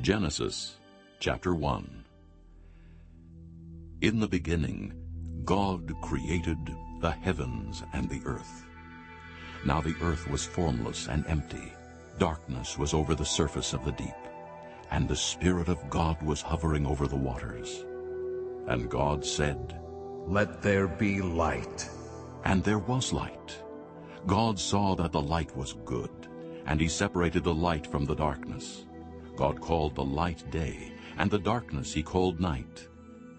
Genesis chapter 1 In the beginning, God created the heavens and the earth. Now the earth was formless and empty. Darkness was over the surface of the deep, and the Spirit of God was hovering over the waters. And God said, Let there be light. And there was light. God saw that the light was good, and he separated the light from the darkness. God called the light day, and the darkness he called night.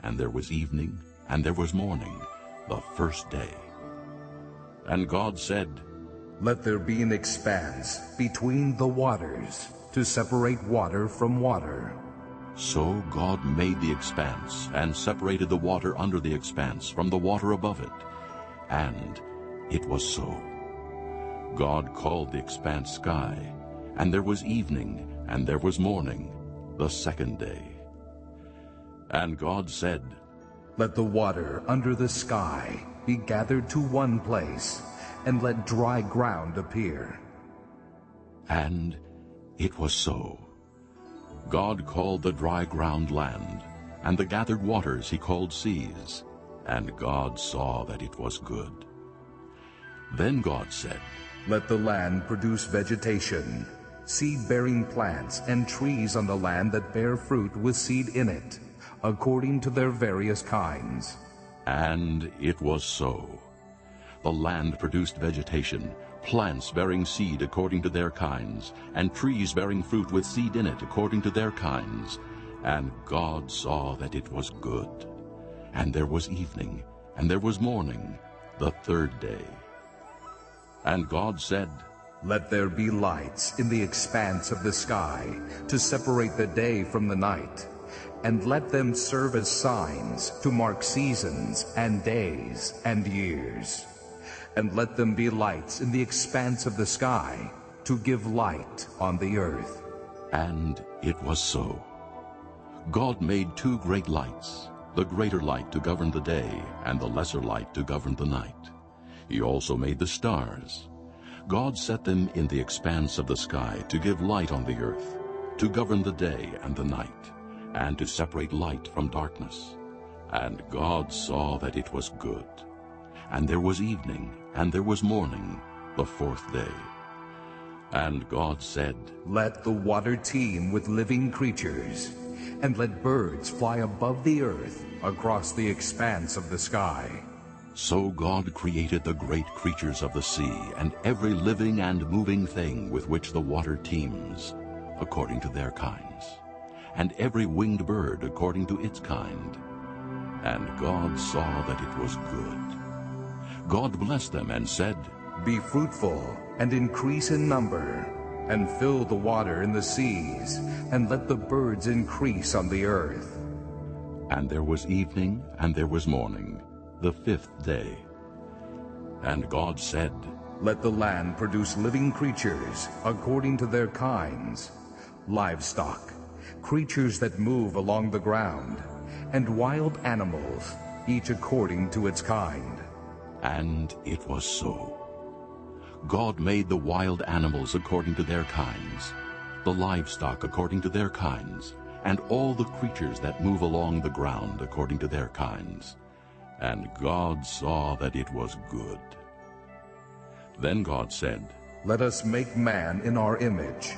And there was evening, and there was morning, the first day. And God said, Let there be an expanse between the waters to separate water from water. So God made the expanse, and separated the water under the expanse from the water above it. And it was so. God called the expanse sky, and there was evening, and there was morning, the second day. And God said, Let the water under the sky be gathered to one place, and let dry ground appear. And it was so. God called the dry ground land, and the gathered waters he called seas. And God saw that it was good. Then God said, Let the land produce vegetation, seed-bearing plants, and trees on the land that bear fruit with seed in it, according to their various kinds. And it was so. The land produced vegetation, plants bearing seed according to their kinds, and trees bearing fruit with seed in it according to their kinds. And God saw that it was good. And there was evening, and there was morning, the third day. And God said, Let there be lights in the expanse of the sky to separate the day from the night, and let them serve as signs to mark seasons and days and years. And let them be lights in the expanse of the sky to give light on the earth. And it was so. God made two great lights, the greater light to govern the day, and the lesser light to govern the night. He also made the stars. God set them in the expanse of the sky to give light on the earth, to govern the day and the night, and to separate light from darkness. And God saw that it was good. And there was evening, and there was morning, the fourth day. And God said, Let the water teem with living creatures, and let birds fly above the earth across the expanse of the sky. So God created the great creatures of the sea, and every living and moving thing with which the water teems, according to their kinds, and every winged bird according to its kind. And God saw that it was good. God blessed them and said, Be fruitful and increase in number, and fill the water in the seas, and let the birds increase on the earth. And there was evening, and there was morning, the fifth day. And God said, Let the land produce living creatures according to their kinds, livestock, creatures that move along the ground, and wild animals, each according to its kind. And it was so. God made the wild animals according to their kinds, the livestock according to their kinds, and all the creatures that move along the ground according to their kinds. And God saw that it was good. Then God said, Let us make man in our image,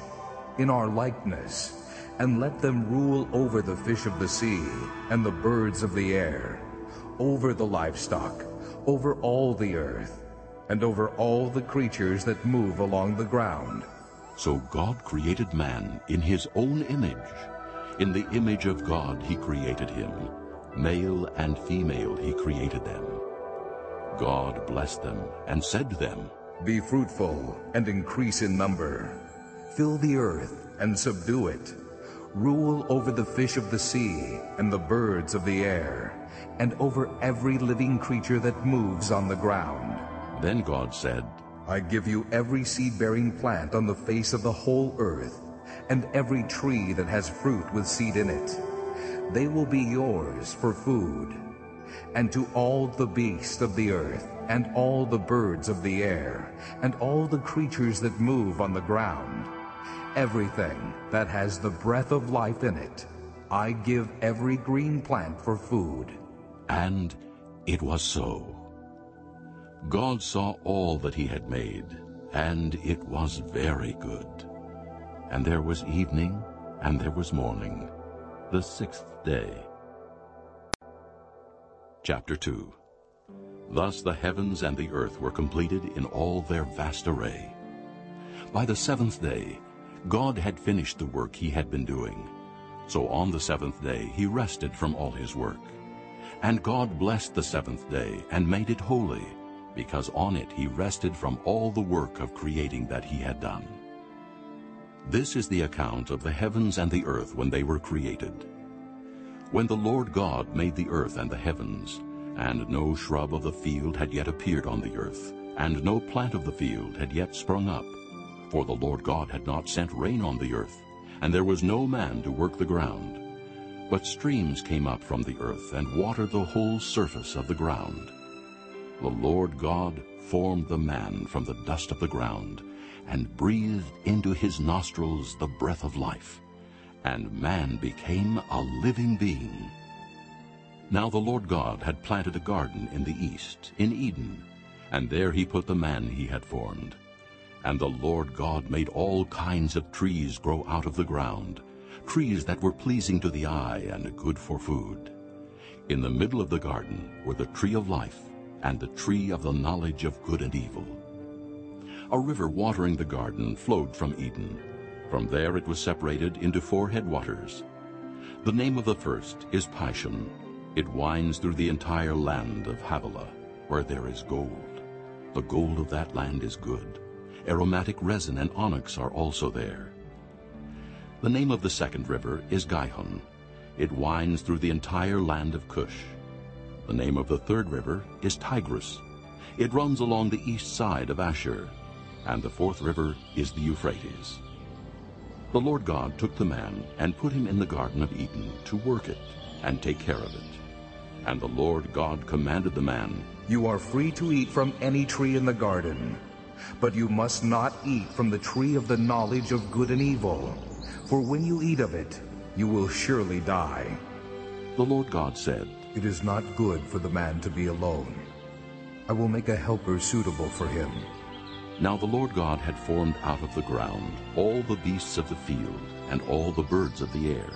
in our likeness, and let them rule over the fish of the sea and the birds of the air, over the livestock, over all the earth, and over all the creatures that move along the ground. So God created man in his own image. In the image of God he created him. Male and female he created them. God blessed them and said to them, Be fruitful and increase in number. Fill the earth and subdue it. Rule over the fish of the sea and the birds of the air, and over every living creature that moves on the ground. Then God said, I give you every seed-bearing plant on the face of the whole earth, and every tree that has fruit with seed in it. They will be yours for food. And to all the beasts of the earth, and all the birds of the air, and all the creatures that move on the ground, everything that has the breath of life in it. I give every green plant for food. And it was so. God saw all that he had made, and it was very good. And there was evening, and there was morning, the sixth day. Chapter 2 Thus the heavens and the earth were completed in all their vast array. By the seventh day God had finished the work he had been doing. So on the seventh day he rested from all his work. And God blessed the seventh day and made it holy, because on it he rested from all the work of creating that he had done. This is the account of the heavens and the earth when they were created. When the Lord God made the earth and the heavens, and no shrub of the field had yet appeared on the earth, and no plant of the field had yet sprung up, for the Lord God had not sent rain on the earth, and there was no man to work the ground. But streams came up from the earth and watered the whole surface of the ground. The Lord God formed the man from the dust of the ground, and breathed into his nostrils the breath of life, and man became a living being. Now the Lord God had planted a garden in the east, in Eden, and there he put the man he had formed. And the Lord God made all kinds of trees grow out of the ground, trees that were pleasing to the eye and good for food. In the middle of the garden were the tree of life and the tree of the knowledge of good and evil. A river watering the garden flowed from Eden. From there it was separated into four headwaters. The name of the first is Pishon. It winds through the entire land of Havilah, where there is gold. The gold of that land is good. Aromatic resin and onyx are also there. The name of the second river is Gihon. It winds through the entire land of Cush. The name of the third river is Tigris. It runs along the east side of Ashur. And the fourth river is the Euphrates. The Lord God took the man and put him in the Garden of Eden to work it and take care of it. And the Lord God commanded the man, You are free to eat from any tree in the garden, but you must not eat from the tree of the knowledge of good and evil, for when you eat of it, you will surely die. The Lord God said, It is not good for the man to be alone. I will make a helper suitable for him. Now the Lord God had formed out of the ground all the beasts of the field and all the birds of the air.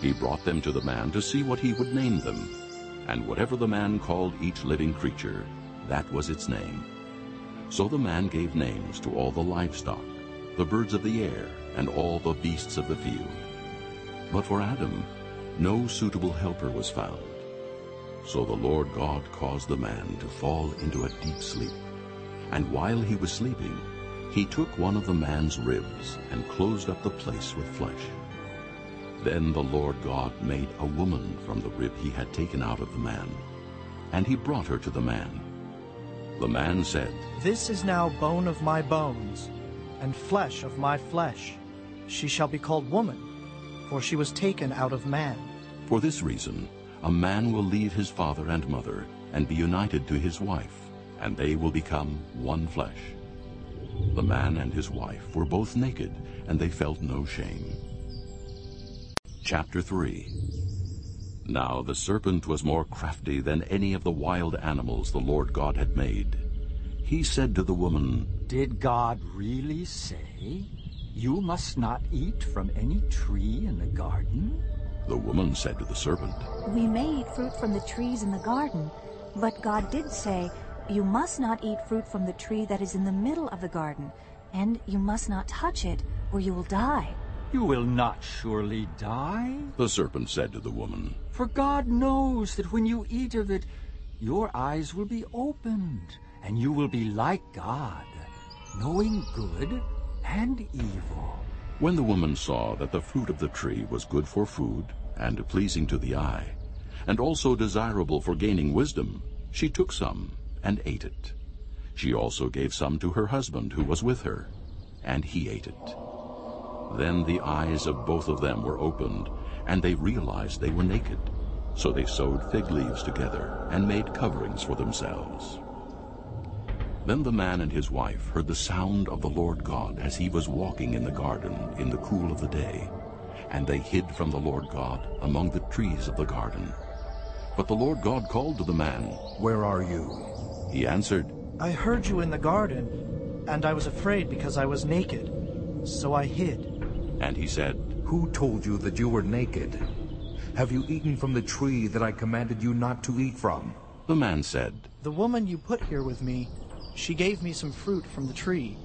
He brought them to the man to see what he would name them. And whatever the man called each living creature, that was its name. So the man gave names to all the livestock, the birds of the air, and all the beasts of the field. But for Adam no suitable helper was found. So the Lord God caused the man to fall into a deep sleep. And while he was sleeping, he took one of the man's ribs and closed up the place with flesh. Then the Lord God made a woman from the rib he had taken out of the man, and he brought her to the man. The man said, This is now bone of my bones, and flesh of my flesh. She shall be called woman, for she was taken out of man. For this reason, a man will leave his father and mother and be united to his wife, and they will become one flesh. The man and his wife were both naked, and they felt no shame. Chapter 3 Now the serpent was more crafty than any of the wild animals the Lord God had made. He said to the woman, Did God really say, You must not eat from any tree in the garden? The woman said to the serpent, We may eat fruit from the trees in the garden, but God did say, You must not eat fruit from the tree that is in the middle of the garden, and you must not touch it, or you will die. You will not surely die. The serpent said to the woman, For God knows that when you eat of it, your eyes will be opened, and you will be like God, knowing good and evil. When the woman saw that the fruit of the tree was good for food and pleasing to the eye, and also desirable for gaining wisdom, she took some and ate it. She also gave some to her husband who was with her, and he ate it. Then the eyes of both of them were opened, and they realized they were naked. So they sewed fig leaves together and made coverings for themselves. Then the man and his wife heard the sound of the Lord God as he was walking in the garden in the cool of the day. And they hid from the Lord God among the trees of the garden. But the Lord God called to the man. Where are you? He answered, I heard you in the garden, and I was afraid because I was naked. So I hid. And he said, Who told you that you were naked? Have you eaten from the tree that I commanded you not to eat from? The man said, The woman you put here with me, she gave me some fruit from the tree,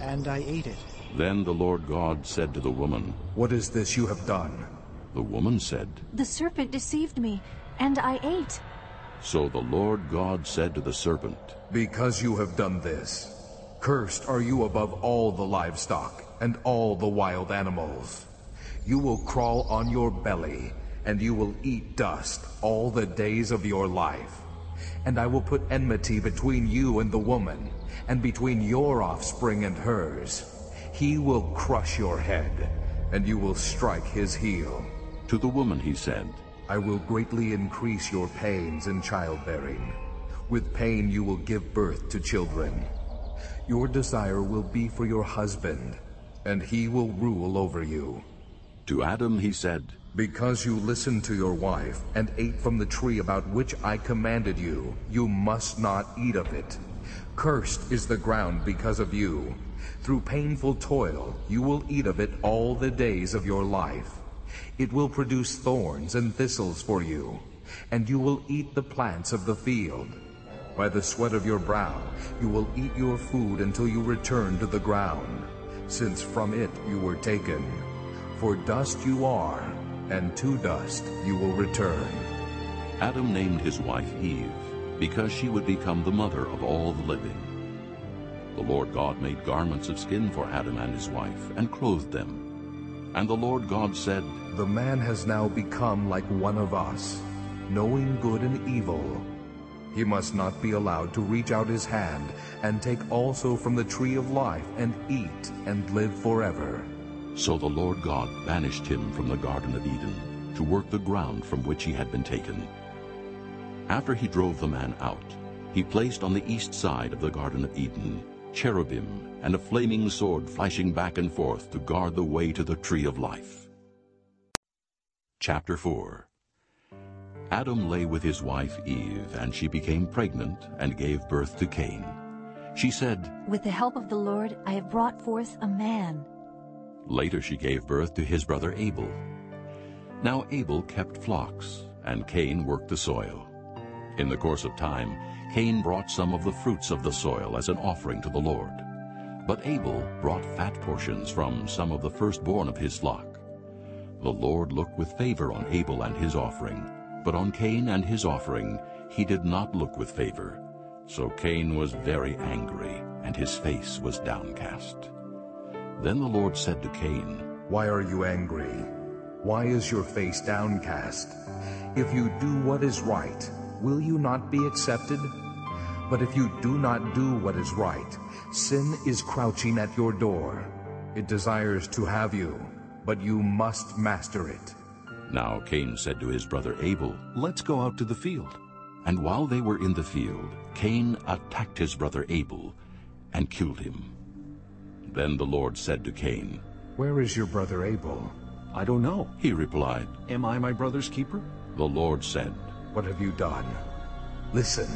and I ate it. Then the Lord God said to the woman, What is this you have done? The woman said, The serpent deceived me, and I ate. So the Lord God said to the serpent, Because you have done this, cursed are you above all the livestock and all the wild animals. You will crawl on your belly, and you will eat dust all the days of your life. And I will put enmity between you and the woman, and between your offspring and hers. He will crush your head, and you will strike his heel. To the woman he said, I will greatly increase your pains in childbearing. With pain you will give birth to children. Your desire will be for your husband, and he will rule over you. To Adam he said, Because you listened to your wife and ate from the tree about which I commanded you, you must not eat of it. Cursed is the ground because of you. Through painful toil you will eat of it all the days of your life. It will produce thorns and thistles for you, and you will eat the plants of the field. By the sweat of your brow you will eat your food until you return to the ground, since from it you were taken. For dust you are, and to dust you will return. Adam named his wife Eve, because she would become the mother of all the living. The Lord God made garments of skin for Adam and his wife, and clothed them. And the Lord God said, The man has now become like one of us, knowing good and evil. He must not be allowed to reach out his hand and take also from the tree of life and eat and live forever. So the Lord God banished him from the Garden of Eden to work the ground from which he had been taken. After he drove the man out, he placed on the east side of the Garden of Eden cherubim and a flaming sword flashing back and forth to guard the way to the tree of life. Chapter 4 Adam lay with his wife Eve, and she became pregnant and gave birth to Cain. She said, With the help of the Lord I have brought forth a man. Later she gave birth to his brother Abel. Now Abel kept flocks, and Cain worked the soil. In the course of time, Cain brought some of the fruits of the soil as an offering to the Lord. But Abel brought fat portions from some of the firstborn of his flock. The Lord looked with favor on Abel and his offering, but on Cain and his offering he did not look with favor. So Cain was very angry, and his face was downcast. Then the Lord said to Cain, Why are you angry? Why is your face downcast? If you do what is right, will you not be accepted? But if you do not do what is right, sin is crouching at your door. It desires to have you, but you must master it. Now Cain said to his brother Abel, Let's go out to the field. And while they were in the field, Cain attacked his brother Abel and killed him. Then the Lord said to Cain, Where is your brother Abel? I don't know. He replied, Am I my brother's keeper? The Lord said, What have you done? Listen,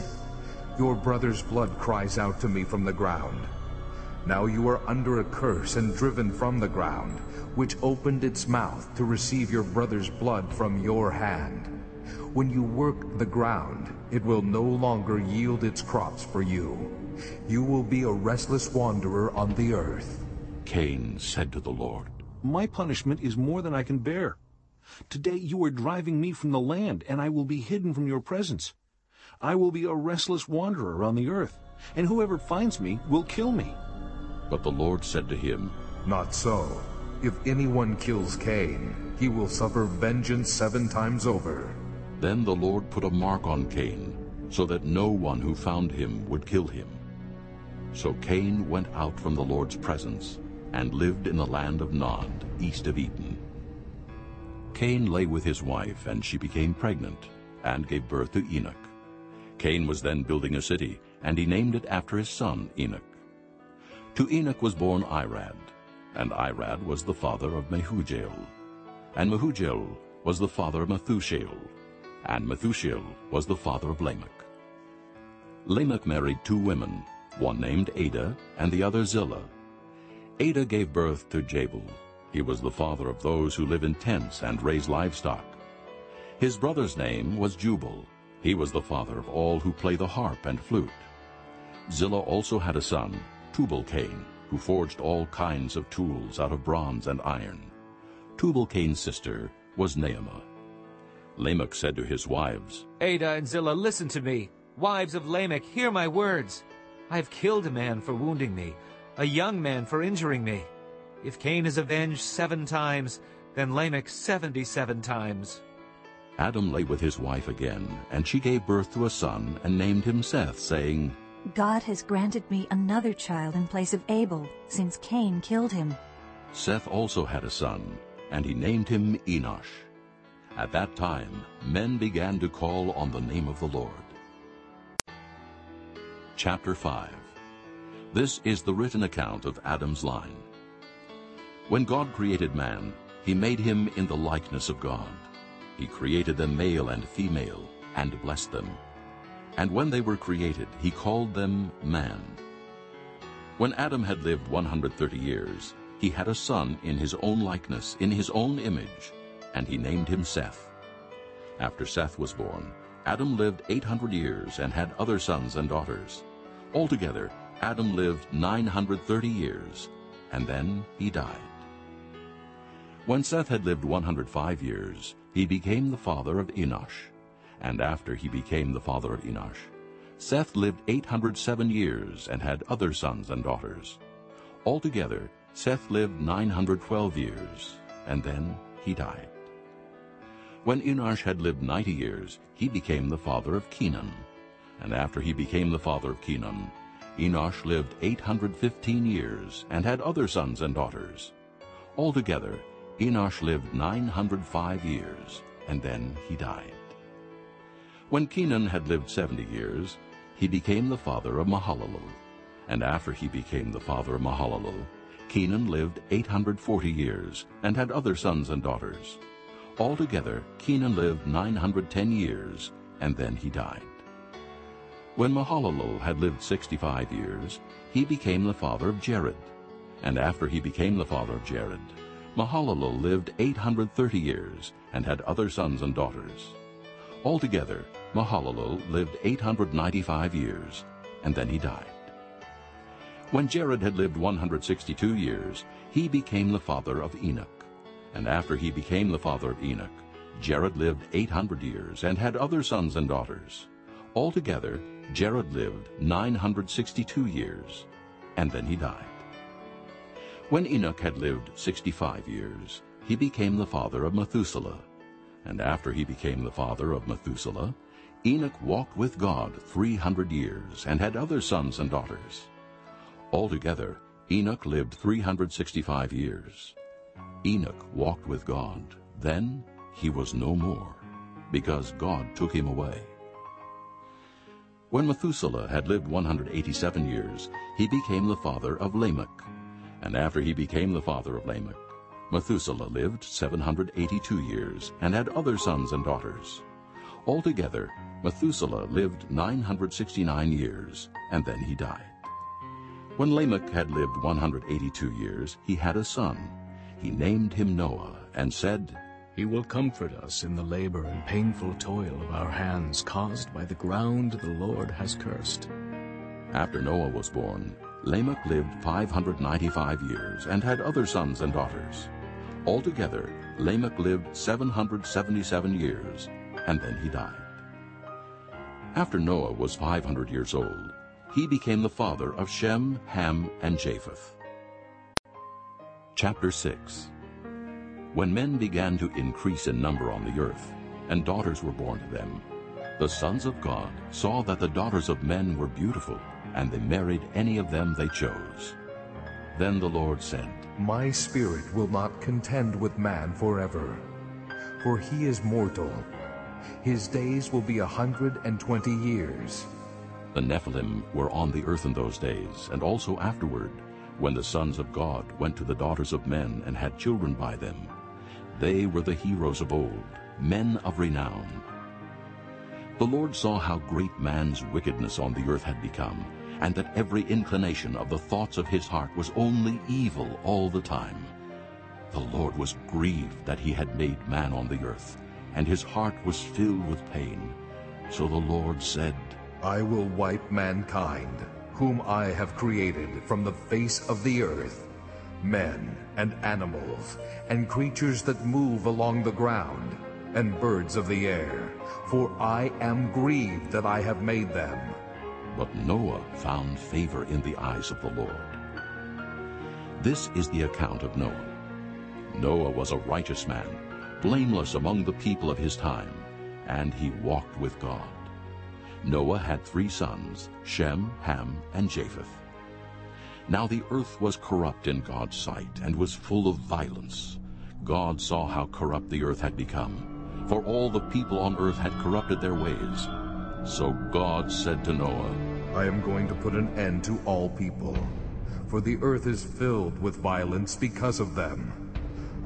your brother's blood cries out to me from the ground. Now you are under a curse and driven from the ground, which opened its mouth to receive your brother's blood from your hand. When you work the ground, it will no longer yield its crops for you. You will be a restless wanderer on the earth. Cain said to the Lord, My punishment is more than I can bear. Today you are driving me from the land, and I will be hidden from your presence. I will be a restless wanderer on the earth, and whoever finds me will kill me. But the Lord said to him, Not so. If anyone kills Cain, he will suffer vengeance seven times over. Then the Lord put a mark on Cain, so that no one who found him would kill him. So Cain went out from the Lord's presence and lived in the land of Nod, east of Eden. Cain lay with his wife, and she became pregnant and gave birth to Enoch. Cain was then building a city and he named it after his son Enoch. To Enoch was born Irad, and Irad was the father of Mehujael. And Mehujael was the father of Methushael, and Methushael was the father of Lamech. Lamech married two women, one named Adah and the other Zillah. Adah gave birth to Jabal. He was the father of those who live in tents and raise livestock. His brother's name was Jubal. He was the father of all who play the harp and flute. Zillah also had a son, Tubal-Cain, who forged all kinds of tools out of bronze and iron. Tubal-Cain's sister was Naamah. Lamech said to his wives, Adah and Zillah, listen to me. Wives of Lamech, hear my words. I have killed a man for wounding me, a young man for injuring me. If Cain is avenged seven times, then Lamech seventy-seven times. Adam lay with his wife again, and she gave birth to a son and named him Seth, saying, God has granted me another child in place of Abel, since Cain killed him. Seth also had a son, and he named him Enosh. At that time men began to call on the name of the Lord. Chapter 5 This is the written account of Adam's line. When God created man, he made him in the likeness of God. He created them male and female, and blessed them. And when they were created, he called them man. When Adam had lived 130 years, he had a son in his own likeness, in his own image, and he named him Seth. After Seth was born, Adam lived 800 years and had other sons and daughters. Altogether, Adam lived 930 years, and then he died. When Seth had lived 105 years, he became the father of Enosh. And after he became the father of Enosh, Seth lived 807 years and had other sons and daughters. Altogether, Seth lived 912 years, and then he died. When Enosh had lived 90 years, he became the father of Kenan. And after he became the father of Kenan, Enosh lived 815 years and had other sons and daughters. Altogether, Enosh lived 905 years, and then he died. When Kenan had lived seventy years, he became the father of Mahalalel. And after he became the father of Mahalalel, Kenan lived 840 years and had other sons and daughters. Altogether, Kenan lived 910 years, and then he died. When Mahalalel had lived 65 years, he became the father of Jared. And after he became the father of Jared, Mahalalel lived 830 years and had other sons and daughters. Altogether, Mahalalel lived 895 years, and then he died. When Jared had lived 162 years, he became the father of Enoch. And after he became the father of Enoch, Jared lived 800 years and had other sons and daughters. Altogether, Jared lived 962 years, and then he died. When Enoch had lived 65 years, he became the father of Methuselah. And after he became the father of Methuselah, Enoch walked with God 300 years and had other sons and daughters. Altogether, Enoch lived 365 years. Enoch walked with God. Then he was no more, because God took him away. When Methuselah had lived 187 years, he became the father of Lamech. And after he became the father of Lamech, Methuselah lived 782 years and had other sons and daughters. Altogether, Methuselah lived 969 years, and then he died. When Lamech had lived 182 years, he had a son. He named him Noah, and said, He will comfort us in the labor and painful toil of our hands caused by the ground the Lord has cursed. After Noah was born, Lamech lived 595 years and had other sons and daughters. Altogether, Lamech lived 777 years, and then he died. After Noah was 500 years old, he became the father of Shem, Ham, and Japheth. Chapter 6 When men began to increase in number on the earth, and daughters were born to them, the sons of God saw that the daughters of men were beautiful, and they married any of them they chose. Then the Lord said, My spirit will not contend with man forever, for he is mortal. His days will be a hundred and twenty years. The Nephilim were on the earth in those days, and also afterward, when the sons of God went to the daughters of men and had children by them. They were the heroes of old, men of renown. The Lord saw how great man's wickedness on the earth had become, and that every inclination of the thoughts of his heart was only evil all the time. The Lord was grieved that he had made man on the earth, and his heart was filled with pain. So the Lord said, I will wipe mankind, whom I have created from the face of the earth, men and animals, and creatures that move along the ground, and birds of the air, for I am grieved that I have made them. But Noah found favor in the eyes of the Lord. This is the account of Noah. Noah was a righteous man, blameless among the people of his time, and he walked with God. Noah had three sons, Shem, Ham, and Japheth. Now the earth was corrupt in God's sight, and was full of violence. God saw how corrupt the earth had become, for all the people on earth had corrupted their ways. So God said to Noah, I am going to put an end to all people, for the earth is filled with violence because of them.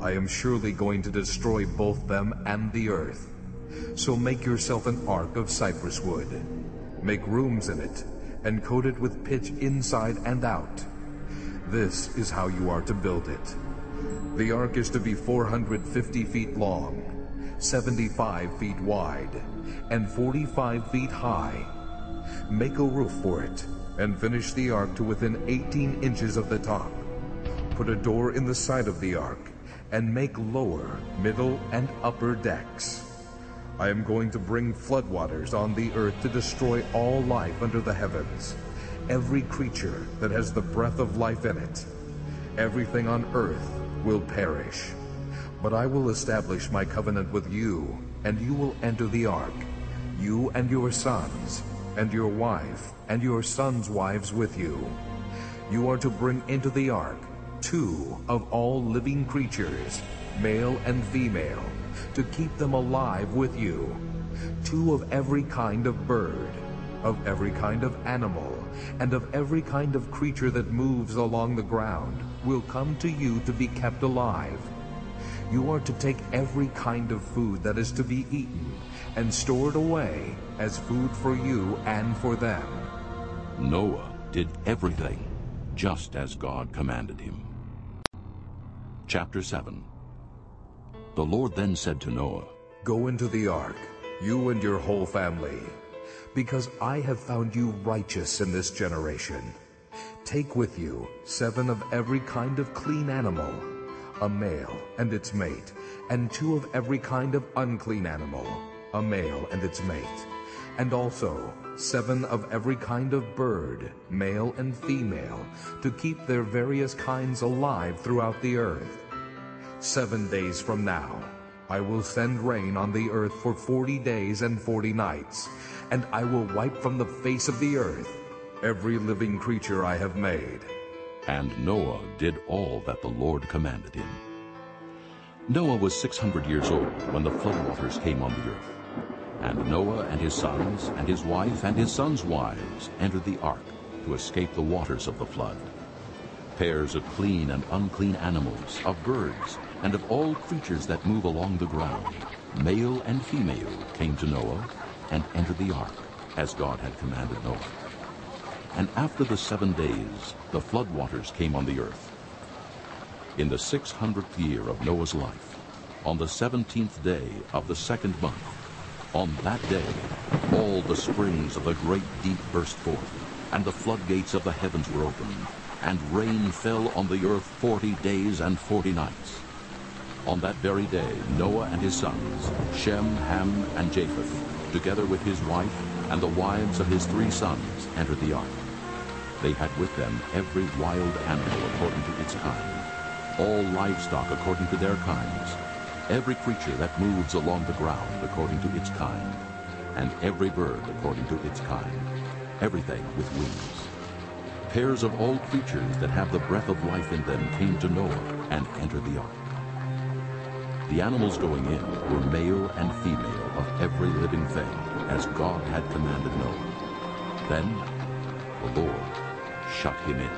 I am surely going to destroy both them and the earth. So make yourself an ark of cypress wood. Make rooms in it, and coat it with pitch inside and out. This is how you are to build it. The ark is to be 450 feet long, 75 feet wide, and 45 feet high. Make a roof for it, and finish the ark to within 18 inches of the top. Put a door in the side of the ark, and make lower, middle, and upper decks. I am going to bring floodwaters on the earth to destroy all life under the heavens, every creature that has the breath of life in it. Everything on earth will perish. But I will establish my covenant with you, and you will enter the ark, you and your sons, and your wife, and your sons' wives with you. You are to bring into the ark two of all living creatures, male and female, to keep them alive with you. Two of every kind of bird, of every kind of animal, and of every kind of creature that moves along the ground will come to you to be kept alive. You are to take every kind of food that is to be eaten and store it away as food for you and for them. Noah did everything just as God commanded him. Chapter 7 The Lord then said to Noah, Go into the ark, you and your whole family, because I have found you righteous in this generation. Take with you seven of every kind of clean animal, a male and its mate, and two of every kind of unclean animal, a male and its mate, and also seven of every kind of bird, male and female, to keep their various kinds alive throughout the earth. Seven days from now, I will send rain on the earth for forty days and forty nights, and I will wipe from the face of the earth every living creature I have made. And Noah did all that the Lord commanded him. Noah was 600 years old when the floodwaters came on the earth. And Noah and his sons and his wife and his sons' wives entered the ark to escape the waters of the flood. Pairs of clean and unclean animals, of birds, and of all creatures that move along the ground, male and female, came to Noah and entered the ark, as God had commanded Noah. And after the seven days, the floodwaters came on the earth. In the six hundredth year of Noah's life, on the seventeenth day of the second month, on that day, all the springs of the great deep burst forth, and the floodgates of the heavens were opened, and rain fell on the earth forty days and forty nights. On that very day, Noah and his sons, Shem, Ham, and Japheth, together with his wife and the wives of his three sons, entered the ark. They had with them every wild animal according to its kind, all livestock according to their kinds, every creature that moves along the ground according to its kind, and every bird according to its kind, everything with wings. Pairs of all creatures that have the breath of life in them came to Noah and entered the ark. The animals going in were male and female of every living thing, as God had commanded Noah. Then the Lord shut him in.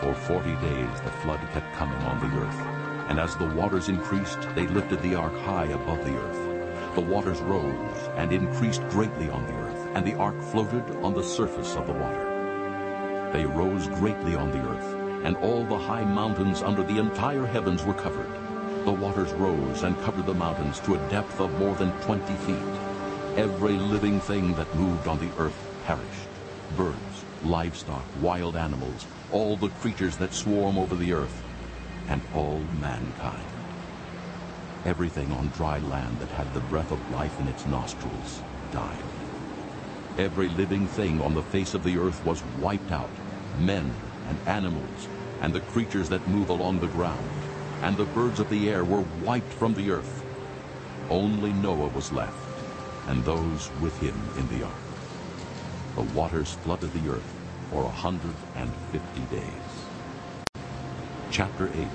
For forty days the flood kept coming on the earth, and as the waters increased, they lifted the ark high above the earth. The waters rose and increased greatly on the earth, and the ark floated on the surface of the water. They rose greatly on the earth, and all the high mountains under the entire heavens were covered. The waters rose and covered the mountains to a depth of more than twenty feet. Every living thing that moved on the earth perished. Birds, livestock, wild animals, all the creatures that swarm over the earth, and all mankind. Everything on dry land that had the breath of life in its nostrils died. Every living thing on the face of the earth was wiped out, men and animals, and the creatures that move along the ground, and the birds of the air were wiped from the earth. Only Noah was left, and those with him in the ark. The waters flooded the earth for a hundred and fifty days. Chapter 8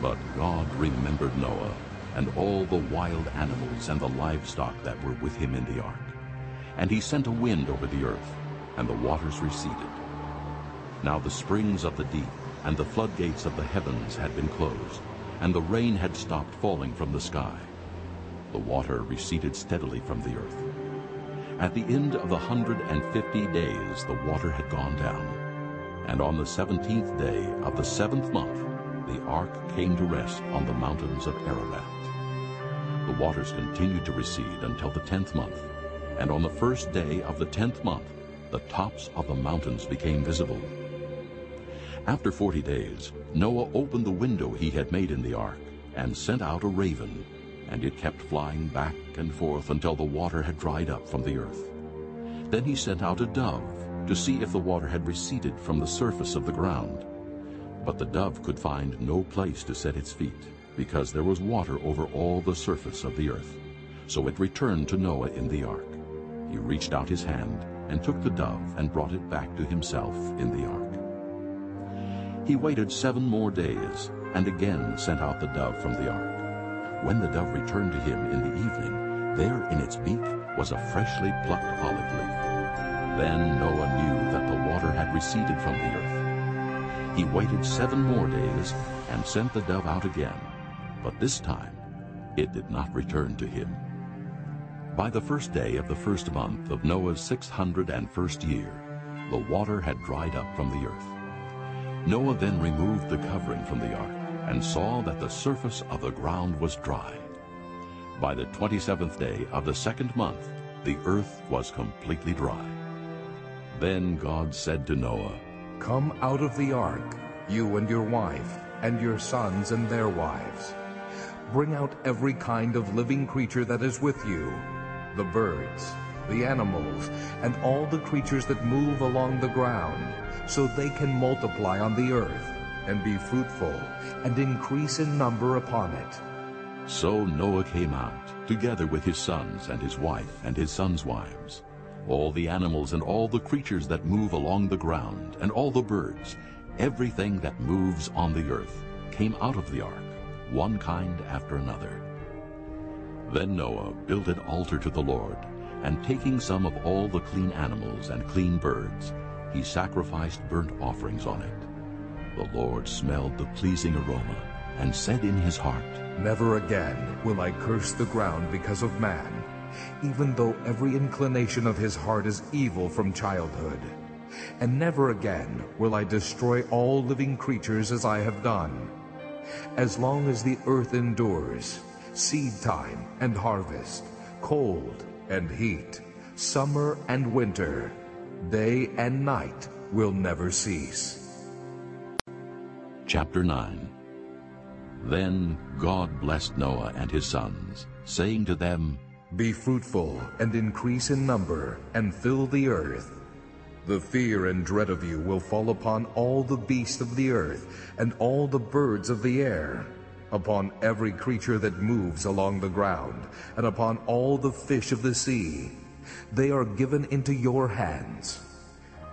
But God remembered Noah, and all the wild animals and the livestock that were with him in the ark. And he sent a wind over the earth, and the waters receded. Now the springs of the deep and the floodgates of the heavens had been closed, and the rain had stopped falling from the sky. The water receded steadily from the earth. At the end of the hundred and fifty days the water had gone down, and on the seventeenth day of the seventh month the ark came to rest on the mountains of Ararat. The waters continued to recede until the tenth month, and on the first day of the tenth month the tops of the mountains became visible. After forty days, Noah opened the window he had made in the ark and sent out a raven, and it kept flying back and forth until the water had dried up from the earth. Then he sent out a dove to see if the water had receded from the surface of the ground. But the dove could find no place to set its feet, because there was water over all the surface of the earth. So it returned to Noah in the ark. He reached out his hand and took the dove and brought it back to himself in the ark. He waited seven more days, and again sent out the dove from the ark. When the dove returned to him in the evening, there in its beak was a freshly plucked olive leaf. Then Noah knew that the water had receded from the earth. He waited seven more days and sent the dove out again, but this time it did not return to him. By the first day of the first month of Noah's six hundred and first year, the water had dried up from the earth. Noah then removed the covering from the ark and saw that the surface of the ground was dry. By the twenty-seventh day of the second month, the earth was completely dry. Then God said to Noah, Come out of the ark, you and your wife, and your sons and their wives. Bring out every kind of living creature that is with you, the birds, the animals, and all the creatures that move along the ground, so they can multiply on the earth and be fruitful and increase in number upon it. So Noah came out, together with his sons and his wife and his sons' wives. All the animals and all the creatures that move along the ground, and all the birds, everything that moves on the earth, came out of the ark, one kind after another. Then Noah built an altar to the Lord, and taking some of all the clean animals and clean birds, he sacrificed burnt offerings on it. The Lord smelled the pleasing aroma and said in his heart, Never again will I curse the ground because of man, even though every inclination of his heart is evil from childhood. And never again will I destroy all living creatures as I have done. As long as the earth endures, seed time and harvest, cold and heat, summer and winter, Day and night will never cease. Chapter 9 Then God blessed Noah and his sons, saying to them, Be fruitful and increase in number, and fill the earth. The fear and dread of you will fall upon all the beasts of the earth, and all the birds of the air, upon every creature that moves along the ground, and upon all the fish of the sea. They are given into your hands.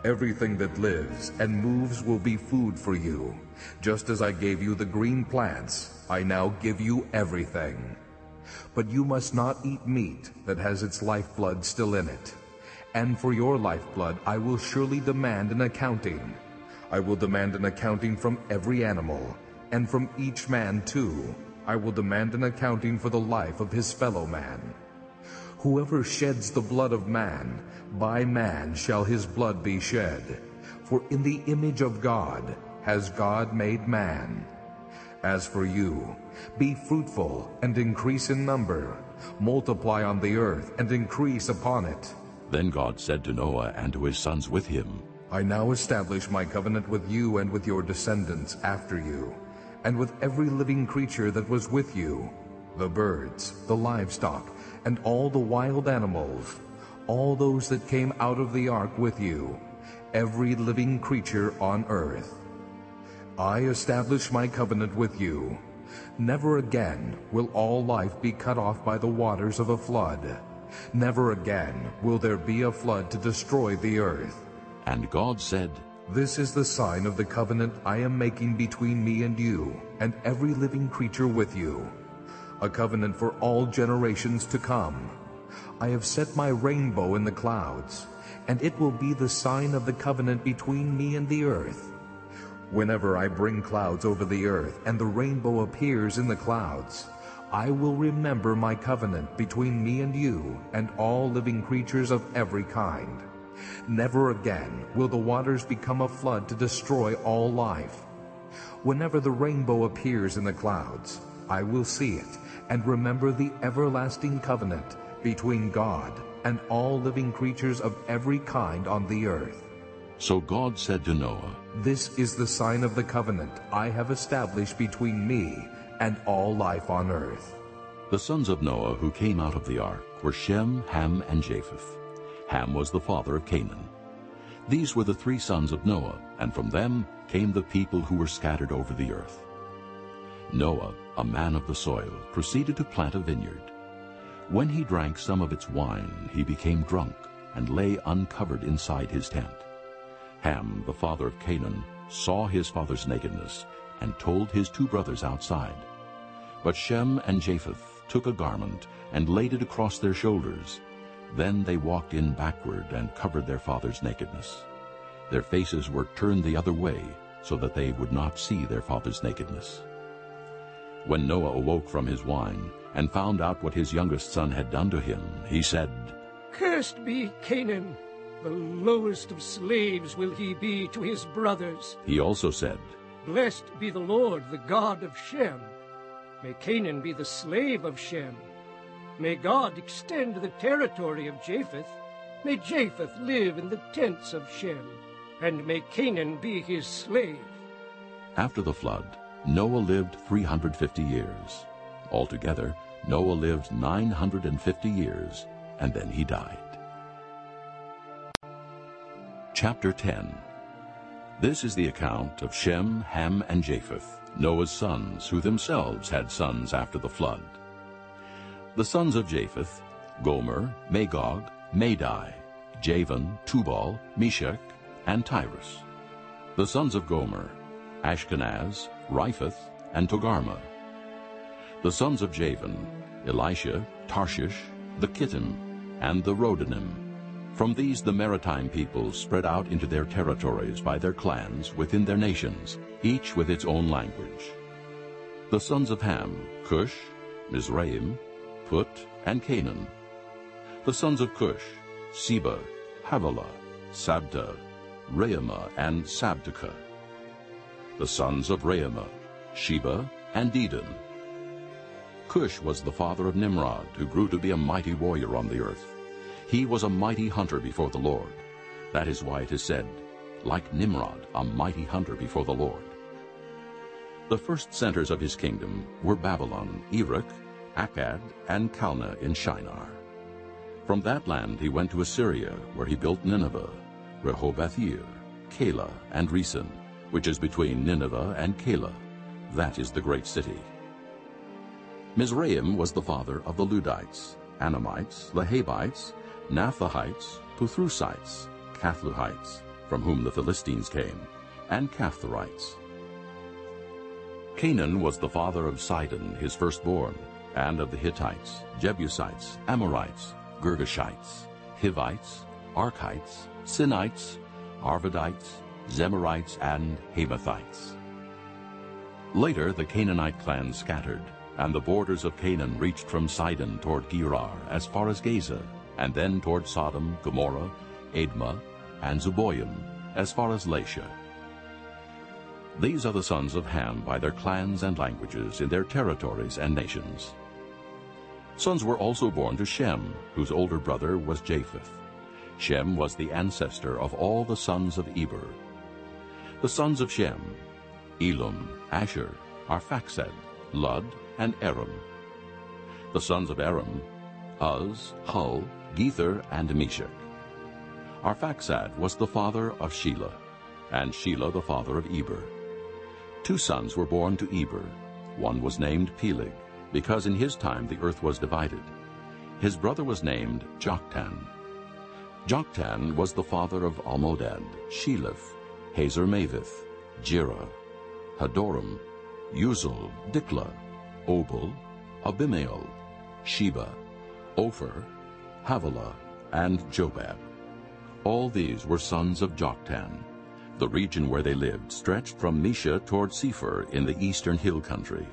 Everything that lives and moves will be food for you. Just as I gave you the green plants, I now give you everything. But you must not eat meat that has its lifeblood still in it, And for your lifeblood I will surely demand an accounting. I will demand an accounting from every animal, and from each man too. I will demand an accounting for the life of his fellow man. Whoever sheds the blood of man, by man shall his blood be shed. For in the image of God has God made man. As for you, be fruitful and increase in number. Multiply on the earth and increase upon it. Then God said to Noah and to his sons with him, I now establish my covenant with you and with your descendants after you, and with every living creature that was with you, the birds, the livestock, and all the wild animals, all those that came out of the ark with you, every living creature on earth. I establish my covenant with you. Never again will all life be cut off by the waters of a flood. Never again will there be a flood to destroy the earth. And God said, This is the sign of the covenant I am making between me and you, and every living creature with you, a covenant for all generations to come. I have set my rainbow in the clouds, and it will be the sign of the covenant between me and the earth. Whenever I bring clouds over the earth, and the rainbow appears in the clouds, I will remember my covenant between me and you and all living creatures of every kind. Never again will the waters become a flood to destroy all life. Whenever the rainbow appears in the clouds, I will see it and remember the everlasting covenant between God and all living creatures of every kind on the earth. So God said to Noah, This is the sign of the covenant I have established between me and all life on earth. The sons of Noah who came out of the ark were Shem, Ham, and Japheth. Ham was the father of Canaan. These were the three sons of Noah, and from them came the people who were scattered over the earth. Noah, a man of the soil, proceeded to plant a vineyard. When he drank some of its wine, he became drunk and lay uncovered inside his tent. Ham, the father of Canaan, saw his father's nakedness and told his two brothers outside. But Shem and Japheth took a garment and laid it across their shoulders. Then they walked in backward and covered their father's nakedness. Their faces were turned the other way, so that they would not see their father's nakedness. When Noah awoke from his wine and found out what his youngest son had done to him, he said, Cursed be Canaan! The lowest of slaves will he be to his brothers. He also said, Blessed be the Lord, the God of Shem. May Canaan be the slave of Shem. May God extend the territory of Japheth. May Japheth live in the tents of Shem. And may Canaan be his slave. After the flood, Noah lived 350 years. Altogether, Noah lived 950 years, and then he died. Chapter 10 This is the account of Shem, Ham, and Japheth, Noah's sons, who themselves had sons after the flood. The sons of Japheth, Gomer, Magog, Madai, Javan, Tubal, Meshech, and Tiras. The sons of Gomer, Ashkenaz, Riphath, and Togarmah. The sons of Javan, Elisha, Tarshish, the Kittim, and the Rodanim. From these the maritime peoples spread out into their territories by their clans within their nations, each with its own language. The sons of Ham, Cush, Mizraim, Put, and Canaan. The sons of Cush, Seba, Havilah, Sabtah, Raamah, and Sabteka. The sons of Raamah, Sheba, and Dedan. Cush was the father of Nimrod, who grew to be a mighty warrior on the earth. He was a mighty hunter before the Lord. That is why it is said, like Nimrod, a mighty hunter before the Lord. The first centers of his kingdom were Babylon, Erech, Akkad, and Calneh in Shinar. From that land he went to Assyria, where he built Nineveh, Rehoboth-ir, Calah, and Resen, which is between Nineveh and Calah. That is the great city. Mizraim was the father of the Ludites, Anamites, Lehabites, Naphtuhites, Pathrusites, Casluhites, from whom the Philistines came, and Caphtorites. Canaan was the father of Sidon, his firstborn, and of the Hittites, Jebusites, Amorites, Girgashites, Hivites, Arkites, Sinites, Arvadites, Zemarites, and Hamathites. Later the Canaanite clans scattered, and the borders of Canaan reached from Sidon toward Gerar as far as Gaza, and then toward Sodom, Gomorrah, Admah, and Zeboim, as far as Lasha. These are the sons of Ham by their clans and languages in their territories and nations. Sons were also born to Shem, whose older brother was Japheth. Shem was the ancestor of all the sons of Eber. The sons of Shem, Elam, Asshur, Arphaxad, Lud, and Aram. The sons of Aram, Uz, Hul, Gether, and Meshech. Arphaxad was the father of Shelah, and Shelah the father of Eber. Two sons were born to Eber. One was named Peleg, because in his time the earth was divided. His brother was named Joktan. Joktan was the father of Almodad, Sheleph, Hazarmaveth, Jerah, Hadoram, Uzal, Dikla, Obal, Abimael, Sheba, Ophir, Havilah, and Jobab. All these were sons of Joktan. The region where they lived stretched from Mesha toward Sephar in the eastern hill country.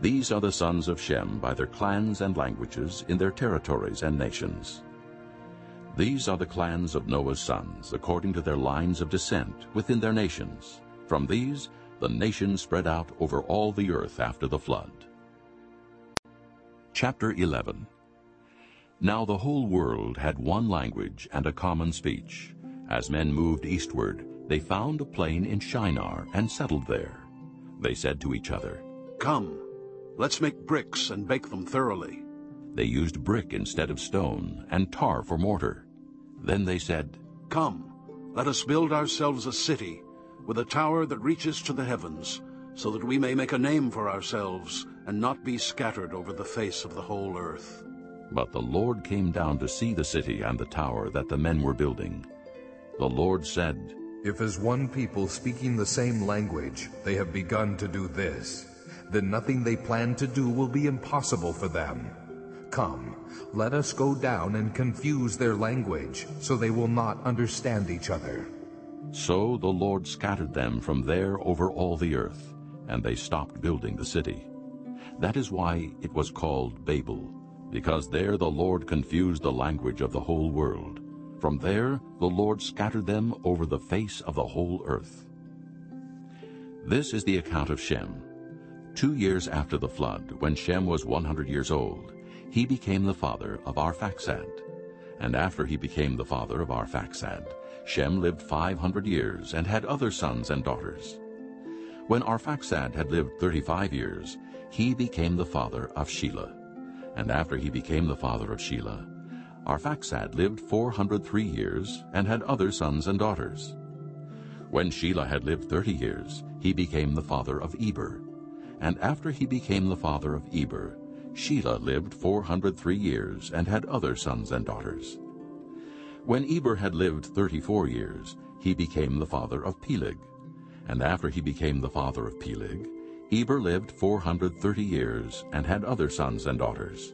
These are the sons of Shem by their clans and languages in their territories and nations. These are the clans of Noah's sons, according to their lines of descent within their nations. From these the nations spread out over all the earth after the flood. Chapter 11 Now the whole world had one language and a common speech. As men moved eastward, they found a plain in Shinar and settled there. They said to each other, Come, let's make bricks and bake them thoroughly. They used brick instead of stone, and tar for mortar. Then they said, Come, let us build ourselves a city, with a tower that reaches to the heavens, so that we may make a name for ourselves, and not be scattered over the face of the whole earth. But the Lord came down to see the city and the tower that the men were building. The Lord said, If as one people speaking the same language they have begun to do this, then nothing they plan to do will be impossible for them. Come, let us go down and confuse their language, so they will not understand each other. So the Lord scattered them from there over all the earth, and they stopped building the city. That is why it was called Babel, because there the Lord confused the language of the whole world. From there the Lord scattered them over the face of the whole earth. This is the account of Shem. Two years after the flood, when Shem was 100 years old, he became the father of Arphaxad. And after he became the father of Arphaxad, Shem lived 500 years and had other sons and daughters. When Arphaxad had lived 35 years, he became the father of Shelah. And after he became the father of Shelah, Arphaxad lived 403 years and had other sons and daughters. When Shelah had lived 30 years, he became the father of Eber. And after he became the father of Eber, Shelah lived 403 years and had other sons and daughters. When Eber had lived 34 years, he became the father of Peleg. And after he became the father of Peleg, Eber lived 430 years and had other sons and daughters.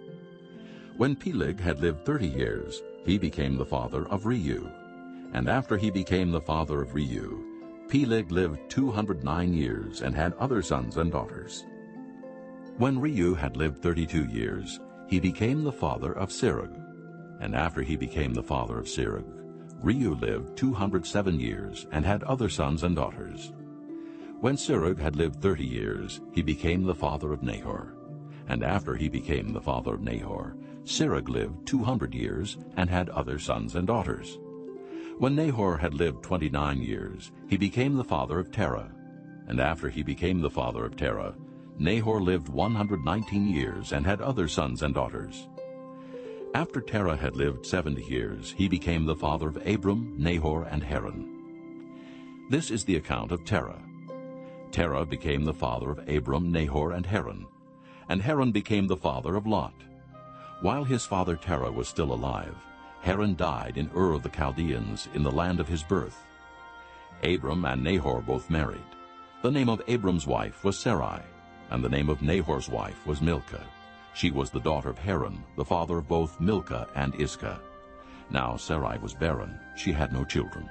When Peleg had lived 30 years, he became the father of Reu. And after he became the father of Reu, Peleg lived 209 years and had other sons and daughters. When Reu had lived 32 years, he became the father of Serug. And after he became the father of Serug, Reu lived 207 years and had other sons and daughters. When Serug had lived 30 years, he became the father of Nahor. And after he became the father of Nahor, Serug lived 200 years and had other sons and daughters. When Nahor had lived 29 years, he became the father of Terah. And after he became the father of Terah, Nahor lived 119 years and had other sons and daughters. After Terah had lived 70 years, he became the father of Abram, Nahor, and Haran. This is the account of Terah. Terah became the father of Abram, Nahor, and Haran. And Haran became the father of Lot. While his father Terah was still alive, Haran died in Ur of the Chaldeans in the land of his birth. Abram and Nahor both married. The name of Abram's wife was Sarai, and the name of Nahor's wife was Milcah. She was the daughter of Haran, the father of both Milcah and Iscah. Now Sarai was barren, she had no children.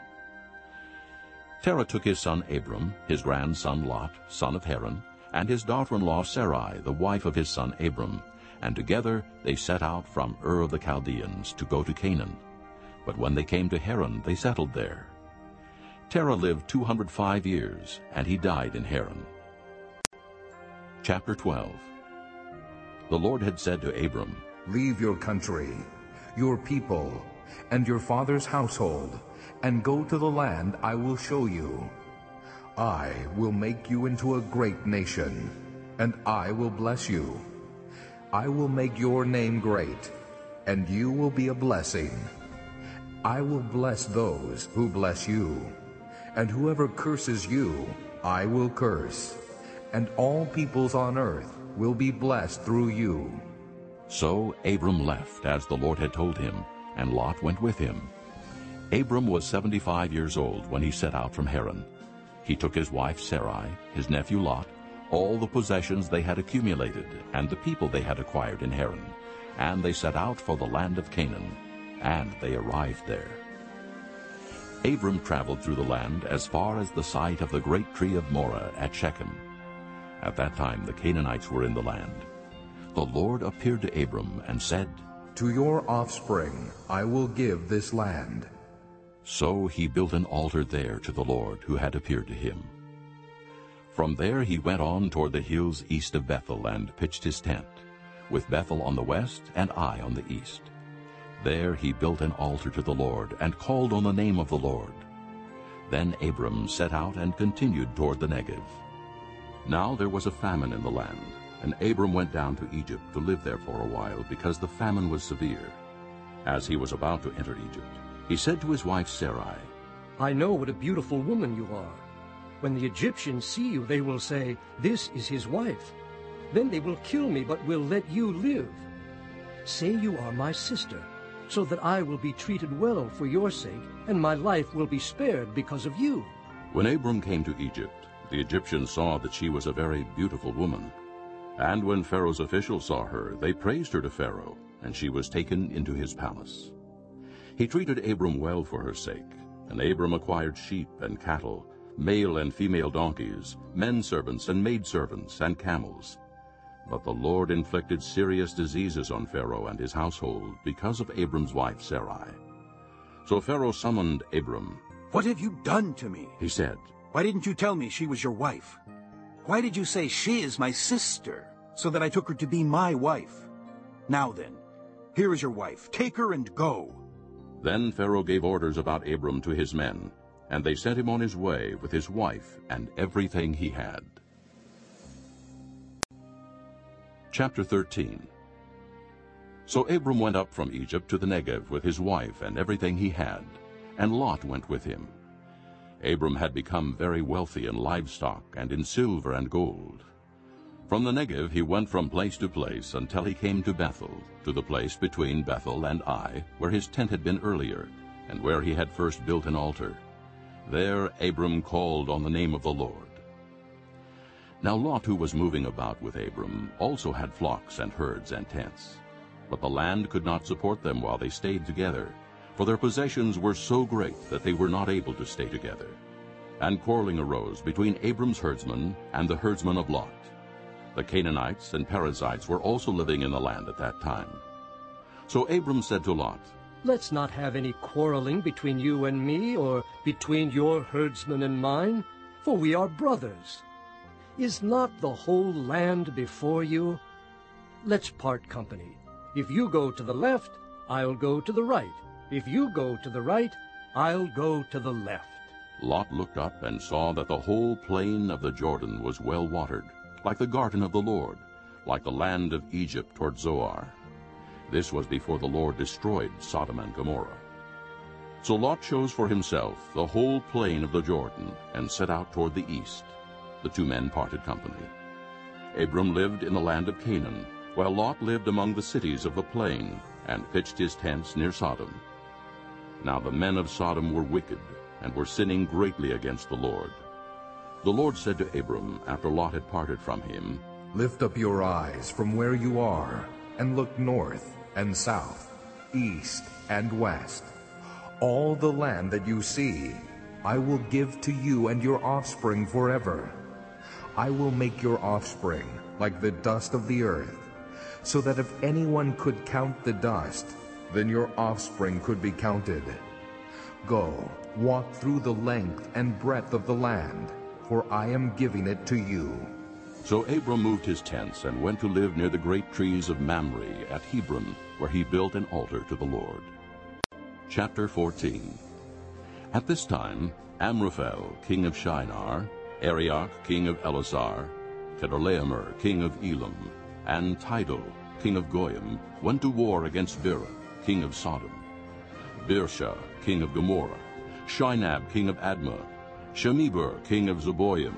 Terah took his son Abram, his grandson Lot, son of Haran, and his daughter-in-law Sarai, the wife of his son Abram, and together they set out from Ur of the Chaldeans to go to Canaan. But when they came to Haran, they settled there. Terah lived 205 years, and he died in Haran. Chapter 12 The Lord had said to Abram, Leave your country, your people, and your father's household, and go to the land I will show you. I will make you into a great nation, and I will bless you. I will make your name great, and you will be a blessing. I will bless those who bless you, and whoever curses you, I will curse, and all peoples on earth will be blessed through you. So Abram left, as the Lord had told him, and Lot went with him. Abram was seventy-five years old when he set out from Haran. He took his wife Sarai, his nephew Lot, all the possessions they had accumulated, and the people they had acquired in Haran, and they set out for the land of Canaan, and they arrived there. Abram traveled through the land as far as the site of the great tree of Moreh at Shechem. At that time the Canaanites were in the land. The Lord appeared to Abram and said, To your offspring I will give this land. So he built an altar there to the Lord who had appeared to him. From there he went on toward the hills east of Bethel and pitched his tent, with Bethel on the west and Ai on the east. There he built an altar to the Lord and called on the name of the Lord. Then Abram set out and continued toward the Negev. Now there was a famine in the land, and Abram went down to Egypt to live there for a while because the famine was severe. As he was about to enter Egypt, he said to his wife Sarai, I know what a beautiful woman you are. When the Egyptians see you, they will say, This is his wife. Then they will kill me, but will let you live. Say you are my sister, so that I will be treated well for your sake, and my life will be spared because of you. When Abram came to Egypt, the Egyptians saw that she was a very beautiful woman. And when Pharaoh's officials saw her, they praised her to Pharaoh, and she was taken into his palace. He treated Abram well for her sake, and Abram acquired sheep and cattle, male and female donkeys, men servants and maidservants, and camels. But the Lord inflicted serious diseases on Pharaoh and his household because of Abram's wife Sarai. So Pharaoh summoned Abram. What have you done to me? He said, Why didn't you tell me she was your wife? Why did you say she is my sister, so that I took her to be my wife? Now then, here is your wife. Take her and go. Then Pharaoh gave orders about Abram to his men, and they sent him on his way with his wife and everything he had. Chapter 13 So Abram went up from Egypt to the Negev with his wife and everything he had, and Lot went with him. Abram had become very wealthy in livestock and in silver and gold. From the Negev he went from place to place until he came to Bethel, to the place between Bethel and Ai, where his tent had been earlier, and where he had first built an altar. There Abram called on the name of the Lord. Now Lot, who was moving about with Abram, also had flocks and herds and tents. But the land could not support them while they stayed together, for their possessions were so great that they were not able to stay together. And quarreling arose between Abram's herdsmen and the herdsmen of Lot. The Canaanites and Perizzites were also living in the land at that time. So Abram said to Lot, Let's not have any quarreling between you and me, or between your herdsmen and mine, for we are brothers. Is not the whole land before you? Let's part company. If you go to the left, I'll go to the right. If you go to the right, I'll go to the left. Lot looked up and saw that the whole plain of the Jordan was well watered, like the garden of the Lord, like the land of Egypt toward Zoar. This was before the Lord destroyed Sodom and Gomorrah. So Lot chose for himself the whole plain of the Jordan and set out toward the east. The two men parted company. Abram lived in the land of Canaan, while Lot lived among the cities of the plain and pitched his tents near Sodom. Now the men of Sodom were wicked and were sinning greatly against the Lord. The Lord said to Abram, after Lot had parted from him, Lift up your eyes from where you are, and look north and south. east, and west. All the land that you see, I will give to you and your offspring forever. I will make your offspring like the dust of the earth, so that if anyone could count the dust, then your offspring could be counted. Go, walk through the length and breadth of the land, for I am giving it to you. So Abram moved his tents and went to live near the great trees of Mamre at Hebron, where he built an altar to the Lord. Chapter 14 At this time Amraphel, king of Shinar, Arioch, king of Ellasar, Chedorlaomer, king of Elam, and Tidal, king of Goyim, went to war against Bera, king of Sodom, Birsha, king of Gomorrah, Shinab, king of Admah, Shemeber, king of Zeboim,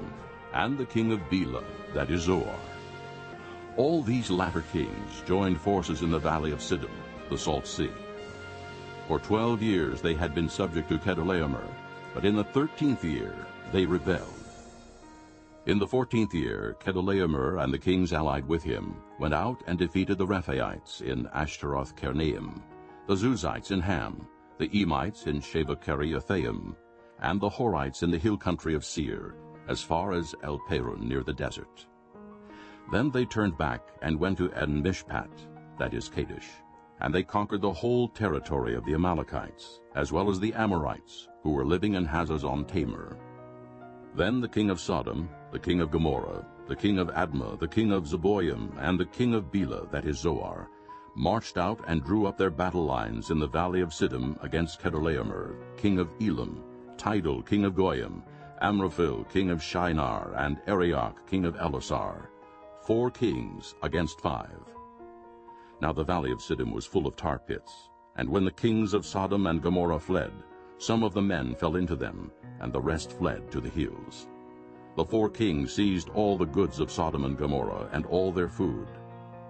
and the king of Bela, that is Zoar. All these latter kings joined forces in the valley of Siddim, the Salt Sea. For twelve years they had been subject to Chedorlaomer, but in the thirteenth year they rebelled. In the fourteenth year, Chedorlaomer and the kings allied with him went out and defeated the Rephaites in Ashteroth Karnaim, the Zuzites in Ham, the Emites in Shaveh and the Horites in the hill country of Seir, as far as El Paran near the desert. Then they turned back and went to En-Mishpat, that is Kadesh, and they conquered the whole territory of the Amalekites, as well as the Amorites, who were living in Hazazon Tamar. Then the king of Sodom, the king of Gomorrah, the king of Admah, the king of Zeboim, and the king of Bela, that is Zoar, marched out and drew up their battle lines in the valley of Siddim against Chedorlaomer, king of Elam, Tidal, king of Goyim, Amraphel, king of Shinar, and Arioch, king of Ellasar, four kings against five. Now the valley of Siddim was full of tar pits, and when the kings of Sodom and Gomorrah fled, some of the men fell into them, and the rest fled to the hills. The four kings seized all the goods of Sodom and Gomorrah and all their food.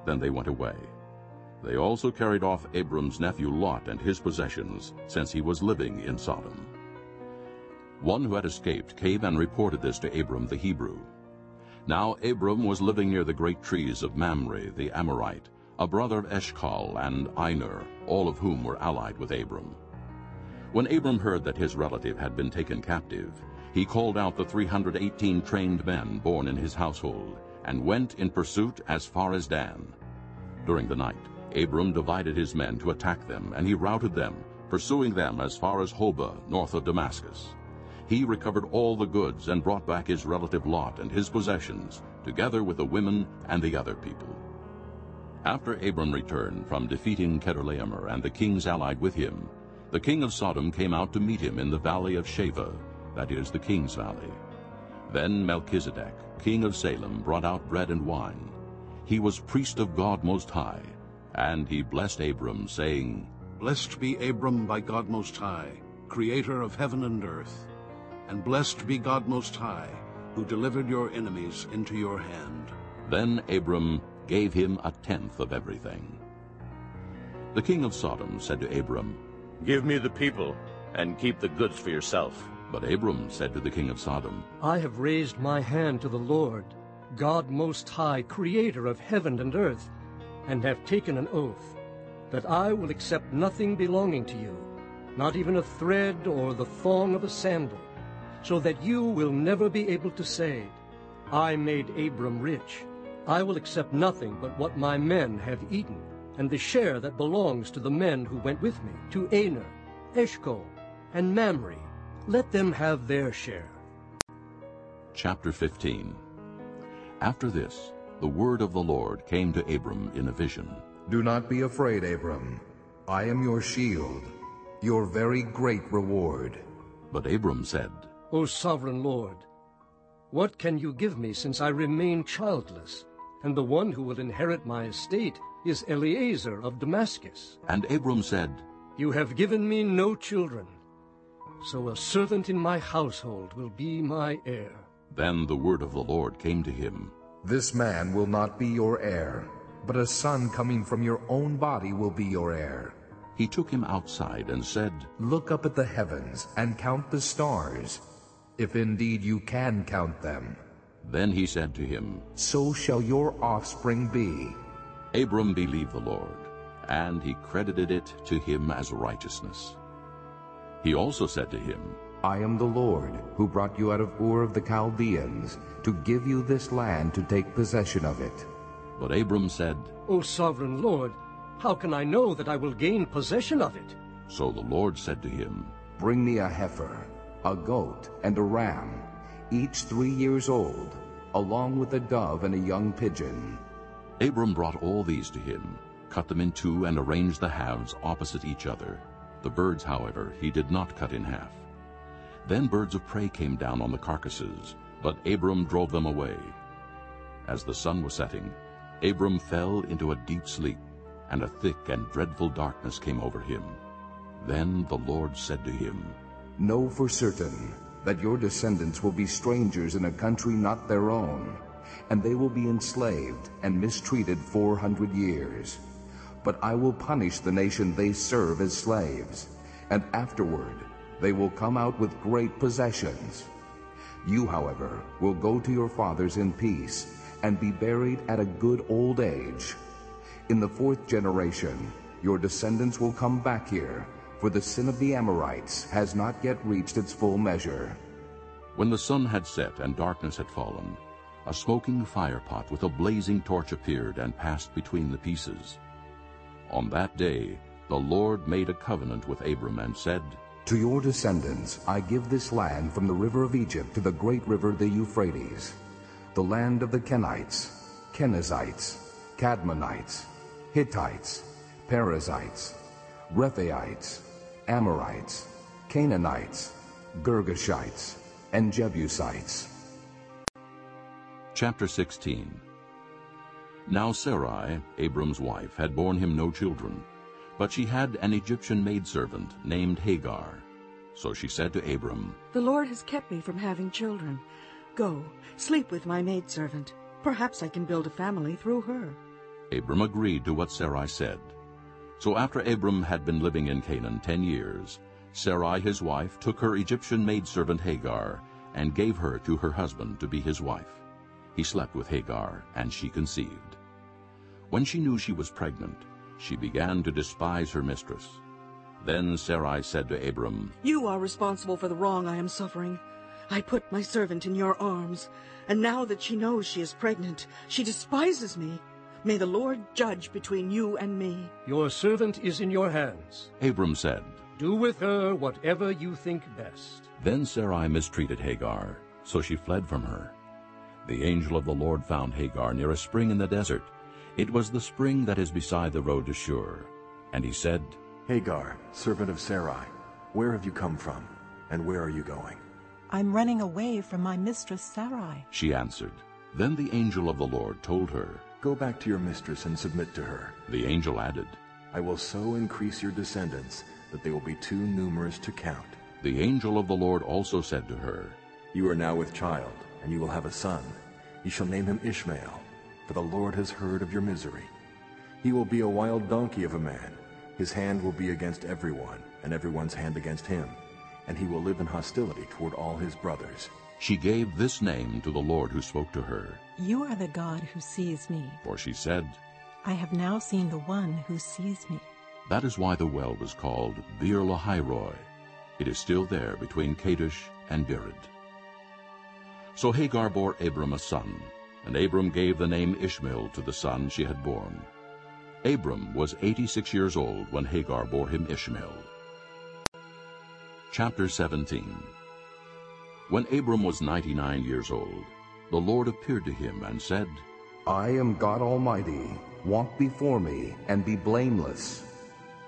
Then they went away. They also carried off Abram's nephew Lot and his possessions, since he was living in Sodom. One who had escaped came and reported this to Abram the Hebrew. Now Abram was living near the great trees of Mamre the Amorite, a brother of Eshcol and Aner, all of whom were allied with Abram. When Abram heard that his relative had been taken captive, he called out the 318 trained men born in his household, and went in pursuit as far as Dan. During the night, Abram divided his men to attack them, and he routed them, pursuing them as far as Hobah, north of Damascus. He recovered all the goods and brought back his relative Lot and his possessions, together with the women and the other people. After Abram returned from defeating Chedorlaomer and the kings allied with him, the king of Sodom came out to meet him in the valley of Shaveh, that is, the king's valley. Then Melchizedek, king of Salem, brought out bread and wine. He was priest of God Most High, and he blessed Abram, saying, Blessed be Abram by God Most High, creator of heaven and earth. And blessed be God Most High, who delivered your enemies into your hand. Then Abram gave him a tenth of everything. The king of Sodom said to Abram, Give me the people, and keep the goods for yourself. But Abram said to the king of Sodom, I have raised my hand to the Lord, God Most High, creator of heaven and earth, and have taken an oath, that I will accept nothing belonging to you, not even a thread or the thong of a sandal, so that you will never be able to say, I made Abram rich. I will accept nothing but what my men have eaten and the share that belongs to the men who went with me, to Aner, Eshcol, and Mamre. Let them have their share. Chapter 15 After this, the word of the Lord came to Abram in a vision. Do not be afraid, Abram. I am your shield, your very great reward. But Abram said, O sovereign Lord, what can you give me since I remain childless, and the one who will inherit my estate is Eliezer of Damascus. And Abram said, You have given me no children, so a servant in my household will be my heir. Then the word of the Lord came to him. This man will not be your heir, but a son coming from your own body will be your heir. He took him outside and said, Look up at the heavens and count the stars, if indeed you can count them. Then he said to him, So shall your offspring be. Abram believed the Lord, and he credited it to him as righteousness. He also said to him, I am the Lord, who brought you out of Ur of the Chaldeans, to give you this land to take possession of it. But Abram said, O sovereign Lord, how can I know that I will gain possession of it? So the Lord said to him, Bring me a heifer, a goat, and a ram, each three years old, along with a dove and a young pigeon. Abram brought all these to him, cut them in two, and arranged the halves opposite each other. The birds, however, he did not cut in half. Then birds of prey came down on the carcasses, but Abram drove them away. As the sun was setting, Abram fell into a deep sleep, and a thick and dreadful darkness came over him. Then the Lord said to him, Know for certain that your descendants will be strangers in a country not their own, and they will be enslaved and mistreated four hundred years. But I will punish the nation they serve as slaves, and afterward they will come out with great possessions. You, however, will go to your fathers in peace and be buried at a good old age. In the fourth generation, your descendants will come back here, for the sin of the Amorites has not yet reached its full measure. When the sun had set and darkness had fallen, a smoking firepot with a blazing torch appeared and passed between the pieces. On that day the Lord made a covenant with Abram and said, to your descendants I give this land from the river of Egypt to the great river the Euphrates, the land of the Kenites, Kenizzites, Kadmonites, Hittites, Perizzites, Rephaites, Amorites, Canaanites, Girgashites, and Jebusites. Chapter 16 Now Sarai, Abram's wife, had borne him no children, but she had an Egyptian maidservant named Hagar. So she said to Abram, The Lord has kept me from having children. Go, sleep with my maidservant. Perhaps I can build a family through her. Abram agreed to what Sarai said. So after Abram had been living in Canaan ten years, Sarai his wife took her Egyptian maidservant Hagar and gave her to her husband to be his wife. He slept with Hagar, and she conceived. When she knew she was pregnant, she began to despise her mistress. Then Sarai said to Abram, You are responsible for the wrong I am suffering. I put my servant in your arms, and now that she knows she is pregnant, she despises me. May the Lord judge between you and me. Your servant is in your hands. Abram said, Do with her whatever you think best. Then Sarai mistreated Hagar, so she fled from her. The angel of the Lord found Hagar near a spring in the desert, it was the spring that is beside the road to Shur. And he said, Hagar, servant of Sarai, where have you come from, and where are you going? I'm running away from my mistress Sarai. She answered. Then the angel of the Lord told her, Go back to your mistress and submit to her. The angel added, I will so increase your descendants that they will be too numerous to count. The angel of the Lord also said to her, You are now with child, and you will have a son. You shall name him Ishmael for the Lord has heard of your misery. He will be a wild donkey of a man. His hand will be against everyone, and everyone's hand against him. And he will live in hostility toward all his brothers. She gave this name to the Lord who spoke to her. You are the God who sees me. For she said, I have now seen the one who sees me. That is why the well was called Beer Lahairoi. It is still there between Kadesh and Bered. So Hagar bore Abram a son, and Abram gave the name Ishmael to the son she had borne. Abram was 86 years old when Hagar bore him Ishmael. Chapter 17 When Abram was 99 years old, the Lord appeared to him and said, I am God Almighty. Walk before me and be blameless.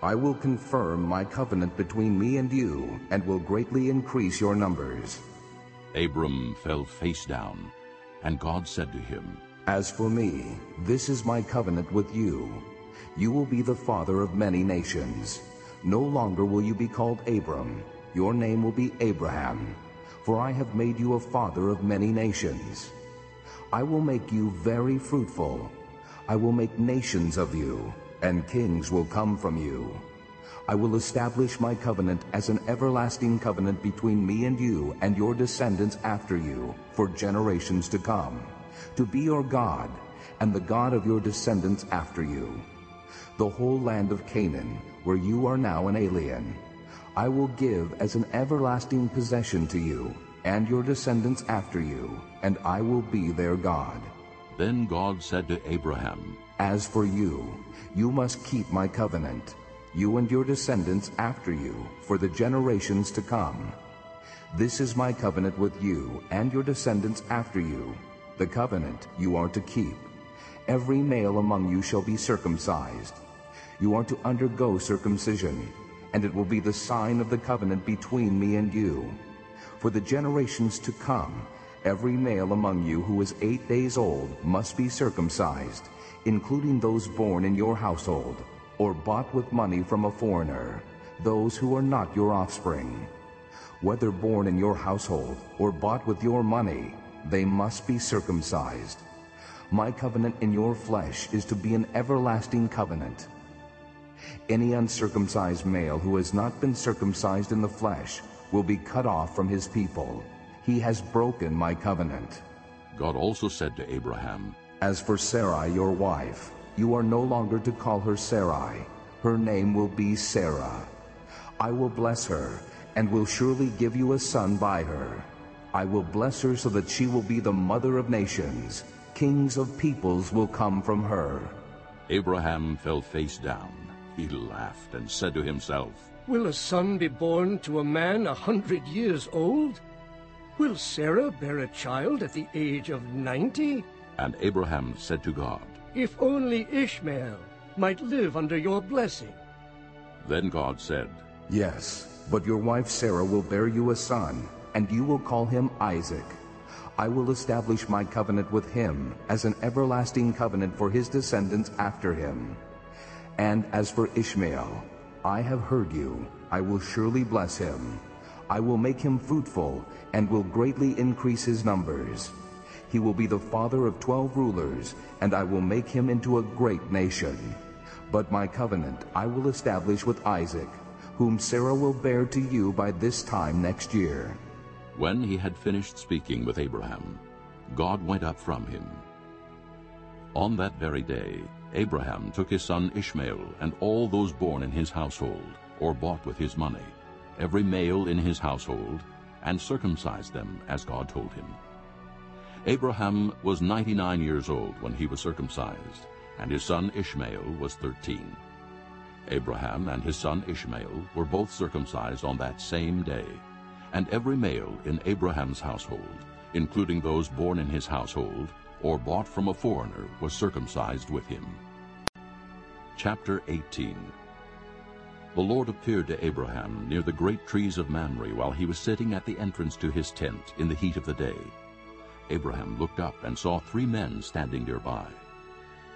I will confirm my covenant between me and you and will greatly increase your numbers. Abram fell face down and God said to him, As for me, this is my covenant with you. You will be the father of many nations. No longer will you be called Abram. Your name will be Abraham. For I have made you a father of many nations. I will make you very fruitful. I will make nations of you, and kings will come from you. I will establish my covenant as an everlasting covenant between me and you and your descendants after you for generations to come, to be your God and the God of your descendants after you. The whole land of Canaan, where you are now an alien, I will give as an everlasting possession to you and your descendants after you, and I will be their God. Then God said to Abraham, As for you, you must keep my covenant, you and your descendants after you, for the generations to come. This is my covenant with you and your descendants after you, the covenant you are to keep. Every male among you shall be circumcised. You are to undergo circumcision, and it will be the sign of the covenant between me and you. For the generations to come, every male among you who is eight days old must be circumcised, including those born in your household, or bought with money from a foreigner, those who are not your offspring. Whether born in your household or bought with your money, they must be circumcised. My covenant in your flesh is to be an everlasting covenant. Any uncircumcised male who has not been circumcised in the flesh will be cut off from his people. He has broken my covenant. God also said to Abraham, As for Sarai your wife, you are no longer to call her Sarai. Her name will be Sarah. I will bless her, and will surely give you a son by her. I will bless her so that she will be the mother of nations. Kings of peoples will come from her. Abraham fell face down. He laughed and said to himself, Will a son be born to a man a hundred years old? Will Sarah bear a child at the age of ninety? And Abraham said to God, If only Ishmael might live under your blessing. Then God said, Yes, but your wife Sarah will bear you a son, and you will call him Isaac. I will establish my covenant with him as an everlasting covenant for his descendants after him. And as for Ishmael, I have heard you. I will surely bless him. I will make him fruitful and will greatly increase his numbers. He will be the father of twelve rulers, and I will make him into a great nation. But my covenant I will establish with Isaac, whom Sarah will bear to you by this time next year. When he had finished speaking with Abraham, God went up from him. On that very day, Abraham took his son Ishmael and all those born in his household, or bought with his money, every male in his household, and circumcised them as God told him. Abraham was ninety-nine years old when he was circumcised, and his son Ishmael was thirteen. Abraham and his son Ishmael were both circumcised on that same day, and every male in Abraham's household, including those born in his household, or bought from a foreigner was circumcised with him. Chapter 18 The Lord appeared to Abraham near the great trees of Mamre while he was sitting at the entrance to his tent in the heat of the day. Abraham looked up and saw three men standing nearby.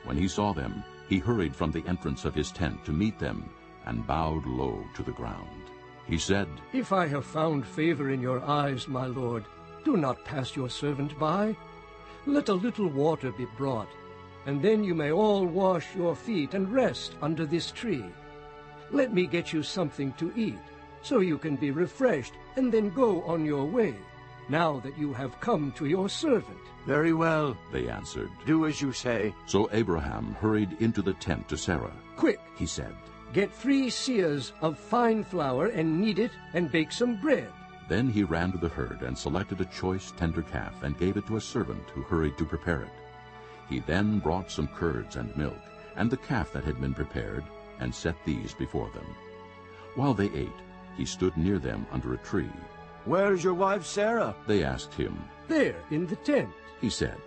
When he saw them, he hurried from the entrance of his tent to meet them and bowed low to the ground. He said, If I have found favor in your eyes, my lord, do not pass your servant by. Let a little water be brought, and then you may all wash your feet and rest under this tree. Let me get you something to eat, so you can be refreshed, and then go on your way, now that you have come to your servant. Very well, they answered. Do as you say. So Abraham hurried into the tent to Sarah. Quick, he said. Get three seahs of fine flour and knead it and bake some bread. Then he ran to the herd and selected a choice tender calf and gave it to a servant who hurried to prepare it. He then brought some curds and milk and the calf that had been prepared and set these before them. While they ate, he stood near them under a tree. Where's your wife Sarah? They asked him. There, in the tent, he said.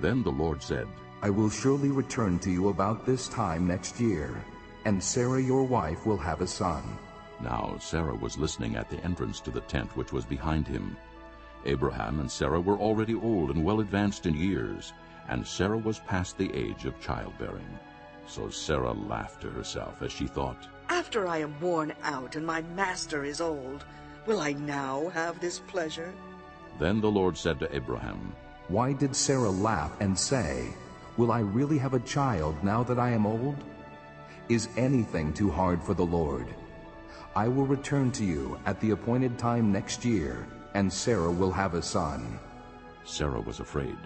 Then the Lord said, I will surely return to you about this time next year, and Sarah your wife will have a son. Now Sarah was listening at the entrance to the tent which was behind him. Abraham and Sarah were already old and well advanced in years, and Sarah was past the age of childbearing. So Sarah laughed to herself as she thought, After I am worn out and my master is old, will I now have this pleasure? Then the Lord said to Abraham, Why did Sarah laugh and say, Will I really have a child now that I am old? Is anything too hard for the Lord? I will return to you at the appointed time next year, and Sarah will have a son. Sarah was afraid,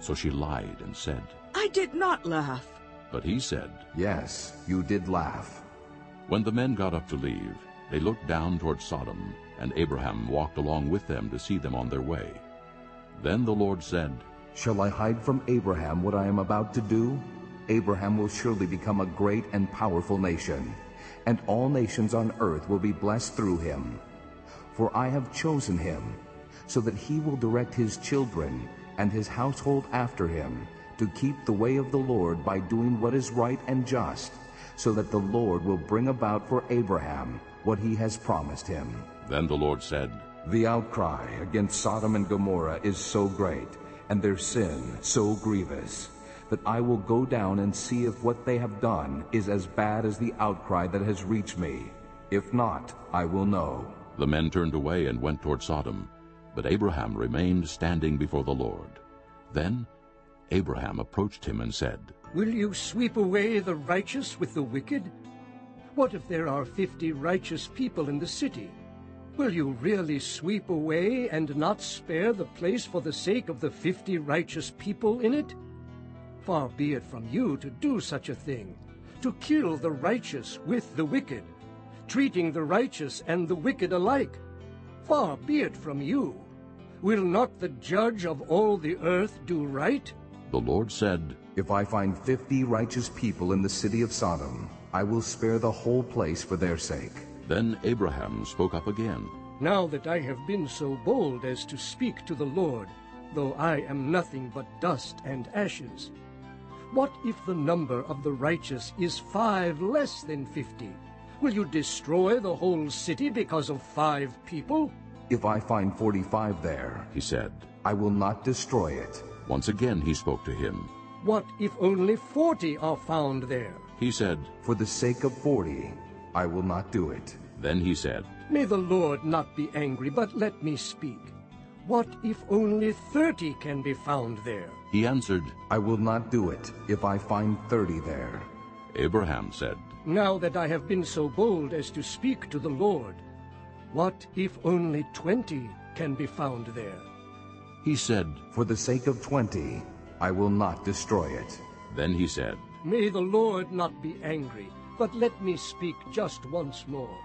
so she lied and said, I did not laugh. But he said, Yes, you did laugh. When the men got up to leave, they looked down toward Sodom, and Abraham walked along with them to see them on their way. Then the Lord said, Shall I hide from Abraham what I am about to do? Abraham will surely become a great and powerful nation, and all nations on earth will be blessed through him. For I have chosen him, so that he will direct his children and his household after him, to keep the way of the Lord by doing what is right and just, so that the Lord will bring about for Abraham what he has promised him. Then the Lord said, The outcry against Sodom and Gomorrah is so great, and their sin so grievous, that I will go down and see if what they have done is as bad as the outcry that has reached me. If not, I will know. The men turned away and went toward Sodom, but Abraham remained standing before the Lord. Then Abraham approached him and said, Will you sweep away the righteous with the wicked? What if there are fifty righteous people in the city? Will you really sweep away and not spare the place for the sake of the fifty righteous people in it? Far be it from you to do such a thing, to kill the righteous with the wicked, treating the righteous and the wicked alike. Far be it from you. Will not the judge of all the earth do right? The Lord said, If I find fifty righteous people in the city of Sodom, I will spare the whole place for their sake. Then Abraham spoke up again. Now that I have been so bold as to speak to the Lord, though I am nothing but dust and ashes, what if the number of the righteous is five less than fifty? Will you destroy the whole city because of five people? If I find forty-five there, he said, I will not destroy it. Once again he spoke to him. What if only forty are found there? He said, For the sake of forty, I will not do it. Then he said, May the Lord not be angry, but let me speak. What if only thirty can be found there? He answered, I will not do it if I find thirty there. Abraham said, Now that I have been so bold as to speak to the Lord, what if only twenty can be found there? He said, For the sake of twenty, I will not destroy it. Then he said, May the Lord not be angry, but let me speak just once more.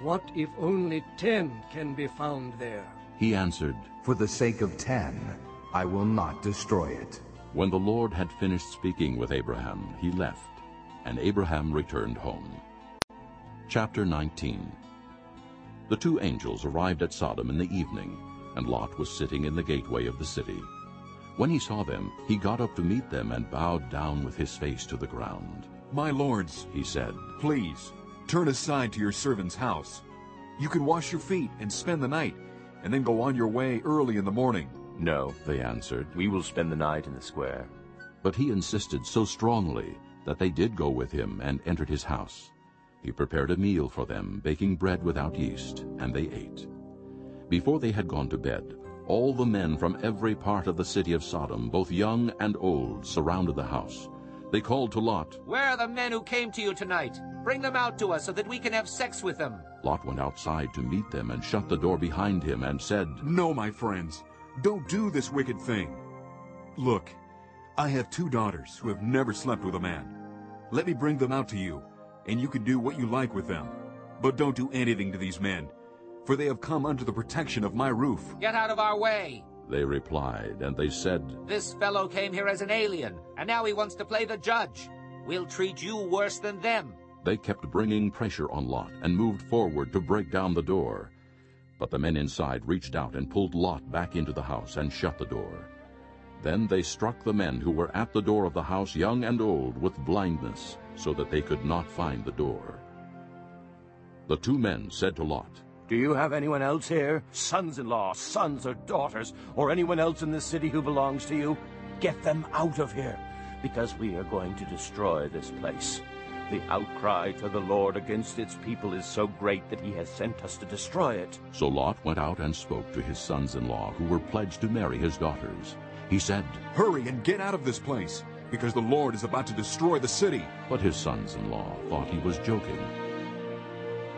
What if only ten can be found there? He answered, For the sake of ten, I will not destroy it. When the Lord had finished speaking with Abraham, he left, and Abraham returned home. Chapter 19 The two angels arrived at Sodom in the evening, and Lot was sitting in the gateway of the city. When he saw them, he got up to meet them and bowed down with his face to the ground. My lords, he said, please, turn aside to your servant's house. You can wash your feet and spend the night, and then go on your way early in the morning. No, they answered, we will spend the night in the square. But he insisted so strongly that they did go with him and entered his house. He prepared a meal for them, baking bread without yeast, and they ate. Before they had gone to bed, all the men from every part of the city of Sodom, both young and old, surrounded the house. They called to Lot, Where are the men who came to you tonight? Bring them out to us so that we can have sex with them. Lot went outside to meet them and shut the door behind him and said, No, my friends, don't do this wicked thing. Look, I have two daughters who have never slept with a man. Let me bring them out to you, and you can do what you like with them. But don't do anything to these men, for they have come under the protection of my roof. Get out of our way, they replied, and they said, This fellow came here as an alien, and now he wants to play the judge. We'll treat you worse than them. They kept bringing pressure on Lot and moved forward to break down the door. But the men inside reached out and pulled Lot back into the house and shut the door. Then they struck the men who were at the door of the house, young and old, with blindness, so that they could not find the door. The two men said to Lot, Do you have anyone else here? Sons-in-law, sons or daughters, or anyone else in this city who belongs to you? Get them out of here, because we are going to destroy this place. The outcry to the Lord against its people is so great that he has sent us to destroy it. So Lot went out and spoke to his sons-in-law, who were pledged to marry his daughters. He said, Hurry and get out of this place, because the Lord is about to destroy the city. But his sons-in-law thought he was joking.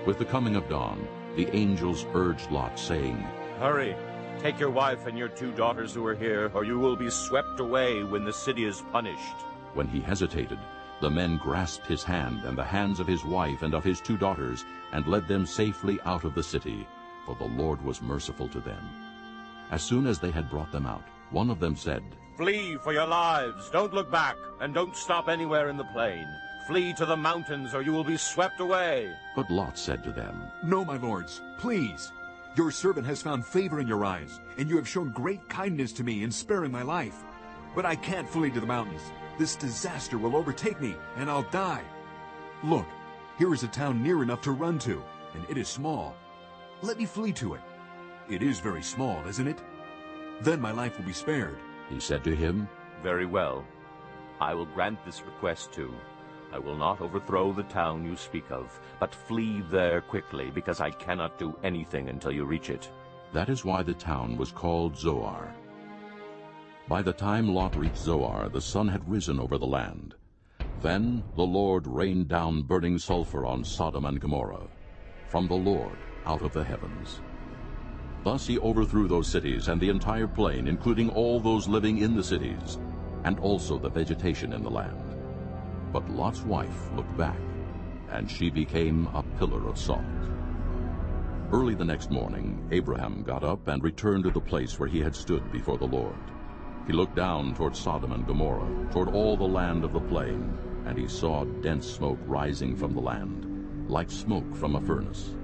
With the coming of dawn, the angels urged Lot, saying, Hurry, take your wife and your two daughters who are here, or you will be swept away when the city is punished. When he hesitated, The men grasped his hand and the hands of his wife and of his two daughters, and led them safely out of the city, for the Lord was merciful to them. As soon as they had brought them out, one of them said, Flee for your lives. Don't look back, and don't stop anywhere in the plain. Flee to the mountains, or you will be swept away. But Lot said to them, No, my lords, please. Your servant has found favor in your eyes, and you have shown great kindness to me in sparing my life. But I can't flee to the mountains. This disaster will overtake me, and I'll die. Look, here is a town near enough to run to, and it is small. Let me flee to it. It is very small, isn't it? Then my life will be spared. He said to him, Very well. I will grant this request too. I will not overthrow the town you speak of, but flee there quickly, because I cannot do anything until you reach it. That is why the town was called Zoar. By the time Lot reached Zoar, the sun had risen over the land. Then the Lord rained down burning sulfur on Sodom and Gomorrah, from the Lord out of the heavens. Thus he overthrew those cities and the entire plain, including all those living in the cities, and also the vegetation in the land. But Lot's wife looked back, and she became a pillar of salt. Early the next morning, Abraham got up and returned to the place where he had stood before the Lord. He looked down toward Sodom and Gomorrah, toward all the land of the plain, and he saw dense smoke rising from the land, like smoke from a furnace.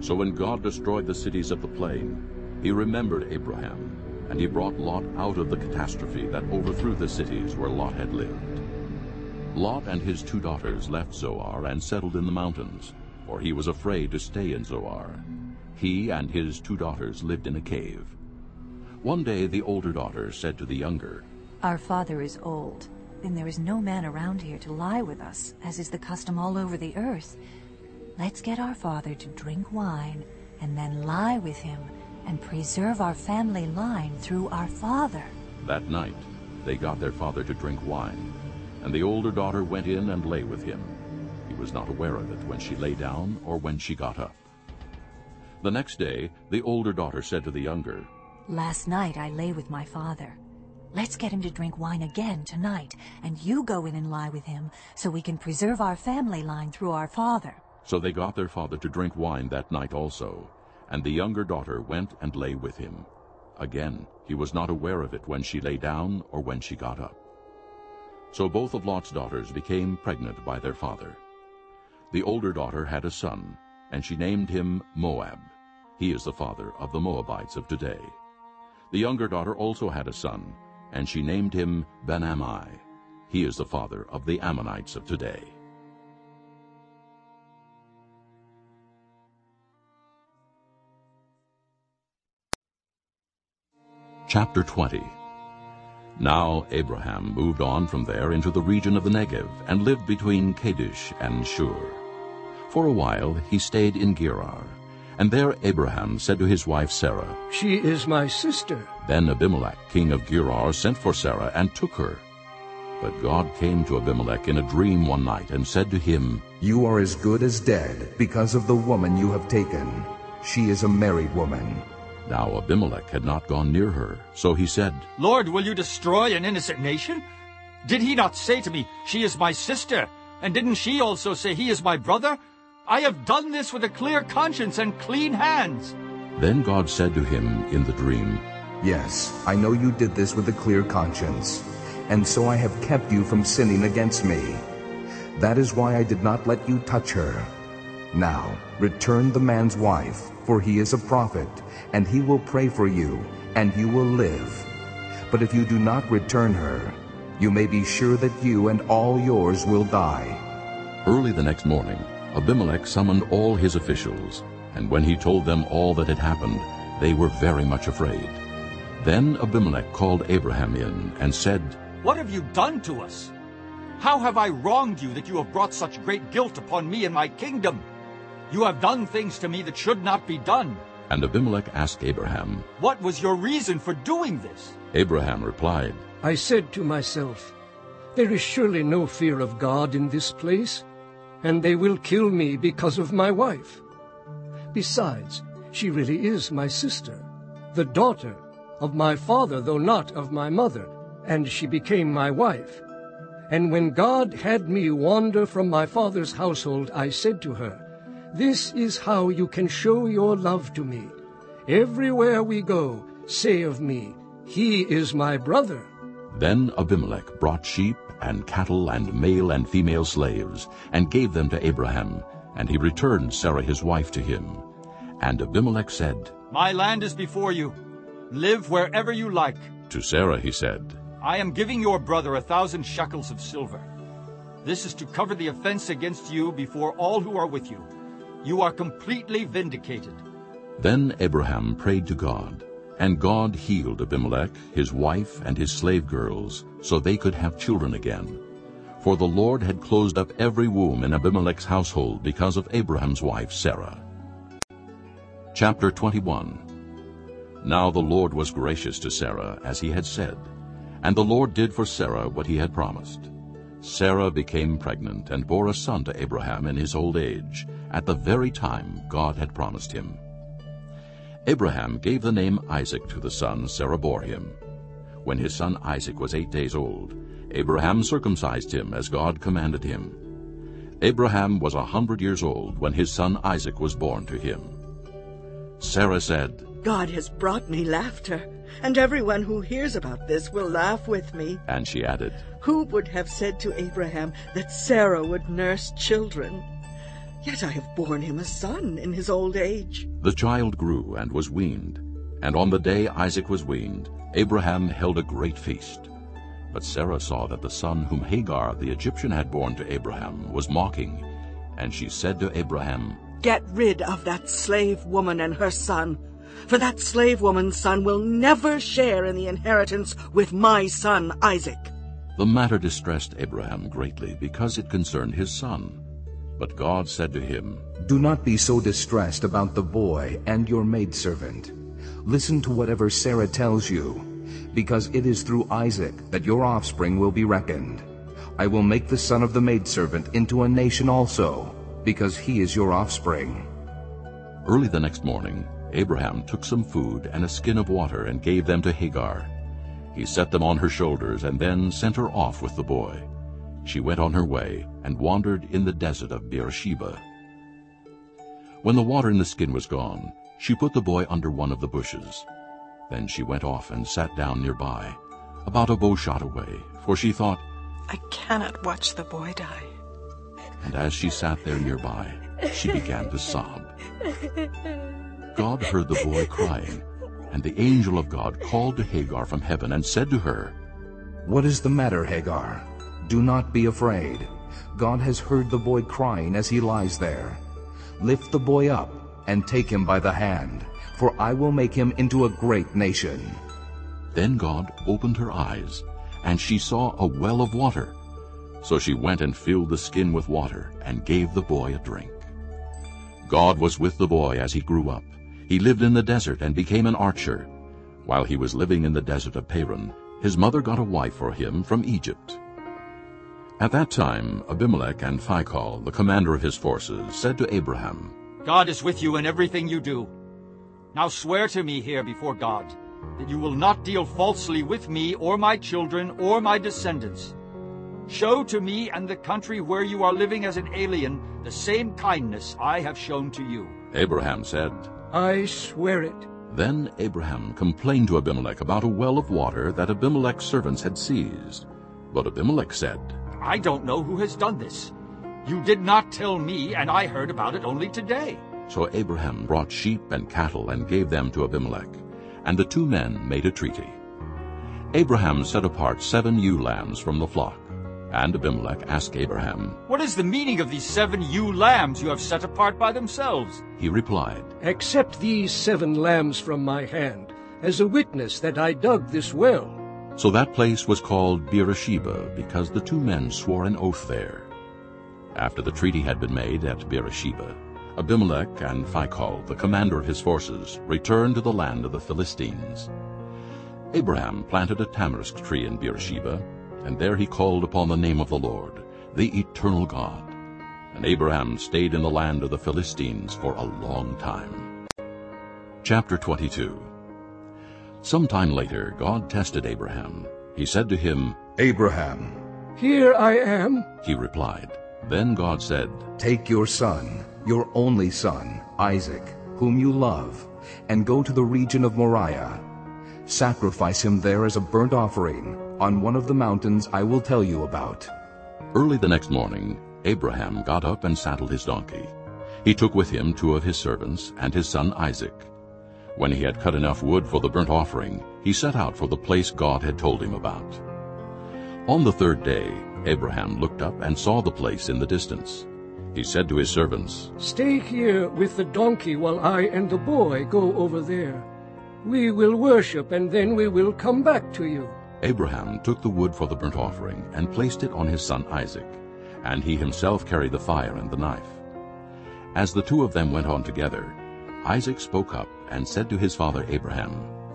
So when God destroyed the cities of the plain, he remembered Abraham, and he brought Lot out of the catastrophe that overthrew the cities where Lot had lived. Lot and his two daughters left Zoar and settled in the mountains, for he was afraid to stay in Zoar. He and his two daughters lived in a cave. One day the older daughter said to the younger, Our father is old, and there is no man around here to lie with us, as is the custom all over the earth. Let's get our father to drink wine, and then lie with him, and preserve our family line through our father. That night they got their father to drink wine, and the older daughter went in and lay with him. He was not aware of it when she lay down or when she got up. The next day the older daughter said to the younger, Last night I lay with my father. Let's get him to drink wine again tonight, and you go in and lie with him, so we can preserve our family line through our father. So they got their father to drink wine that night also, and the younger daughter went and lay with him. Again, he was not aware of it when she lay down or when she got up. So both of Lot's daughters became pregnant by their father. The older daughter had a son, and she named him Moab. He is the father of the Moabites of today. The younger daughter also had a son, and she named him Ben-Ammi. He is the father of the Ammonites of today. Chapter 20 Now Abraham moved on from there into the region of the Negev and lived between Kadesh and Shur. For a while he stayed in Gerar, and there Abraham said to his wife Sarah, She is my sister. Then Abimelech, king of Gerar, sent for Sarah and took her. But God came to Abimelech in a dream one night and said to him, You are as good as dead because of the woman you have taken. She is a married woman. Now Abimelech had not gone near her, so he said, Lord, will you destroy an innocent nation? Did he not say to me, She is my sister? And didn't she also say, He is my brother? I have done this with a clear conscience and clean hands. Then God said to him in the dream, Yes, I know you did this with a clear conscience, and so I have kept you from sinning against me. That is why I did not let you touch her. Now return the man's wife, for he is a prophet, and he will pray for you, and you will live. But if you do not return her, you may be sure that you and all yours will die. Early the next morning, Abimelech summoned all his officials, and when he told them all that had happened, they were very much afraid. Then Abimelech called Abraham in and said, What have you done to us? How have I wronged you that you have brought such great guilt upon me and my kingdom? You have done things to me that should not be done. And Abimelech asked Abraham, What was your reason for doing this? Abraham replied, I said to myself, There is surely no fear of God in this place, and they will kill me because of my wife. Besides, she really is my sister, the daughter of my father, though not of my mother, and she became my wife. And when God had me wander from my father's household, I said to her, This is how you can show your love to me. Everywhere we go, say of me, He is my brother. Then Abimelech brought sheep and cattle and male and female slaves, and gave them to Abraham, and he returned Sarah his wife to him. And Abimelech said, My land is before you. Live wherever you like. To Sarah he said, I am giving your brother a thousand shekels of silver. This is to cover the offense against you before all who are with you. You are completely vindicated. Then Abraham prayed to God, and God healed Abimelech, his wife, and his slave girls, so they could have children again. For the Lord had closed up every womb in Abimelech's household because of Abraham's wife Sarah. Chapter 21 Now the Lord was gracious to Sarah, as he had said, and the Lord did for Sarah what he had promised. Sarah became pregnant and bore a son to Abraham in his old age, at the very time God had promised him. Abraham gave the name Isaac to the son Sarah bore him. When his son Isaac was eight days old, Abraham circumcised him as God commanded him. Abraham was a hundred years old when his son Isaac was born to him. Sarah said, God has brought me laughter, and everyone who hears about this will laugh with me. And she added, Who would have said to Abraham that Sarah would nurse children? Yet I have borne him a son in his old age. The child grew and was weaned, and on the day Isaac was weaned, Abraham held a great feast. But Sarah saw that the son whom Hagar the Egyptian had borne to Abraham was mocking, and she said to Abraham, Get rid of that slave woman and her son, for that slave woman's son will never share in the inheritance with my son Isaac. The matter distressed Abraham greatly because it concerned his son. But God said to him, Do not be so distressed about the boy and your maidservant. Listen to whatever Sarah tells you, because it is through Isaac that your offspring will be reckoned. I will make the son of the maidservant into a nation also, because he is your offspring. Early the next morning, Abraham took some food and a skin of water and gave them to Hagar. He set them on her shoulders and then sent her off with the boy. She went on her way and wandered in the desert of Beersheba. When the water in the skin was gone, she put the boy under one of the bushes. Then she went off and sat down nearby, about a bow shot away, for she thought, I cannot watch the boy die. And as she sat there nearby, she began to sob. God heard the boy crying, and the angel of God called to Hagar from heaven and said to her, What is the matter, Hagar? Do not be afraid. God has heard the boy crying as he lies there. Lift the boy up and take him by the hand, for I will make him into a great nation. Then God opened her eyes, and she saw a well of water. So she went and filled the skin with water and gave the boy a drink. God was with the boy as he grew up. He lived in the desert and became an archer. While he was living in the desert of Paran, his mother got a wife for him from Egypt. At that time Abimelech and Phicol, the commander of his forces, said to Abraham, God is with you in everything you do. Now swear to me here before God that you will not deal falsely with me or my children or my descendants. Show to me and the country where you are living as an alien the same kindness I have shown to you. Abraham said, I swear it. Then Abraham complained to Abimelech about a well of water that Abimelech's servants had seized. But Abimelech said, I don't know who has done this. You did not tell me, and I heard about it only today. So Abraham brought sheep and cattle and gave them to Abimelech, and the two men made a treaty. Abraham set apart seven ewe lambs from the flock, and Abimelech asked Abraham, What is the meaning of these seven ewe lambs you have set apart by themselves? He replied, Accept these seven lambs from my hand, as a witness that I dug this well. So that place was called Beersheba, because the two men swore an oath there. After the treaty had been made at Beersheba, Abimelech and Phicol, the commander of his forces, returned to the land of the Philistines. Abraham planted a tamarisk tree in Beersheba, and there he called upon the name of the Lord, the eternal God. And Abraham stayed in the land of the Philistines for a long time. Chapter 22 Some time later God tested Abraham. He said to him, Abraham. Here I am, he replied. Then God said, Take your son, your only son, Isaac, whom you love, and go to the region of Moriah. Sacrifice him there as a burnt offering on one of the mountains I will tell you about. Early the next morning, Abraham got up and saddled his donkey. He took with him two of his servants and his son Isaac. When he had cut enough wood for the burnt offering, he set out for the place God had told him about. On the third day, Abraham looked up and saw the place in the distance. He said to his servants, Stay here with the donkey while I and the boy go over there. We will worship, and then we will come back to you. Abraham took the wood for the burnt offering and placed it on his son Isaac, and he himself carried the fire and the knife. As the two of them went on together, Isaac spoke up and said to his father Abraham,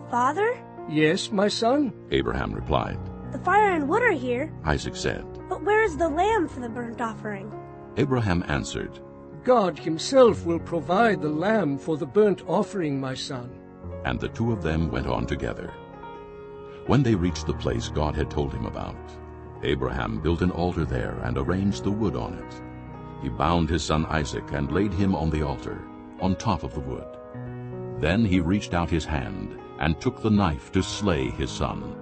Father? Yes, my son? Abraham replied. The fire and wood are here. Isaac said, But where is the lamb for the burnt offering? Abraham answered, God himself will provide the lamb for the burnt offering, my son. And the two of them went on together. When they reached the place God had told him about, Abraham built an altar there and arranged the wood on it. He bound his son Isaac and laid him on the altar, on top of the wood. Then he reached out his hand and took the knife to slay his son.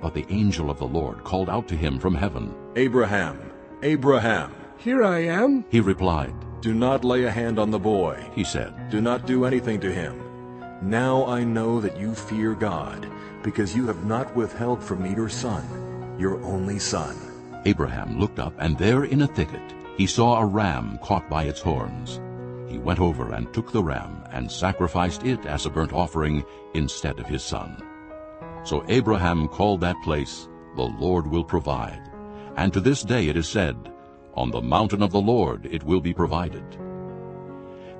But the angel of the Lord called out to him from heaven, Abraham, Abraham. Here I am. He replied, Do not lay a hand on the boy, he said. Do not do anything to him. Now I know that you fear God, because you have not withheld from me your son, your only son. Abraham looked up, and there in a thicket he saw a ram caught by its horns. He went over and took the ram and sacrificed it as a burnt offering instead of his son. So Abraham called that place, The Lord will provide. And to this day it is said, On the mountain of the Lord it will be provided.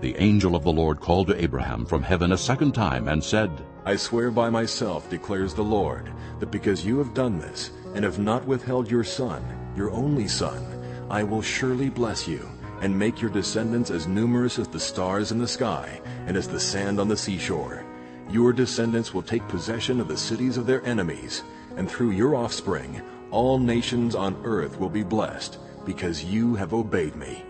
The angel of the Lord called to Abraham from heaven a second time and said, I swear by myself, declares the Lord, that because you have done this, and have not withheld your son, your only son, I will surely bless you, and make your descendants as numerous as the stars in the sky, and as the sand on the seashore. Your descendants will take possession of the cities of their enemies, and through your offspring all nations on earth will be blessed, because you have obeyed me.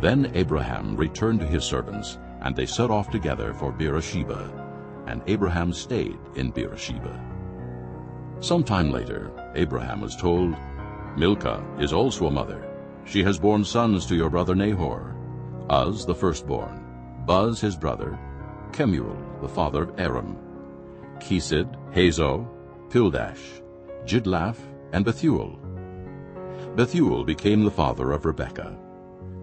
Then Abraham returned to his servants, and they set off together for Beersheba. And Abraham stayed in Beersheba. Some time later, Abraham was told, Milcah is also a mother. She has borne sons to your brother Nahor, Uz the firstborn, Buz his brother, Kemuel the father of Aram, Kesed, Hazo, Pildash, Jidlaph, and Bethuel. Bethuel became the father of Rebekah.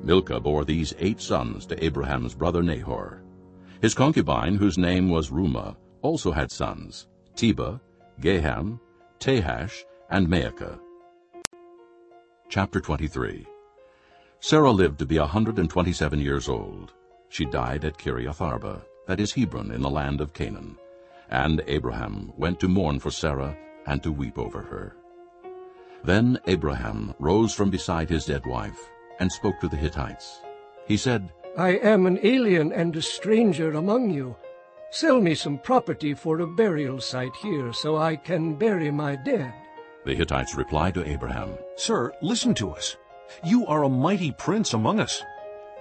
Milcah bore these eight sons to Abraham's brother Nahor. His concubine, whose name was Reumah, also had sons, Tebah, Gaham, Tahash, and Maacah. Chapter 23 Sarah lived to be a 127 years old. She died at Kiriath Arba, that is Hebron in the land of Canaan. And Abraham went to mourn for Sarah and to weep over her. Then Abraham rose from beside his dead wife and spoke to the Hittites. He said, I am an alien and a stranger among you. Sell me some property for a burial site here so I can bury my dead. The Hittites replied to Abraham, Sir, listen to us. You are a mighty prince among us.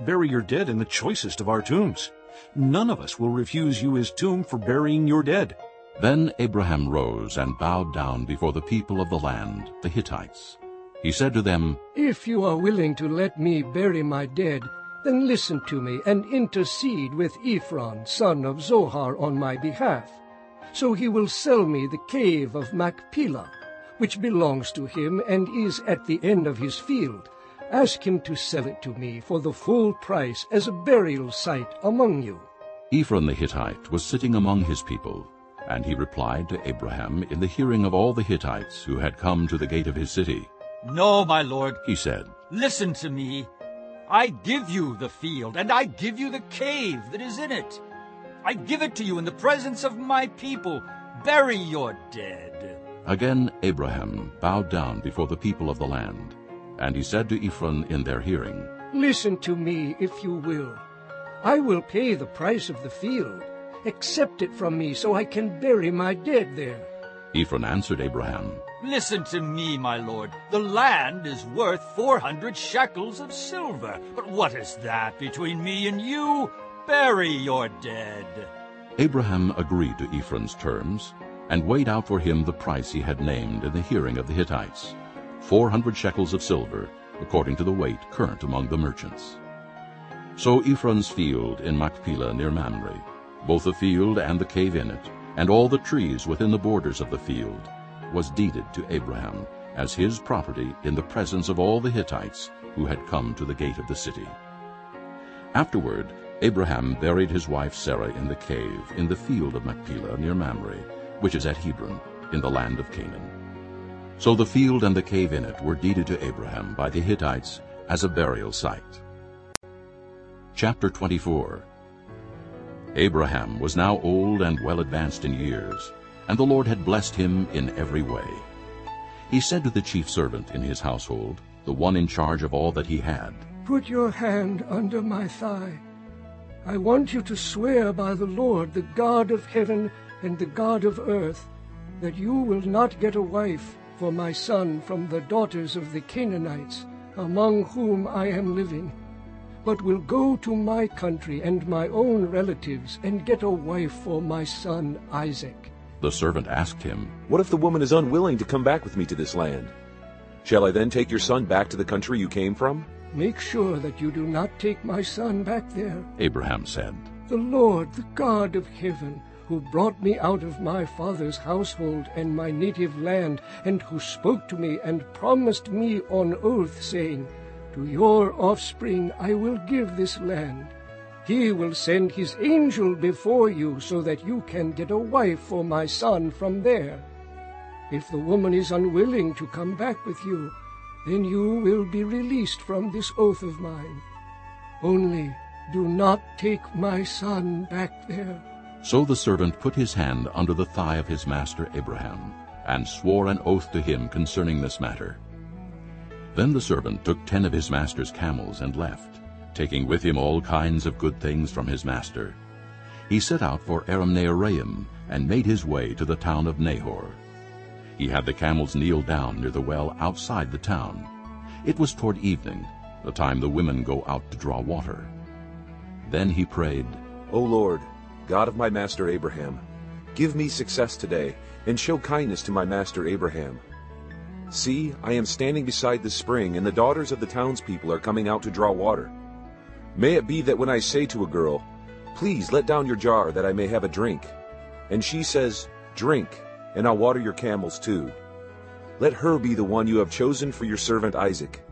Bury your dead in the choicest of our tombs. None of us will refuse you his tomb for burying your dead. Then Abraham rose and bowed down before the people of the land, the Hittites. He said to them, If you are willing to let me bury my dead, then listen to me and intercede with Ephron, son of Zohar, on my behalf. So he will sell me the cave of Machpelah, which belongs to him and is at the end of his field. Ask him to sell it to me for the full price as a burial site among you. Ephron the Hittite was sitting among his people, and he replied to Abraham in the hearing of all the Hittites who had come to the gate of his city. No, my lord, he said. Listen to me. I give you the field, and I give you the cave that is in it. I give it to you in the presence of my people. Bury your dead. Again Abraham bowed down before the people of the land, and he said to Ephron in their hearing, Listen to me, if you will. I will pay the price of the field. Accept it from me so I can bury my dead there. Ephron answered Abraham, Listen to me, my lord. The land is worth four hundred shekels of silver. But what is that between me and you? Bury your dead. Abraham agreed to Ephron's terms and weighed out for him the price he had named in the hearing of the Hittites, four hundred shekels of silver, according to the weight current among the merchants. So Ephron's field in Machpelah near Mamre, both the field and the cave in it, and all the trees within the borders of the field, was deeded to Abraham as his property in the presence of all the Hittites who had come to the gate of the city. Afterward, Abraham buried his wife Sarah in the cave in the field of Machpelah near Mamre, which is at Hebron, in the land of Canaan. So the field and the cave in it were deeded to Abraham by the Hittites as a burial site. Chapter 24 Abraham was now old and well advanced in years, and the Lord had blessed him in every way. He said to the chief servant in his household, the one in charge of all that he had, Put your hand under my thigh. I want you to swear by the Lord, the God of heaven and the God of earth, that you will not get a wife for my son from the daughters of the Canaanites, among whom I am living, but will go to my country and my own relatives and get a wife for my son Isaac. The servant asked him, What if the woman is unwilling to come back with me to this land? Shall I then take your son back to the country you came from? Make sure that you do not take my son back there. Abraham said, The Lord, the God of heaven, who brought me out of my father's household and my native land, and who spoke to me and promised me on oath, saying, To your offspring I will give this land. He will send his angel before you so that you can get a wife for my son from there. If the woman is unwilling to come back with you, then you will be released from this oath of mine. Only do not take my son back there. So the servant put his hand under the thigh of his master Abraham, and swore an oath to him concerning this matter. Then the servant took ten of his master's camels and left taking with him all kinds of good things from his master. He set out for Aram Naharaim and made his way to the town of Nahor. He had the camels kneel down near the well outside the town. It was toward evening, the time the women go out to draw water. Then he prayed, O Lord, God of my master Abraham, give me success today, and show kindness to my master Abraham. See, I am standing beside the spring, and the daughters of the townspeople are coming out to draw water. May it be that when I say to a girl, Please let down your jar that I may have a drink, and she says, Drink, and I'll water your camels too. Let her be the one you have chosen for your servant Isaac.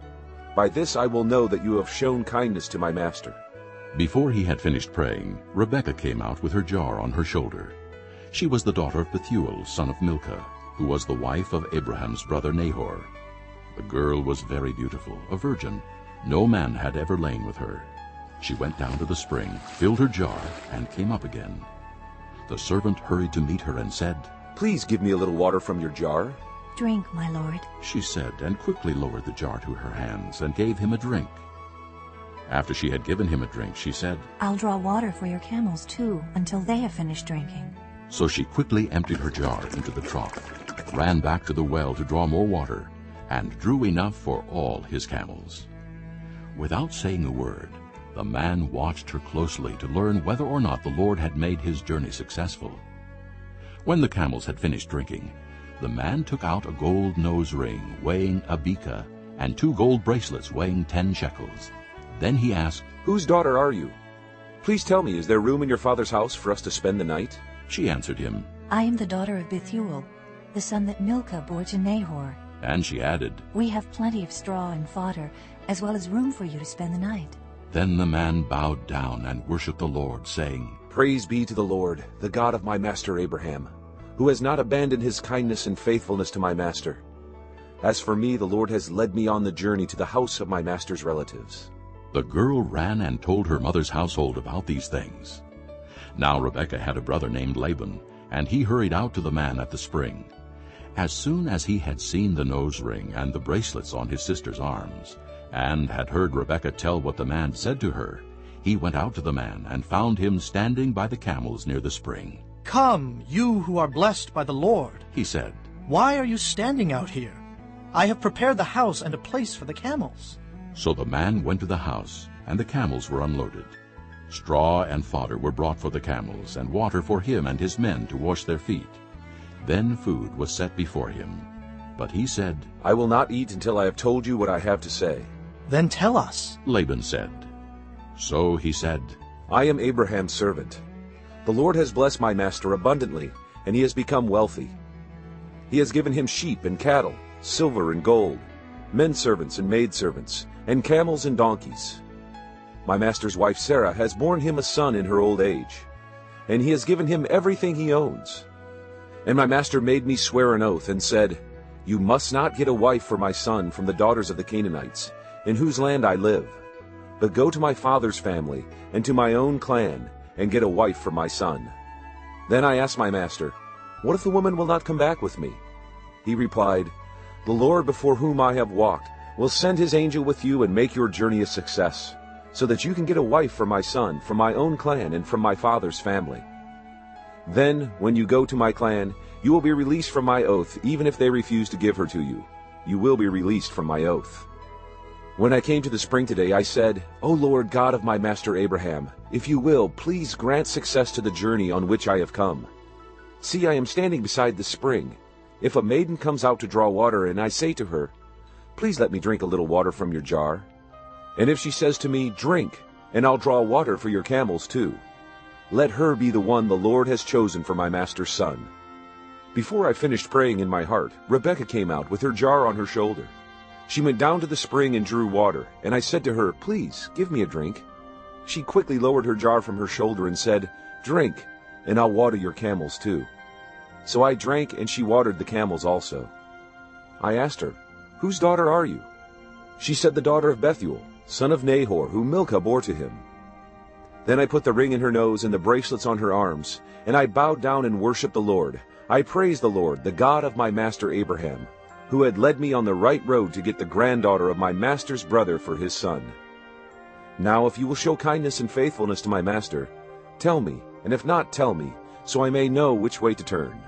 By this I will know that you have shown kindness to my master. Before he had finished praying, Rebekah came out with her jar on her shoulder. She was the daughter of Bethuel, son of Milcah, who was the wife of Abraham's brother Nahor. The girl was very beautiful, a virgin. No man had ever lain with her. She went down to the spring, filled her jar, and came up again. The servant hurried to meet her and said, Please give me a little water from your jar. Drink, my lord, she said, and quickly lowered the jar to her hands and gave him a drink. After she had given him a drink, she said, I'll draw water for your camels too, until they have finished drinking. So she quickly emptied her jar into the trough, ran back to the well to draw more water, and drew enough for all his camels. Without saying a word, the man watched her closely to learn whether or not the Lord had made his journey successful. When the camels had finished drinking, the man took out a gold nose ring weighing a beka and two gold bracelets weighing ten shekels. Then he asked, Whose daughter are you? Please tell me, is there room in your father's house for us to spend the night? She answered him, I am the daughter of Bethuel, the son that Milcah bore to Nahor. And she added, We have plenty of straw and fodder, as well as room for you to spend the night. Then the man bowed down and worshipped the Lord, saying, Praise be to the Lord, the God of my master Abraham, who has not abandoned his kindness and faithfulness to my master. As for me, the Lord has led me on the journey to the house of my master's relatives. The girl ran and told her mother's household about these things. Now Rebekah had a brother named Laban, and he hurried out to the man at the spring. As soon as he had seen the nose ring and the bracelets on his sister's arms, and had heard Rebekah tell what the man said to her, he went out to the man and found him standing by the camels near the spring. Come, you who are blessed by the Lord, he said. Why are you standing out here? I have prepared the house and a place for the camels. So the man went to the house, and the camels were unloaded. Straw and fodder were brought for the camels, and water for him and his men to wash their feet. Then food was set before him. But he said, I will not eat until I have told you what I have to say. Then tell us. Laban said. So he said, I am Abraham's servant. The Lord has blessed my master abundantly, and he has become wealthy. He has given him sheep and cattle, silver and gold, men servants and maid servants, and camels and donkeys. My master's wife Sarah has borne him a son in her old age, and he has given him everything he owns. And my master made me swear an oath and said, You must not get a wife for my son from the daughters of the Canaanites, in whose land I live, but go to my father's family and to my own clan, and get a wife for my son. Then I asked my master, What if the woman will not come back with me? He replied, The Lord before whom I have walked will send his angel with you and make your journey a success, so that you can get a wife for my son from my own clan and from my father's family. Then, when you go to my clan, you will be released from my oath, even if they refuse to give her to you. You will be released from my oath. When I came to the spring today, I said, O Lord God of my master Abraham, if you will, please grant success to the journey on which I have come. See, I am standing beside the spring. If a maiden comes out to draw water, and I say to her, Please let me drink a little water from your jar. And if she says to me, Drink, and I'll draw water for your camels too. Let her be the one the Lord has chosen for my master's son. Before I finished praying in my heart, Rebekah came out with her jar on her shoulder. She went down to the spring and drew water, and I said to her, Please, give me a drink. She quickly lowered her jar from her shoulder and said, Drink, and I'll water your camels too. So I drank, and she watered the camels also. I asked her, Whose daughter are you? She said, The daughter of Bethuel, son of Nahor, whom Milcah bore to him. Then I put the ring in her nose and the bracelets on her arms, and I bowed down and worshipped the Lord. I praised the Lord, the God of my master Abraham, who had led me on the right road to get the granddaughter of my master's brother for his son. Now if you will show kindness and faithfulness to my master, tell me, and if not, tell me, so I may know which way to turn.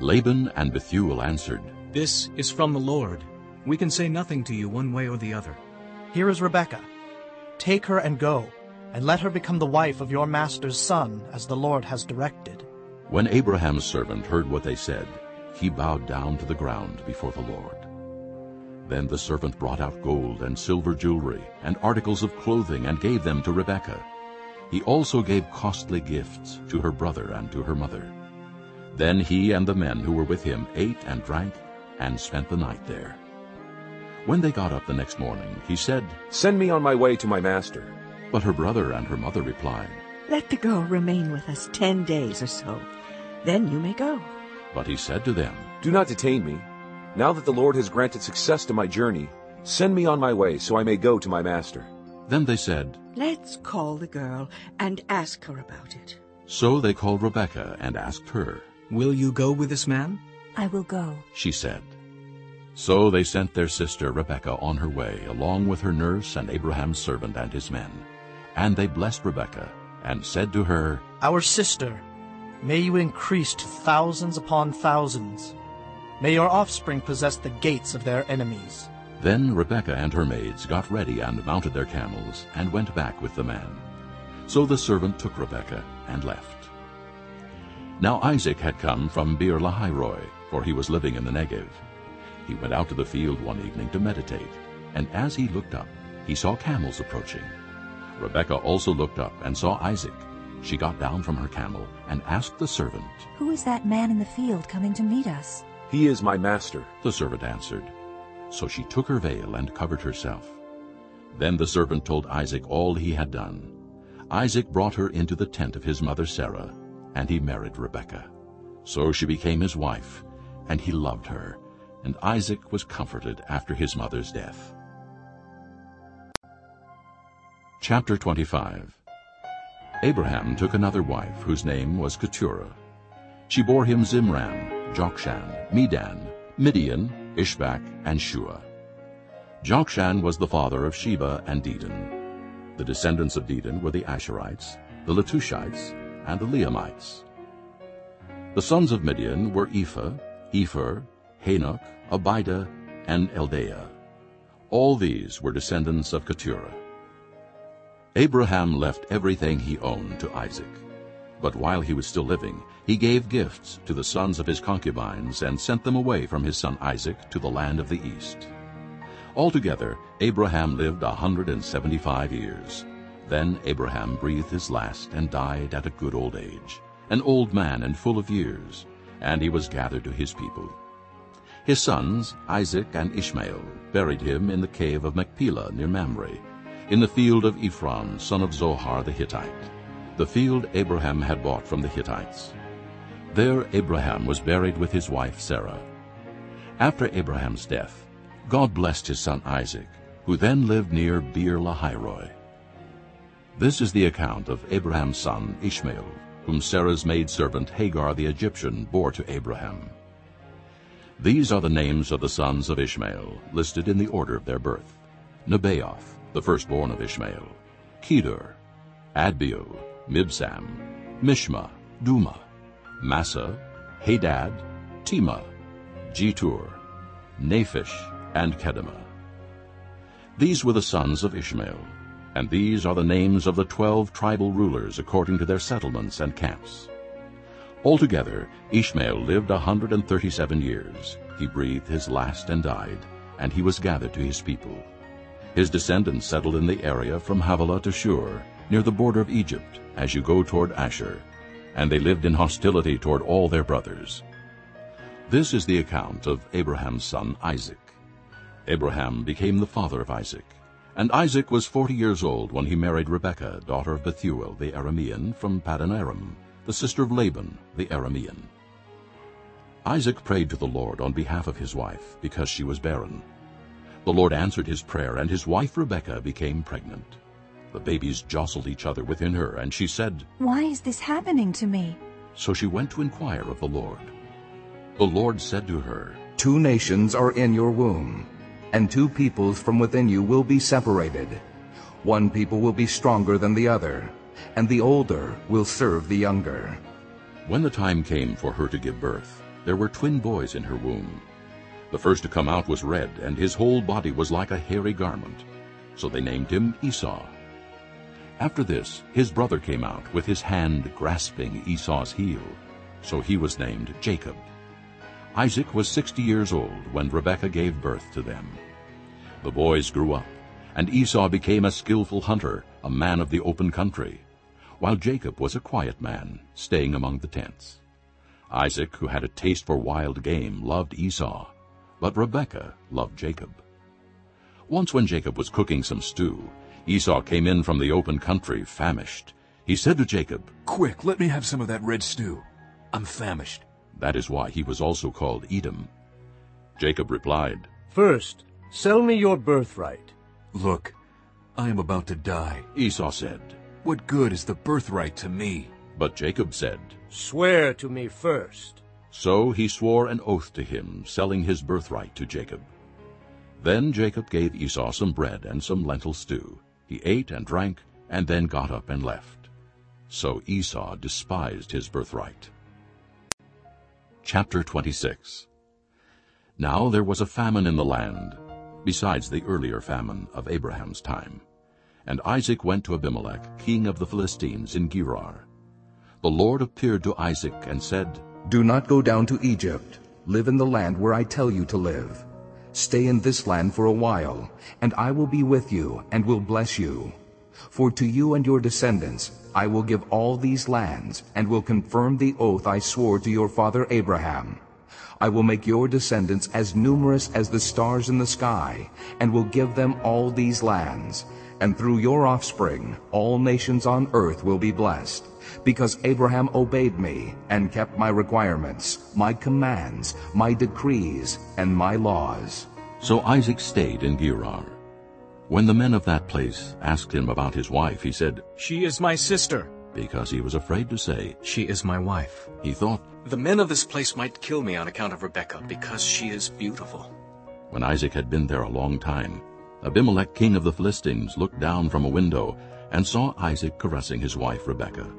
Laban and Bethuel answered, This is from the Lord. We can say nothing to you one way or the other. Here is Rebekah. Take her and go, and let her become the wife of your master's son, as the Lord has directed. When Abraham's servant heard what they said, he bowed down to the ground before the Lord. Then the servant brought out gold and silver jewelry and articles of clothing and gave them to Rebekah. He also gave costly gifts to her brother and to her mother. Then he and the men who were with him ate and drank and spent the night there. When they got up the next morning, he said, Send me on my way to my master. But her brother and her mother replied, Let the girl remain with us ten days or so. Then you may go. But he said to them, Do not detain me. Now that the Lord has granted success to my journey, send me on my way so I may go to my master. Then they said, Let's call the girl and ask her about it. So they called Rebekah and asked her. Will you go with this man? I will go, she said. So they sent their sister Rebekah on her way, along with her nurse and Abraham's servant and his men. And they blessed Rebekah, and said to her, Our sister, may you increase to thousands upon thousands. May your offspring possess the gates of their enemies. Then Rebekah and her maids got ready and mounted their camels, and went back with the man. So the servant took Rebekah and left. Now Isaac had come from Beer Lahai Roi, for he was living in the Negev. He went out to the field one evening to meditate, and as he looked up, he saw camels approaching. Rebekah also looked up and saw Isaac. She got down from her camel and asked the servant, Who is that man in the field coming to meet us? He is my master, the servant answered. So she took her veil and covered herself. Then the servant told Isaac all he had done. Isaac brought her into the tent of his mother Sarah, and he married Rebekah. So she became his wife, and he loved her, and Isaac was comforted after his mother's death. Chapter 25 Abraham took another wife, whose name was Keturah. She bore him Zimran, Jokshan, Medan, Midian, Ishbak, and Shua. Jokshan was the father of Sheba and Dedan. The descendants of Dedan were the Ashurites, the Letushites, and the Leummites. The sons of Midian were Ephah, Epher, Hanoch, Abida, and Eldaah. All these were descendants of Keturah. Abraham left everything he owned to Isaac. But while he was still living, he gave gifts to the sons of his concubines and sent them away from his son Isaac to the land of the east. Altogether, Abraham lived a hundred and seventy-five years. Then Abraham breathed his last and died at a good old age, an old man and full of years, and he was gathered to his people. His sons, Isaac and Ishmael, buried him in the cave of Machpelah near Mamre, in the field of Ephron, son of Zohar the Hittite, the field Abraham had bought from the Hittites. There Abraham was buried with his wife Sarah. After Abraham's death, God blessed his son Isaac, who then lived near Beer Lahai Roi. This is the account of Abraham's son Ishmael, whom Sarah's maidservant Hagar the Egyptian bore to Abraham. These are the names of the sons of Ishmael, listed in the order of their birth. Nebaioth, the firstborn of Ishmael, Kedar, Adbeel, Mibsam, Mishma, Dumah, Massa, Hadad, Tema, Jetur, Naphish, and Kedemah. These were the sons of Ishmael, and these are the names of the twelve tribal rulers according to their settlements and camps. Altogether, Ishmael lived a hundred and thirty-seven years. He breathed his last and died, and he was gathered to his people. His descendants settled in the area from Havilah to Shur, near the border of Egypt, as you go toward Ashur, and they lived in hostility toward all their brothers. This is the account of Abraham's son Isaac. Abraham became the father of Isaac. And Isaac was forty years old when he married Rebekah, daughter of Bethuel the Aramean, from Paddan Aram, the sister of Laban the Aramean. Isaac prayed to the Lord on behalf of his wife, because she was barren. The Lord answered his prayer, and his wife Rebekah became pregnant. The babies jostled each other within her, and she said, Why is this happening to me? So she went to inquire of the Lord. The Lord said to her, Two nations are in your womb, and two peoples from within you will be separated. One people will be stronger than the other, and the older will serve the younger. When the time came for her to give birth, there were twin boys in her womb. The first to come out was red, and his whole body was like a hairy garment. So they named him Esau. After this, his brother came out with his hand grasping Esau's heel. So he was named Jacob. Isaac was sixty years old when Rebekah gave birth to them. The boys grew up, and Esau became a skillful hunter, a man of the open country, while Jacob was a quiet man, staying among the tents. Isaac, who had a taste for wild game, loved Esau, but Rebekah loved Jacob. Once when Jacob was cooking some stew, Esau came in from the open country, famished. He said to Jacob, Quick, let me have some of that red stew. I'm famished. That is why he was also called Edom. Jacob replied, First, sell me your birthright. Look, I am about to die. Esau said, What good is the birthright to me? But Jacob said, Swear to me first. So he swore an oath to him, selling his birthright to Jacob. Then Jacob gave Esau some bread and some lentil stew. He ate and drank, and then got up and left. So Esau despised his birthright. Chapter 26 Now there was a famine in the land, besides the earlier famine of Abraham's time. And Isaac went to Abimelech, king of the Philistines, in Gerar. The Lord appeared to Isaac and said, Do not go down to Egypt. Live in the land where I tell you to live. Stay in this land for a while, and I will be with you and will bless you. For to you and your descendants I will give all these lands, and will confirm the oath I swore to your father Abraham. I will make your descendants as numerous as the stars in the sky, and will give them all these lands. And through your offspring all nations on earth will be blessed, because Abraham obeyed me and kept my requirements, my commands, my decrees, and my laws. So Isaac stayed in Gerar. When the men of that place asked him about his wife, he said, She is my sister. Because he was afraid to say, She is my wife. He thought, The men of this place might kill me on account of Rebekah, because she is beautiful. When Isaac had been there a long time, Abimelech king of the Philistines looked down from a window and saw Isaac caressing his wife Rebekah.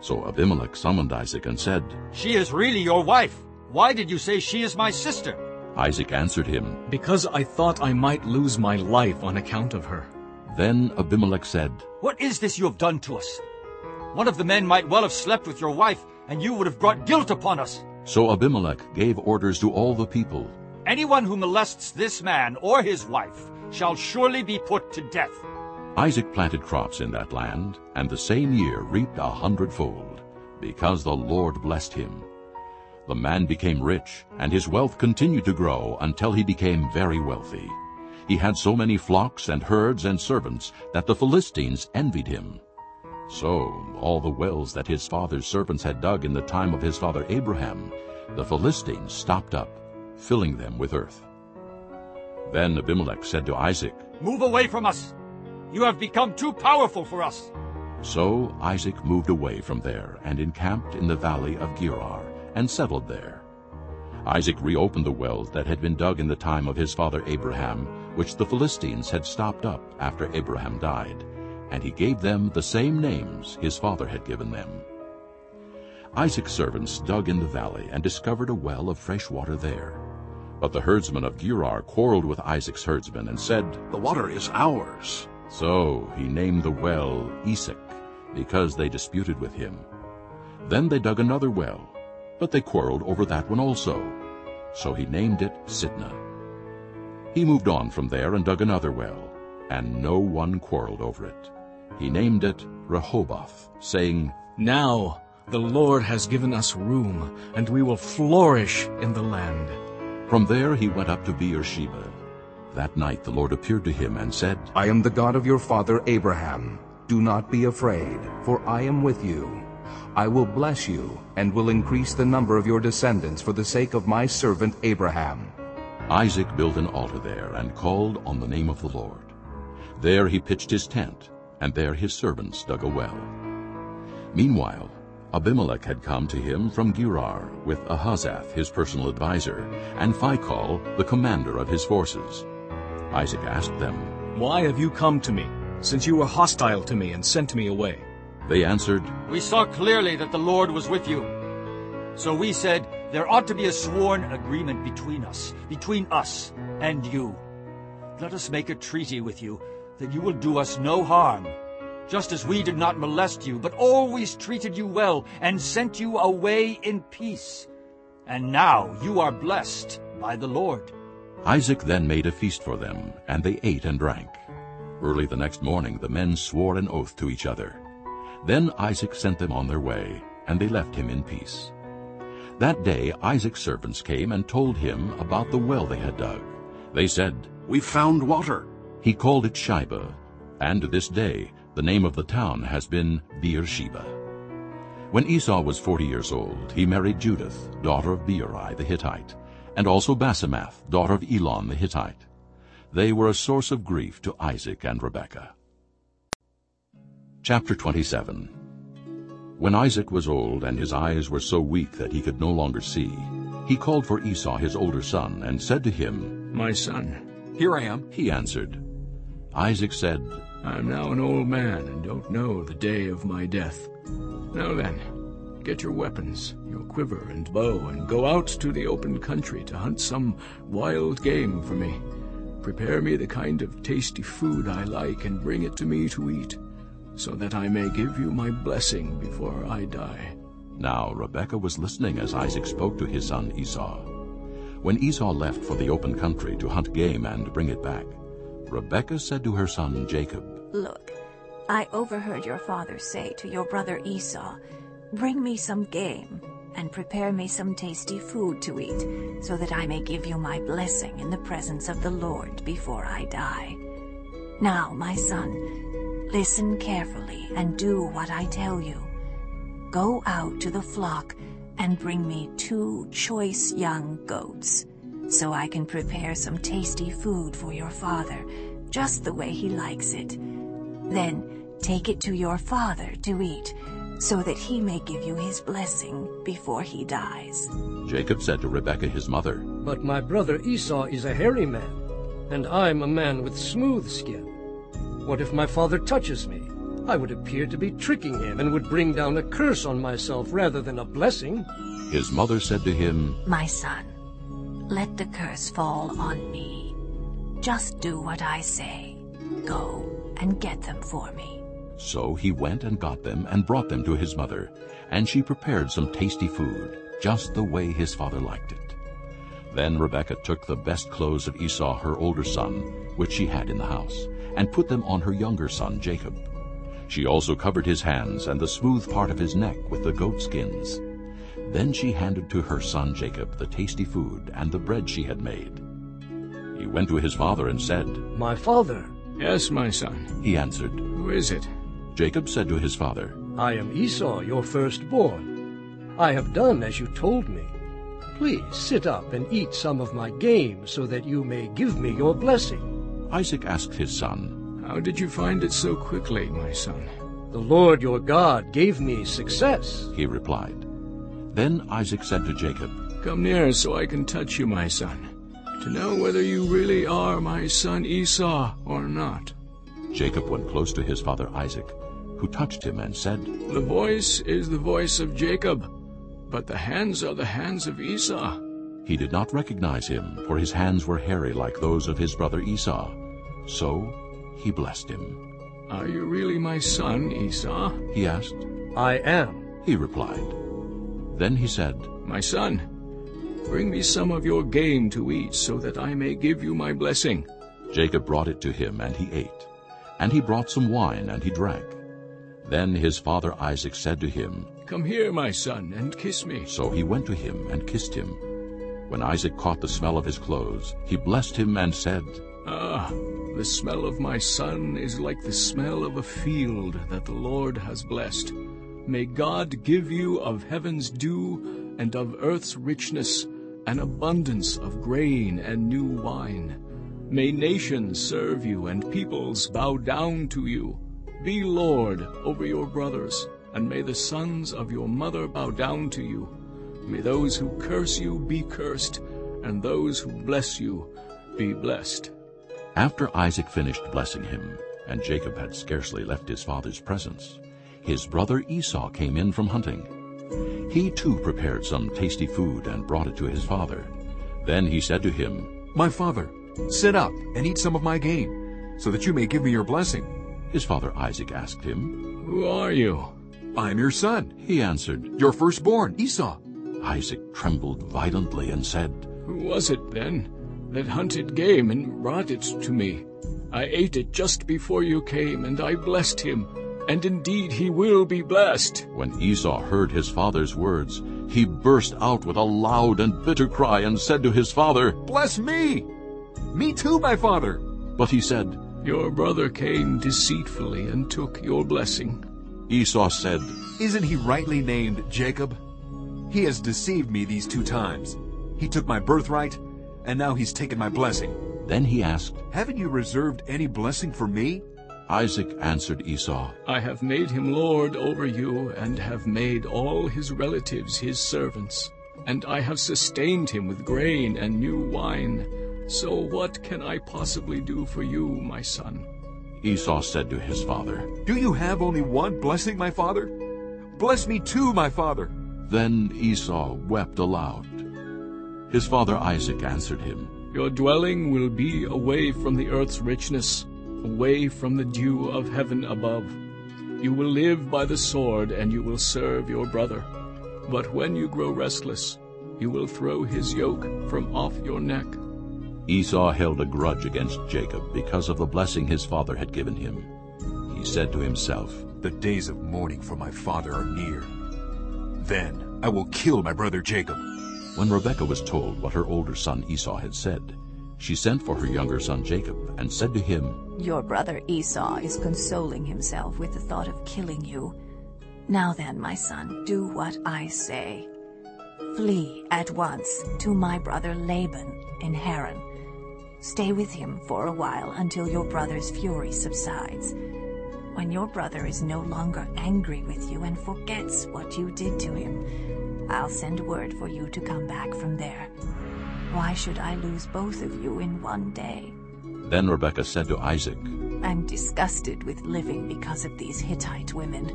So Abimelech summoned Isaac and said, She is really your wife. Why did you say she is my sister? Isaac answered him, Because I thought I might lose my life on account of her. Then Abimelech said, What is this you have done to us? One of the men might well have slept with your wife, and you would have brought guilt upon us. So Abimelech gave orders to all the people, Anyone who molests this man or his wife shall surely be put to death. Isaac planted crops in that land, and the same year reaped a hundredfold, because the Lord blessed him. The man became rich, and his wealth continued to grow until he became very wealthy. He had so many flocks and herds and servants that the Philistines envied him. So all the wells that his father's servants had dug in the time of his father Abraham, the Philistines stopped up, filling them with earth. Then Abimelech said to Isaac, Move away from us! You have become too powerful for us. So Isaac moved away from there and encamped in the valley of Gerar and settled there. Isaac reopened the wells that had been dug in the time of his father Abraham, which the Philistines had stopped up after Abraham died, and he gave them the same names his father had given them. Isaac's servants dug in the valley and discovered a well of fresh water there. But the herdsmen of Gerar quarreled with Isaac's herdsmen and said, The water is ours. So he named the well Esek, because they disputed with him. Then they dug another well, but they quarreled over that one also. So he named it Sitnah. He moved on from there and dug another well, and no one quarreled over it. He named it Rehoboth, saying, Now the Lord has given us room, and we will flourish in the land. From there he went up to Beersheba. That night the Lord appeared to him and said, I am the God of your father Abraham. Do not be afraid, for I am with you. I will bless you, and will increase the number of your descendants for the sake of my servant Abraham. Isaac built an altar there and called on the name of the Lord. There he pitched his tent, and there his servants dug a well. Meanwhile, Abimelech had come to him from Gerar with Ahuzzath, his personal adviser, and Phicol the commander of his forces. Isaac asked them, Why have you come to me, since you were hostile to me and sent me away? They answered, We saw clearly that the Lord was with you. So we said, There ought to be a sworn agreement between us, between us and you. Let us make a treaty with you that you will do us no harm, just as we did not molest you, but always treated you well and sent you away in peace. And now you are blessed by the Lord. Isaac then made a feast for them, and they ate and drank. Early the next morning the men swore an oath to each other. Then Isaac sent them on their way, and they left him in peace. That day Isaac's servants came and told him about the well they had dug. They said, We found water. He called it Shibah, and to this day the name of the town has been Beersheba. When Esau was forty years old, he married Judith, daughter of Beeri the Hittite, and also Basemath, daughter of Elon the Hittite. They were a source of grief to Isaac and Rebekah. Chapter 27 When Isaac was old and his eyes were so weak that he could no longer see, he called for Esau his older son and said to him, My son, here I am. He answered. Isaac said, I am now an old man and don't know the day of my death. Now then, get your weapons, your quiver and bow, and go out to the open country to hunt some wild game for me. Prepare me the kind of tasty food I like and bring it to me to eat, so that I may give you my blessing before I die. Now Rebekah was listening as Isaac spoke to his son Esau. When Esau left for the open country to hunt game and bring it back, Rebekah said to her son Jacob, Look, I overheard your father say to your brother Esau, Bring me some game, and prepare me some tasty food to eat, so that I may give you my blessing in the presence of the Lord before I die. Now, my son, listen carefully and do what I tell you. Go out to the flock and bring me two choice young goats, so I can prepare some tasty food for your father, just the way he likes it. Then take it to your father to eat, so that he may give you his blessing before he dies. Jacob said to Rebekah his mother, But my brother Esau is a hairy man, and I'm a man with smooth skin. What if my father touches me? I would appear to be tricking him and would bring down a curse on myself rather than a blessing. His mother said to him, My son, Let the curse fall on me. Just do what I say. Go and get them for me. So he went and got them and brought them to his mother, and she prepared some tasty food, just the way his father liked it. Then Rebekah took the best clothes of Esau her older son, which she had in the house, and put them on her younger son Jacob. She also covered his hands and the smooth part of his neck with the goat skins. Then she handed to her son Jacob the tasty food and the bread she had made. He went to his father and said, My father. Yes, my son. He answered, Who is it? Jacob said to his father, I am Esau, your firstborn. I have done as you told me. Please sit up and eat some of my game so that you may give me your blessing. Isaac asked his son, How did you find it so quickly, my son? The Lord your God gave me success, he replied. Then Isaac said to Jacob, Come near so I can touch you, my son, to know whether you really are my son Esau or not. Jacob went close to his father Isaac, who touched him and said, The voice is the voice of Jacob, but the hands are the hands of Esau. He did not recognize him, for his hands were hairy like those of his brother Esau. So he blessed him. Are you really my son, Esau? He asked. I am, he replied. Then he said, My son, bring me some of your game to eat, so that I may give you my blessing. Jacob brought it to him, and he ate. And he brought some wine, and he drank. Then his father Isaac said to him, Come here, my son, and kiss me. So he went to him and kissed him. When Isaac caught the smell of his clothes, he blessed him and said, Ah, the smell of my son is like the smell of a field that the Lord has blessed. May God give you of heaven's dew and of earth's richness an abundance of grain and new wine. May nations serve you and peoples bow down to you. Be Lord over your brothers, and may the sons of your mother bow down to you. May those who curse you be cursed, and those who bless you be blessed. After Isaac finished blessing him, and Jacob had scarcely left his father's presence, his brother Esau came in from hunting. He too prepared some tasty food and brought it to his father. Then he said to him, My father, sit up and eat some of my game, so that you may give me your blessing. His father Isaac asked him, Who are you? I am your son, he answered, your firstborn, Esau. Isaac trembled violently and said, Who was it, then, that hunted game and brought it to me? I ate it just before you came, and I blessed him, and indeed he will be blessed. When Esau heard his father's words, he burst out with a loud and bitter cry and said to his father, Bless me! Me too, my father! But he said, Your brother came deceitfully and took your blessing. Esau said, Isn't he rightly named Jacob? He has deceived me these two times. He took my birthright, and now he's taken my blessing. Then he asked, Haven't you reserved any blessing for me? Isaac answered Esau, I have made him lord over you, and have made all his relatives his servants. And I have sustained him with grain and new wine. So what can I possibly do for you, my son? Esau said to his father, Do you have only one blessing, my father? Bless me too, my father. Then Esau wept aloud. His father Isaac answered him, Your dwelling will be away from the earth's richness, away from the dew of heaven above. You will live by the sword, and you will serve your brother. But when you grow restless, you will throw his yoke from off your neck. Esau held a grudge against Jacob because of the blessing his father had given him. He said to himself, The days of mourning for my father are near. Then I will kill my brother Jacob. When Rebekah was told what her older son Esau had said, she sent for her younger son Jacob and said to him, Your brother Esau is consoling himself with the thought of killing you. Now then, my son, do what I say. Flee at once to my brother Laban in Haran. Stay with him for a while until your brother's fury subsides. When your brother is no longer angry with you and forgets what you did to him, I'll send word for you to come back from there. Why should I lose both of you in one day? Then Rebekah said to Isaac, I'm disgusted with living because of these Hittite women.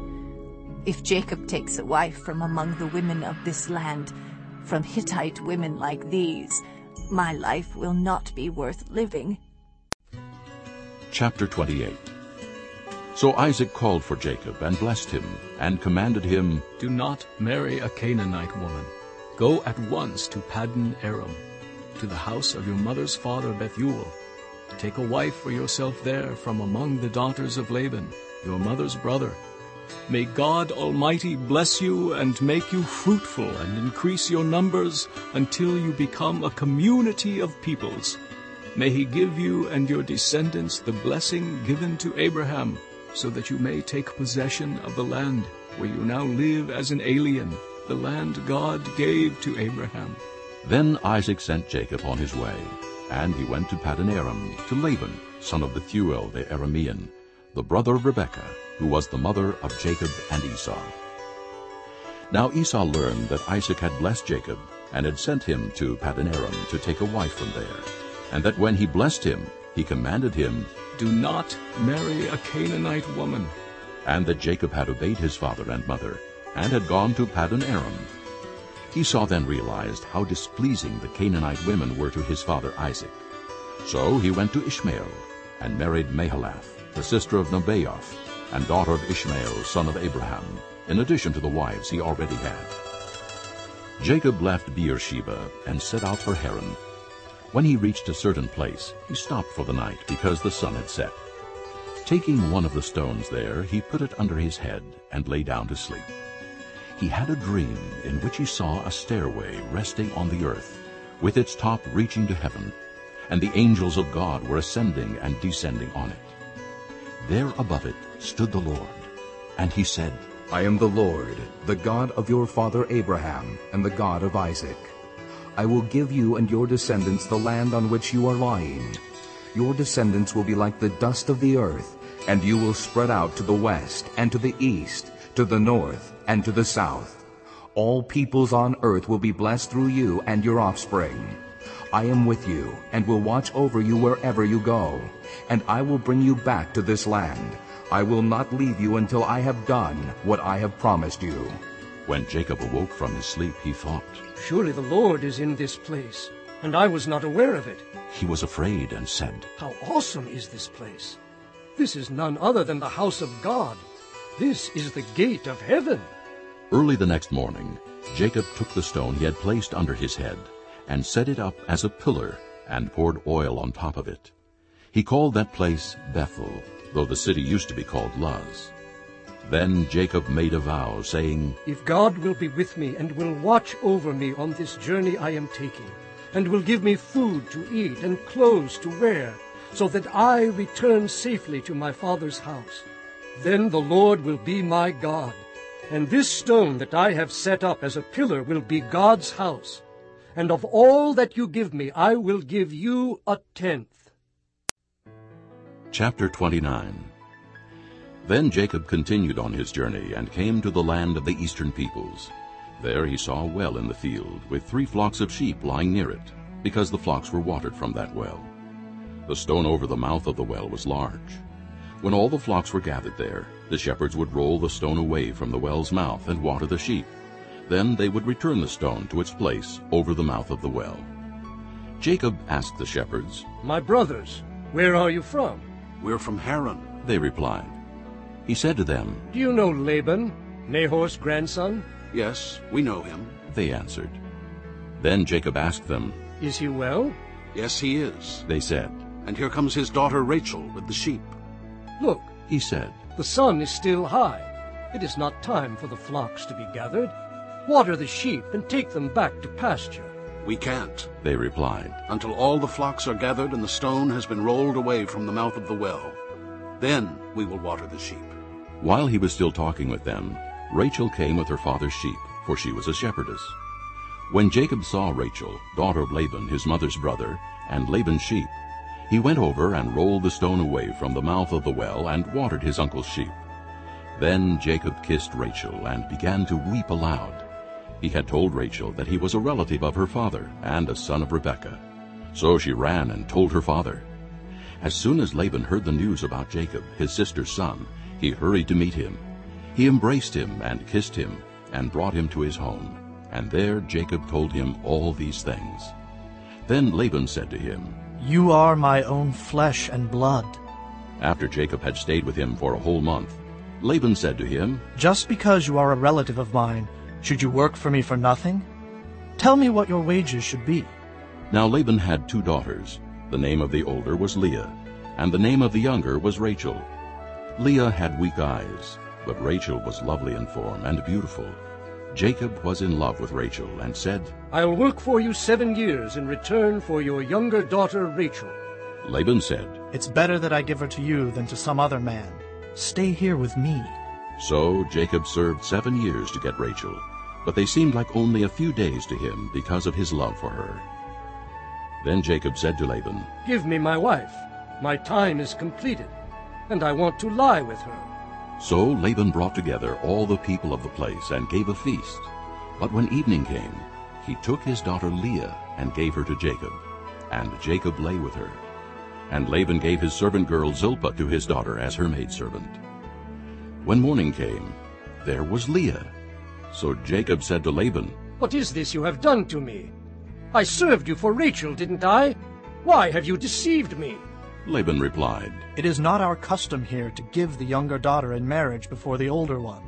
If Jacob takes a wife from among the women of this land, from Hittite women like these, My life will not be worth living. Chapter 28 So Isaac called for Jacob and blessed him, and commanded him, Do not marry a Canaanite woman. Go at once to Paddan Aram, to the house of your mother's father Bethuel. Take a wife for yourself there from among the daughters of Laban, your mother's brother. May God Almighty bless you and make you fruitful and increase your numbers until you become a community of peoples. May he give you and your descendants the blessing given to Abraham, so that you may take possession of the land where you now live as an alien, the land God gave to Abraham. Then Isaac sent Jacob on his way, and he went to Paddan Aram, to Laban, son of Bethuel the Aramean, the brother of Rebekah, who was the mother of Jacob and Esau. Now Esau learned that Isaac had blessed Jacob, and had sent him to Paddan Aram to take a wife from there, and that when he blessed him, he commanded him, Do not marry a Canaanite woman. And that Jacob had obeyed his father and mother, and had gone to Paddan Aram. Esau then realized how displeasing the Canaanite women were to his father Isaac. So he went to Ishmael, and married Mahalath, the sister of Nebaioth, and daughter of Ishmael, son of Abraham, in addition to the wives he already had. Jacob left Beersheba and set out for Haran. When he reached a certain place, he stopped for the night because the sun had set. Taking one of the stones there, he put it under his head and lay down to sleep. He had a dream in which he saw a stairway resting on the earth, with its top reaching to heaven, and the angels of God were ascending and descending on it. There above it stood the Lord, and he said, I am the Lord, the God of your father Abraham, and the God of Isaac. I will give you and your descendants the land on which you are lying. Your descendants will be like the dust of the earth, and you will spread out to the west and to the east, to the north and to the south. All peoples on earth will be blessed through you and your offspring. I am with you and will watch over you wherever you go, and I will bring you back to this land. I will not leave you until I have done what I have promised you. When Jacob awoke from his sleep, he thought, Surely the Lord is in this place, and I was not aware of it. He was afraid and said, How awesome is this place! This is none other than the house of God. This is the gate of heaven. Early the next morning, Jacob took the stone he had placed under his head and set it up as a pillar and poured oil on top of it. He called that place Bethel, though the city used to be called Luz. Then Jacob made a vow, saying, If God will be with me and will watch over me on this journey I am taking, and will give me food to eat and clothes to wear, so that I return safely to my father's house, then the Lord will be my God, and this stone that I have set up as a pillar will be God's house. And of all that you give me, I will give you a tenth. Chapter 29 Then Jacob continued on his journey and came to the land of the eastern peoples. There he saw a well in the field, with three flocks of sheep lying near it, because the flocks were watered from that well. The stone over the mouth of the well was large. When all the flocks were gathered there, the shepherds would roll the stone away from the well's mouth and water the sheep. Then they would return the stone to its place over the mouth of the well. Jacob asked the shepherds, My brothers, where are you from? We're from Haran, they replied. He said to them, Do you know Laban, Nahor's grandson? Yes, we know him. They answered. Then Jacob asked them, Is he well? Yes, he is, they said. And here comes his daughter Rachel with the sheep. Look, he said, the sun is still high. It is not time for the flocks to be gathered. Water the sheep and take them back to pasture. We can't, they replied, until all the flocks are gathered and the stone has been rolled away from the mouth of the well. Then we will water the sheep. While he was still talking with them, Rachel came with her father's sheep, for she was a shepherdess. When Jacob saw Rachel, daughter of Laban, his mother's brother, and Laban's sheep, he went over and rolled the stone away from the mouth of the well and watered his uncle's sheep. Then Jacob kissed Rachel and began to weep aloud. He had told Rachel that he was a relative of her father and a son of Rebekah. So she ran and told her father. As soon as Laban heard the news about Jacob, his sister's son, he hurried to meet him. He embraced him and kissed him and brought him to his home. And there Jacob told him all these things. Then Laban said to him, You are my own flesh and blood. After Jacob had stayed with him for a whole month, Laban said to him, Just because you are a relative of mine, should you work for me for nothing? Tell me what your wages should be. Now Laban had two daughters. The name of the older was Leah, and the name of the younger was Rachel. Leah had weak eyes, but Rachel was lovely in form and beautiful. Jacob was in love with Rachel and said, I'll work for you seven years in return for your younger daughter Rachel. Laban said, It's better that I give her to you than to some other man. Stay here with me. So Jacob served seven years to get Rachel, but they seemed like only a few days to him because of his love for her. Then Jacob said to Laban, Give me my wife. My time is completed, and I want to lie with her. So Laban brought together all the people of the place and gave a feast. But when evening came, he took his daughter Leah and gave her to Jacob, and Jacob lay with her. And Laban gave his servant girl Zilpah to his daughter as her maidservant. When morning came, there was Leah. So Jacob said to Laban, What is this you have done to me? I served you for Rachel, didn't I? Why have you deceived me? Laban replied, It is not our custom here to give the younger daughter in marriage before the older one.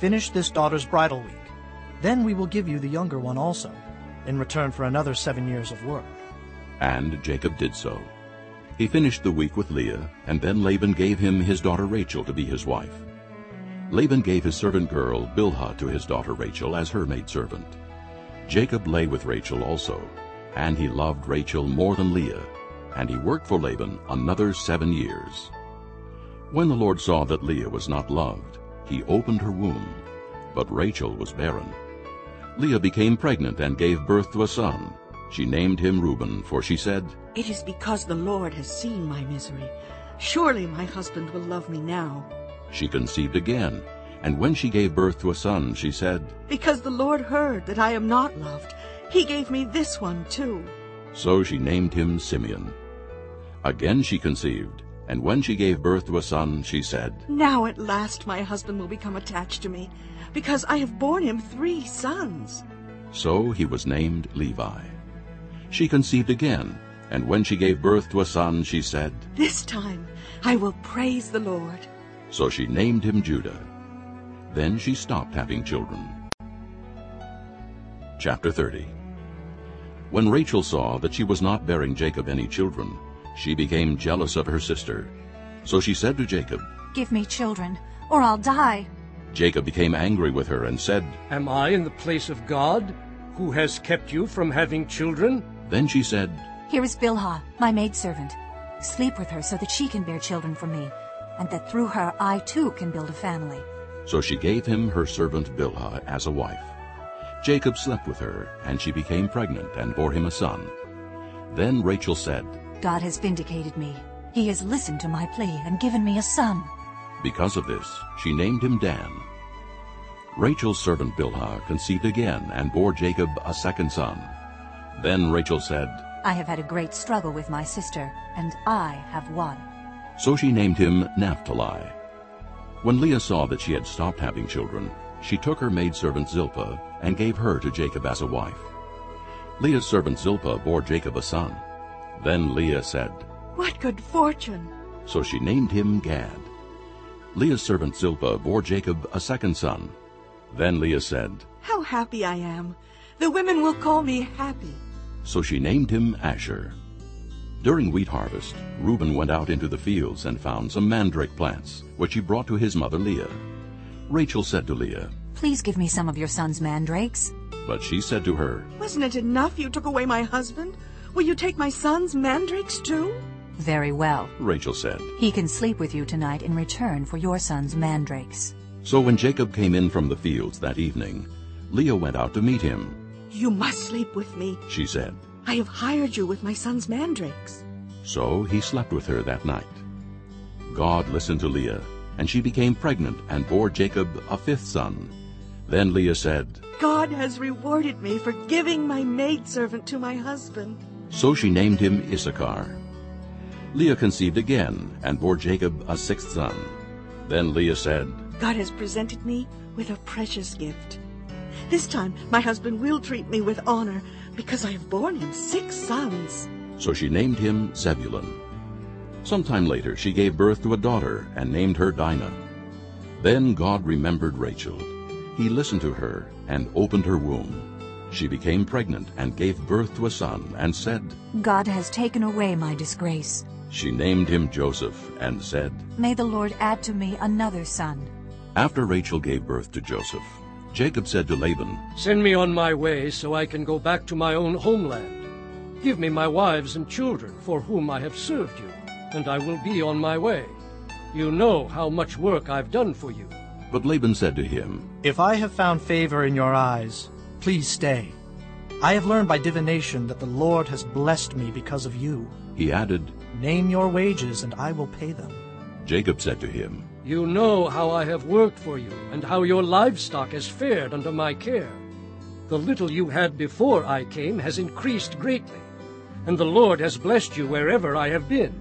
Finish this daughter's bridal week. Then we will give you the younger one also, in return for another seven years of work. And Jacob did so. He finished the week with Leah, and then Laban gave him his daughter Rachel to be his wife. Laban gave his servant girl Bilhah to his daughter Rachel as her maidservant. Jacob lay with Rachel also, and he loved Rachel more than Leah, and he worked for Laban another seven years. When the Lord saw that Leah was not loved, he opened her womb, but Rachel was barren. Leah became pregnant and gave birth to a son. She named him Reuben, for she said, It is because the Lord has seen my misery. Surely my husband will love me now. She conceived again, and when she gave birth to a son, she said, Because the Lord heard that I am not loved, he gave me this one too. So she named him Simeon. Again she conceived, and when she gave birth to a son, she said, Now at last my husband will become attached to me, because I have borne him three sons. So he was named Levi. She conceived again, and when she gave birth to a son, she said, This time I will praise the Lord. So she named him Judah. Then she stopped having children. Chapter 30 When Rachel saw that she was not bearing Jacob any children, she became jealous of her sister. So she said to Jacob, Give me children, or I'll die. Jacob became angry with her and said, Am I in the place of God, who has kept you from having children? Then she said, Here is Bilhah, my maidservant. Sleep with her so that she can bear children for me, and that through her I too can build a family. So she gave him her servant Bilhah as a wife. Jacob slept with her, and she became pregnant and bore him a son. Then Rachel said, God has vindicated me. He has listened to my plea and given me a son. Because of this, she named him Dan. Rachel's servant Bilhah conceived again and bore Jacob a second son. Then Rachel said, I have had a great struggle with my sister, and I have won. So she named him Naphtali. When Leah saw that she had stopped having children, she took her maidservant Zilpah and gave her to Jacob as a wife. Leah's servant Zilpah bore Jacob a son. Then Leah said, What good fortune! So she named him Gad. Leah's servant Zilpah bore Jacob a second son. Then Leah said, How happy I am! The women will call me happy. So she named him Asher. During wheat harvest, Reuben went out into the fields and found some mandrake plants, which he brought to his mother Leah. Rachel said to Leah, Please give me some of your son's mandrakes. But she said to her, Wasn't it enough you took away my husband? Will you take my son's mandrakes too? Very well. Rachel said. He can sleep with you tonight in return for your son's mandrakes. So when Jacob came in from the fields that evening, Leah went out to meet him. You must sleep with me, she said. I have hired you with my son's mandrakes. So he slept with her that night. God listened to Leah, and she became pregnant and bore Jacob a fifth son. Then Leah said, God has rewarded me for giving my maidservant to my husband. So she named him Issachar. Leah conceived again and bore Jacob a sixth son. Then Leah said, God has presented me with a precious gift. This time my husband will treat me with honor, because I have borne him six sons. So she named him Zebulun. Sometime later she gave birth to a daughter and named her Dinah. Then God remembered Rachel. He listened to her and opened her womb. She became pregnant and gave birth to a son and said, God has taken away my disgrace. She named him Joseph and said, May the Lord add to me another son. After Rachel gave birth to Joseph, Jacob said to Laban, Send me on my way so I can go back to my own homeland. Give me my wives and children for whom I have served you, and I will be on my way. You know how much work I've done for you. But Laban said to him, If I have found favor in your eyes, please stay. I have learned by divination that the Lord has blessed me because of you. He added, Name your wages, and I will pay them. Jacob said to him, You know how I have worked for you, and how your livestock has fared under my care. The little you had before I came has increased greatly, and the Lord has blessed you wherever I have been.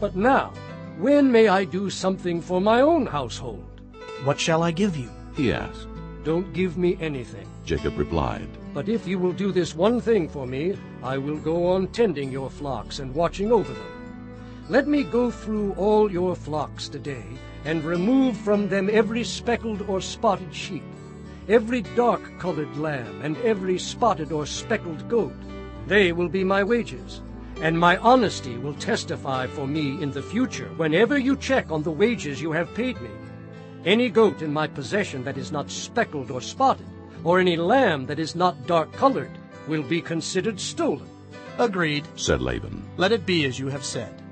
But now, when may I do something for my own household? What shall I give you? He asked. Don't give me anything. Jacob replied, But if you will do this one thing for me, I will go on tending your flocks and watching over them. Let me go through all your flocks today, and remove from them every speckled or spotted sheep, every dark-colored lamb, and every spotted or speckled goat. They will be my wages, and my honesty will testify for me in the future whenever you check on the wages you have paid me. Any goat in my possession that is not speckled or spotted, or any lamb that is not dark-colored, will be considered stolen. Agreed, said Laban. Let it be as you have said.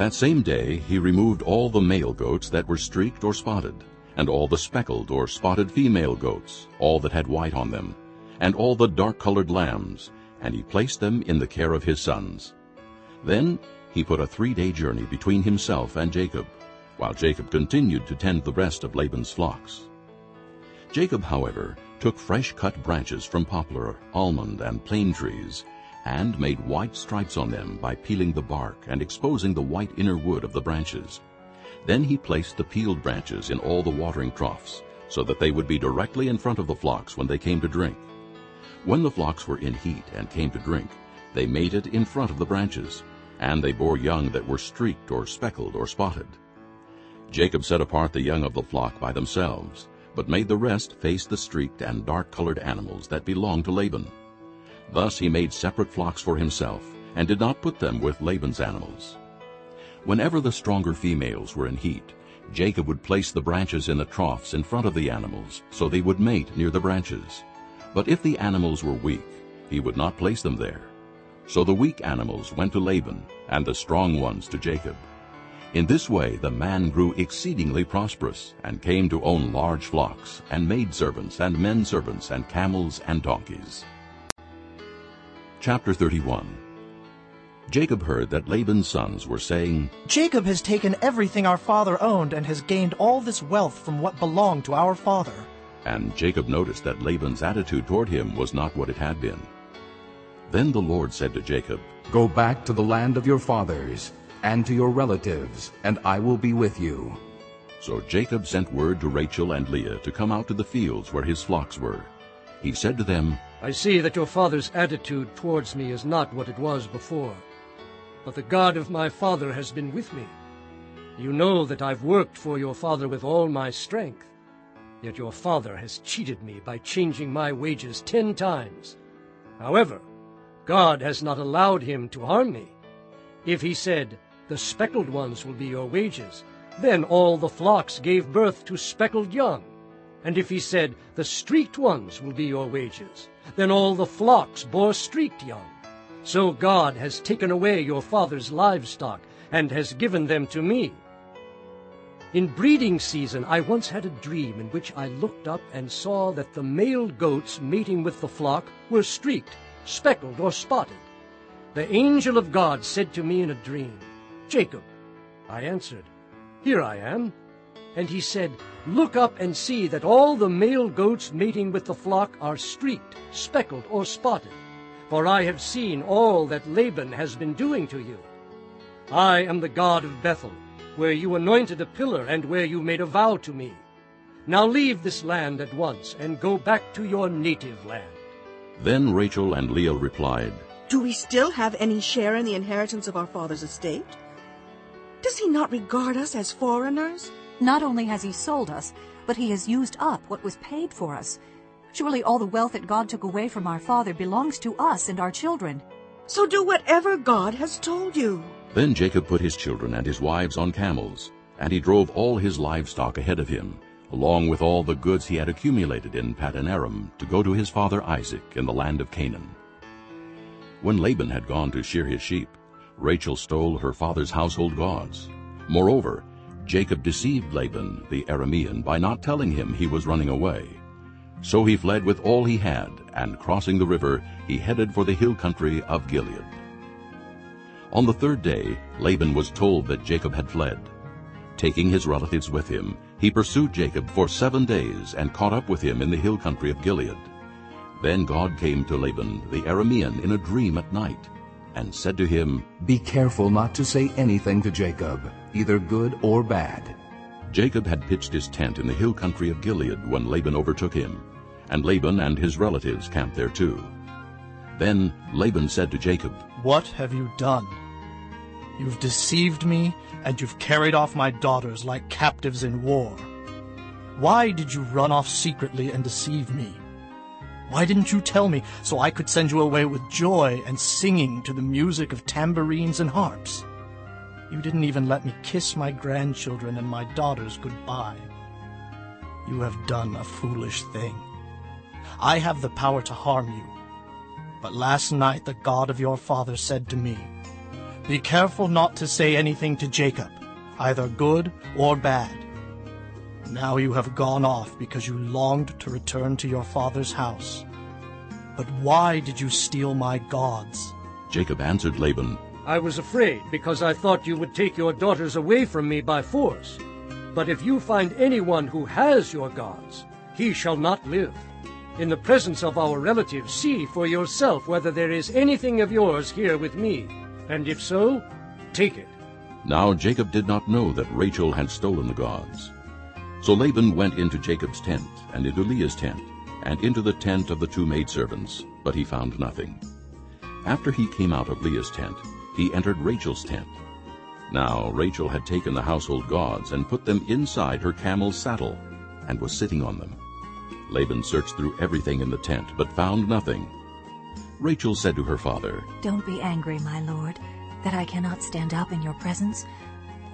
That same day he removed all the male goats that were streaked or spotted, and all the speckled or spotted female goats, all that had white on them, and all the dark-colored lambs, and he placed them in the care of his sons. Then he put a three-day journey between himself and Jacob, while Jacob continued to tend the rest of Laban's flocks. Jacob, however, took fresh-cut branches from poplar, almond, and plane trees, and made white stripes on them by peeling the bark and exposing the white inner wood of the branches. Then he placed the peeled branches in all the watering troughs, so that they would be directly in front of the flocks when they came to drink. When the flocks were in heat and came to drink, they mated in front of the branches, and they bore young that were streaked or speckled or spotted. Jacob set apart the young of the flock by themselves, but made the rest face the streaked and dark-colored animals that belonged to Laban. Thus he made separate flocks for himself, and did not put them with Laban's animals. Whenever the stronger females were in heat, Jacob would place the branches in the troughs in front of the animals, so they would mate near the branches. But if the animals were weak, he would not place them there. So the weak animals went to Laban, and the strong ones to Jacob. In this way the man grew exceedingly prosperous, and came to own large flocks, and maidservants, and men servants, and camels, and donkeys. Chapter 31 Jacob heard that Laban's sons were saying, Jacob has taken everything our father owned and has gained all this wealth from what belonged to our father. And Jacob noticed that Laban's attitude toward him was not what it had been. Then the Lord said to Jacob, Go back to the land of your fathers, and to your relatives, and I will be with you. So Jacob sent word to Rachel and Leah to come out to the fields where his flocks were. He said to them, I see that your father's attitude towards me is not what it was before. But the God of my father has been with me. You know that I've worked for your father with all my strength. Yet your father has cheated me by changing my wages ten times. However, God has not allowed him to harm me. If he said, The speckled ones will be your wages, then all the flocks gave birth to speckled young. And if he said, The streaked ones will be your wages, then all the flocks bore streaked young. So God has taken away your father's livestock, and has given them to me. In breeding season I once had a dream in which I looked up and saw that the male goats mating with the flock were streaked, speckled, or spotted. The angel of God said to me in a dream, Jacob. I answered, Here I am. And he said, Look up and see that all the male goats mating with the flock are streaked, speckled, or spotted. For I have seen all that Laban has been doing to you. I am the God of Bethel, where you anointed a pillar and where you made a vow to me. Now leave this land at once and go back to your native land. Then Rachel and Leah replied, Do we still have any share in the inheritance of our father's estate? Does he not regard us as foreigners? Not only has he sold us, but he has used up what was paid for us. Surely all the wealth that God took away from our father belongs to us and our children. So do whatever God has told you. Then Jacob put his children and his wives on camels, and he drove all his livestock ahead of him, along with all the goods he had accumulated in Paddan Aram, to go to his father Isaac in the land of Canaan. When Laban had gone to shear his sheep, Rachel stole her father's household gods. Moreover, Jacob deceived Laban the Aramean by not telling him he was running away. So he fled with all he had, and crossing the river, he headed for the hill country of Gilead. On the third day, Laban was told that Jacob had fled. Taking his relatives with him, he pursued Jacob for seven days and caught up with him in the hill country of Gilead. Then God came to Laban the Aramean in a dream at night, and said to him, Be careful not to say anything to Jacob, either good or bad. Jacob had pitched his tent in the hill country of Gilead when Laban overtook him, and Laban and his relatives camped there too. Then Laban said to Jacob, What have you done? You've deceived me, and you've carried off my daughters like captives in war. Why did you run off secretly and deceive me? Why didn't you tell me so I could send you away with joy and singing to the music of tambourines and harps? You didn't even let me kiss my grandchildren and my daughters goodbye. You have done a foolish thing. I have the power to harm you. But last night the God of your father said to me, Be careful not to say anything to Jacob, either good or bad. Now you have gone off because you longed to return to your father's house. But why did you steal my gods? Jacob answered Laban, I was afraid because I thought you would take your daughters away from me by force. But if you find anyone who has your gods, he shall not live. In the presence of our relatives, see for yourself whether there is anything of yours here with me. And if so, take it. Now Jacob did not know that Rachel had stolen the gods. So Laban went into Jacob's tent, and into Leah's tent, and into the tent of the two maidservants, but he found nothing. After he came out of Leah's tent, he entered Rachel's tent. Now Rachel had taken the household gods and put them inside her camel's saddle, and was sitting on them. Laban searched through everything in the tent, but found nothing. Rachel said to her father, Don't be angry, my lord, that I cannot stand up in your presence.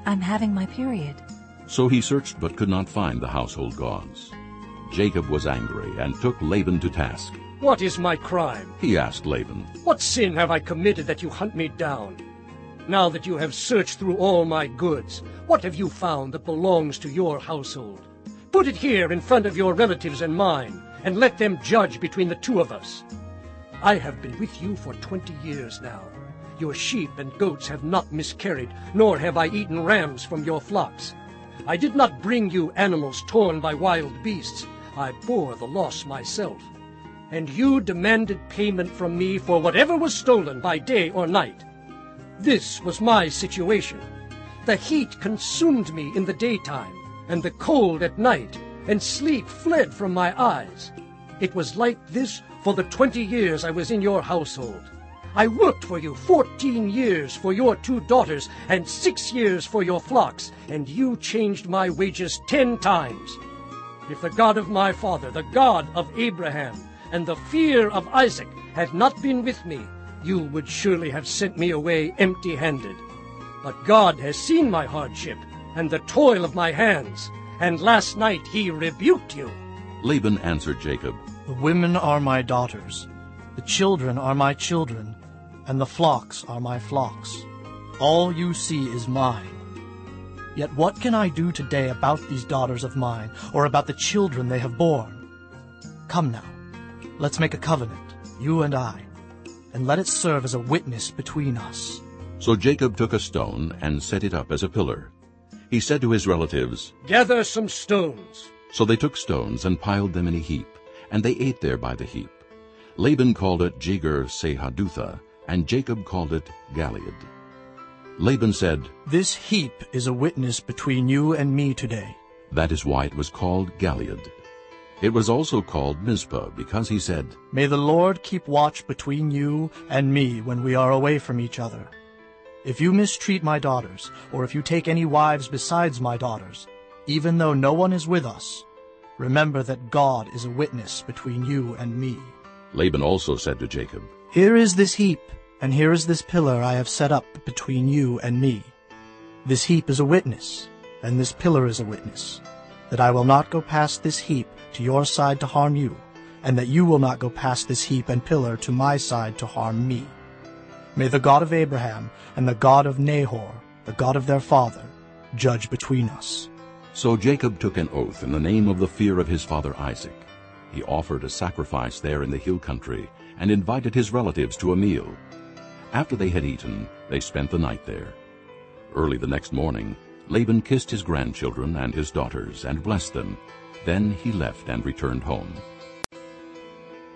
I'm having my period. So he searched but could not find the household gods. Jacob was angry and took Laban to task. What is my crime? He asked Laban. What sin have I committed that you hunt me down? Now that you have searched through all my goods, what have you found that belongs to your household? Put it here in front of your relatives and mine, and let them judge between the two of us. I have been with you for twenty years now. Your sheep and goats have not miscarried, nor have I eaten rams from your flocks. I did not bring you animals torn by wild beasts. I bore the loss myself. And you demanded payment from me for whatever was stolen by day or night. This was my situation. The heat consumed me in the daytime, and the cold at night, and sleep fled from my eyes. It was like this for the twenty years I was in your household. I worked for you fourteen years for your two daughters, and six years for your flocks, and you changed my wages ten times. If the God of my father, the God of Abraham, and the fear of Isaac had not been with me, you would surely have sent me away empty-handed. But God has seen my hardship and the toil of my hands, and last night he rebuked you. Laban answered Jacob, The women are my daughters, the children are my children, and the flocks are my flocks. All you see is mine. Yet what can I do today about these daughters of mine, or about the children they have borne? Come now, let's make a covenant, you and I, and let it serve as a witness between us. So Jacob took a stone and set it up as a pillar. He said to his relatives, Gather some stones. So they took stones and piled them in a heap, and they ate there by the heap. Laban called it Jegar Sahadutha, and Jacob called it Galeed. Laban said, This heap is a witness between you and me today. That is why it was called Galeed. It was also called Mizpah, because he said, May the Lord keep watch between you and me when we are away from each other. If you mistreat my daughters, or if you take any wives besides my daughters, even though no one is with us, remember that God is a witness between you and me. Laban also said to Jacob, Here is this heap, and here is this pillar I have set up between you and me. This heap is a witness, and this pillar is a witness, that I will not go past this heap to your side to harm you, and that you will not go past this heap and pillar to my side to harm me. May the God of Abraham and the God of Nahor, the God of their father, judge between us. So Jacob took an oath in the name of the fear of his father Isaac. He offered a sacrifice there in the hill country and invited his relatives to a meal. After they had eaten, they spent the night there. Early the next morning, Laban kissed his grandchildren and his daughters and blessed them. Then he left and returned home.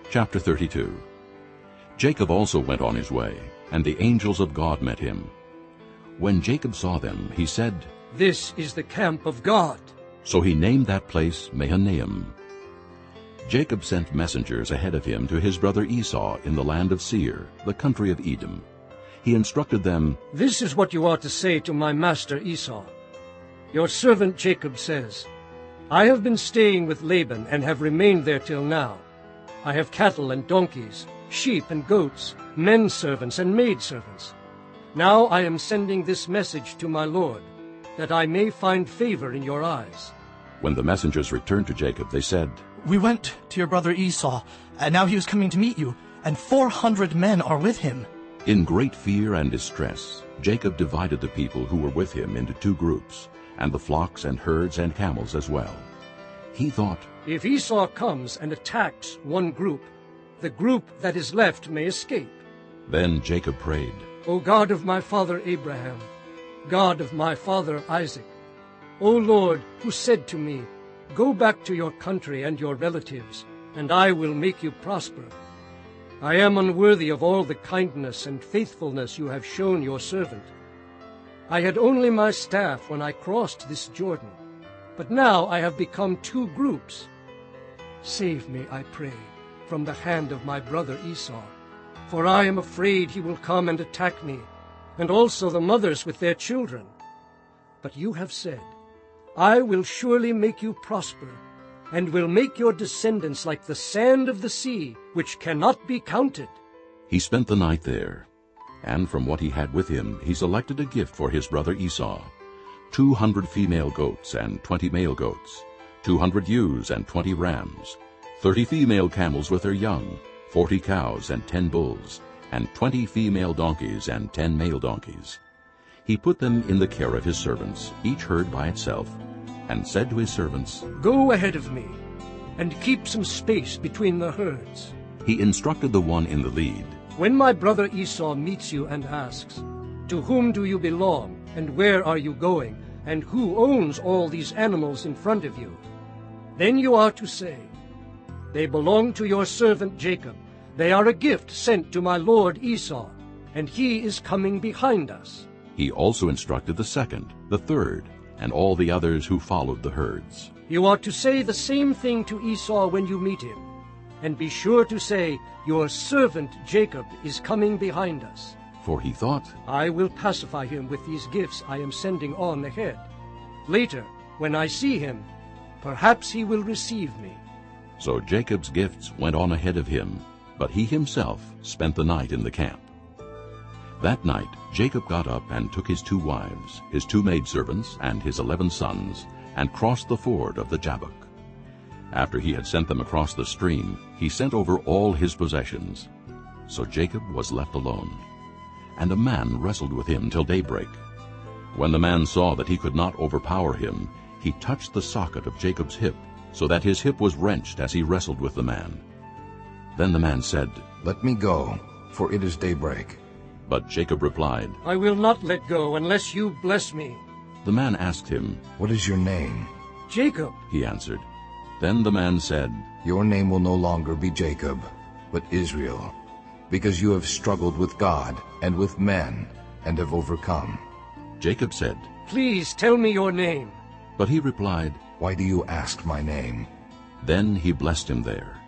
Chapter 32 Jacob also went on his way, and the angels of God met him. When Jacob saw them, he said, This is the camp of God. So he named that place Mahanaim. Jacob sent messengers ahead of him to his brother Esau in the land of Seir, the country of Edom. He instructed them, This is what you are to say to my master Esau. Your servant Jacob says, I have been staying with Laban and have remained there till now. I have cattle and donkeys, sheep and goats, men servants and maid servants. Now I am sending this message to my lord, that I may find favor in your eyes. When the messengers returned to Jacob, they said, We went to your brother Esau, and now he is coming to meet you, and four hundred men are with him. In great fear and distress, Jacob divided the people who were with him into two groups, and the flocks and herds and camels as well. He thought, If Esau comes and attacks one group, the group that is left may escape. Then Jacob prayed, O God of my father Abraham, God of my father Isaac, O Lord, who said to me, Go back to your country and your relatives, and I will make you prosper. I am unworthy of all the kindness and faithfulness you have shown your servant. I had only my staff when I crossed this Jordan, but now I have become two groups. Save me, I pray, from the hand of my brother Esau, for I am afraid he will come and attack me, and also the mothers with their children. But you have said, I will surely make you prosper, and will make your descendants like the sand of the sea, which cannot be counted. He spent the night there, and from what he had with him he selected a gift for his brother Esau, two hundred female goats and twenty male goats, two hundred ewes and twenty rams, thirty female camels with their young, forty cows and ten bulls, and twenty female donkeys and ten male donkeys. He put them in the care of his servants, each herd by itself, and said to his servants, Go ahead of me, and keep some space between the herds. He instructed the one in the lead, When my brother Esau meets you and asks, To whom do you belong, and where are you going, and who owns all these animals in front of you? Then you are to say, They belong to your servant Jacob. They are a gift sent to my lord Esau, and he is coming behind us. He also instructed the second, the third, and all the others who followed the herds. You are to say the same thing to Esau when you meet him, and be sure to say, Your servant Jacob is coming behind us. For he thought, I will pacify him with these gifts I am sending on ahead. Later, when I see him, perhaps he will receive me. So Jacob's gifts went on ahead of him, but he himself spent the night in the camp. That night Jacob got up and took his two wives, his two maidservants, and his eleven sons, and crossed the ford of the Jabbok. After he had sent them across the stream, he sent over all his possessions. So Jacob was left alone. And a man wrestled with him till daybreak. When the man saw that he could not overpower him, he touched the socket of Jacob's hip, so that his hip was wrenched as he wrestled with the man. Then the man said, Let me go, for it is daybreak. But Jacob replied, I will not let go unless you bless me. The man asked him, What is your name? Jacob, he answered. Then the man said, Your name will no longer be Jacob, but Israel, because you have struggled with God and with men and have overcome. Jacob said, Please tell me your name. But he replied, Why do you ask my name? Then he blessed him there.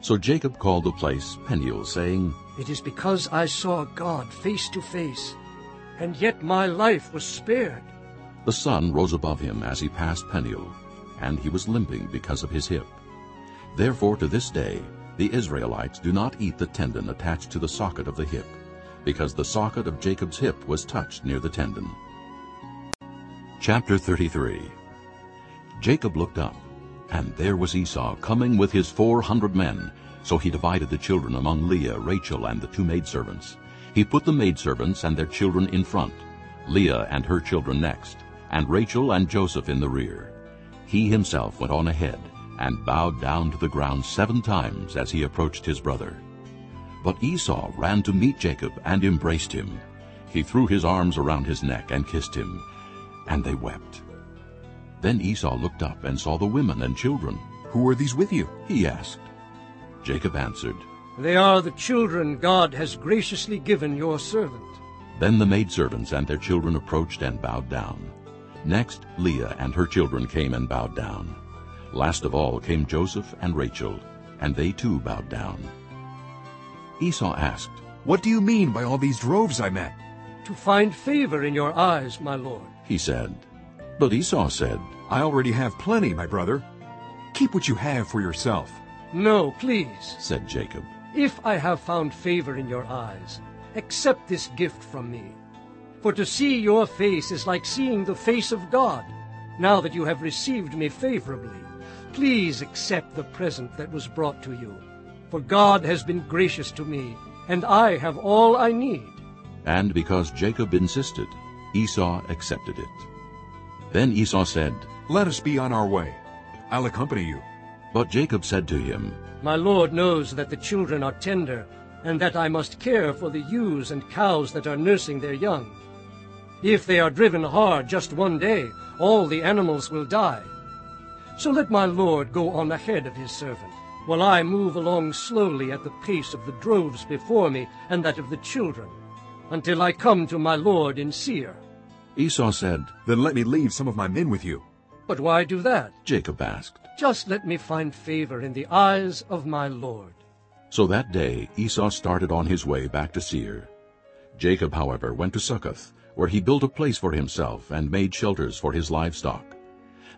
So Jacob called the place Peniel, saying, It is because I saw God face to face, and yet my life was spared. The sun rose above him as he passed Peniel, and he was limping because of his hip. Therefore to this day the Israelites do not eat the tendon attached to the socket of the hip, because the socket of Jacob's hip was touched near the tendon. Chapter 33 Jacob looked up, and there was Esau coming with his four hundred men. So he divided the children among Leah, Rachel, and the two maidservants. He put the maidservants and their children in front, Leah and her children next, and Rachel and Joseph in the rear. He himself went on ahead, and bowed down to the ground seven times as he approached his brother. But Esau ran to meet Jacob and embraced him. He threw his arms around his neck and kissed him, and they wept. Then Esau looked up and saw the women and children. Who are these with you? He asked. Jacob answered, They are the children God has graciously given your servant. Then the maidservants and their children approached and bowed down. Next Leah and her children came and bowed down. Last of all came Joseph and Rachel, and they too bowed down. Esau asked, What do you mean by all these droves I met? To find favor in your eyes, my lord. He said. But Esau said, I already have plenty, my brother. Keep what you have for yourself. No, please, said Jacob. If I have found favor in your eyes, accept this gift from me. For to see your face is like seeing the face of God. Now that you have received me favorably, please accept the present that was brought to you. For God has been gracious to me, and I have all I need. And because Jacob insisted, Esau accepted it. Then Esau said, Let us be on our way. I'll accompany you. But Jacob said to him, My lord knows that the children are tender, and that I must care for the ewes and cows that are nursing their young. If they are driven hard just one day, all the animals will die. So let my lord go on ahead of his servant, while I move along slowly at the pace of the droves before me and that of the children, until I come to my lord in Seir. Esau said, Then let me leave some of my men with you. But why do that? Jacob asked. Just let me find favor in the eyes of my lord. So that day Esau started on his way back to Seir. Jacob, however, went to Succoth, where he built a place for himself and made shelters for his livestock.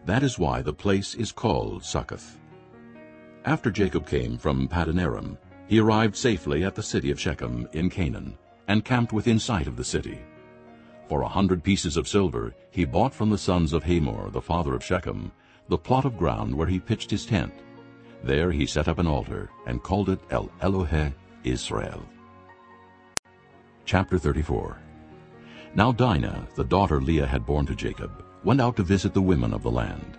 That is why the place is called Succoth. After Jacob came from Paddan Aram, he arrived safely at the city of Shechem in Canaan, and camped within sight of the city. For a hundred pieces of silver he bought from the sons of Hamor, the father of Shechem, the plot of ground where he pitched his tent. There he set up an altar and called it El Elohe Israel. Chapter 34 Now Dinah, the daughter Leah had borne to Jacob, went out to visit the women of the land.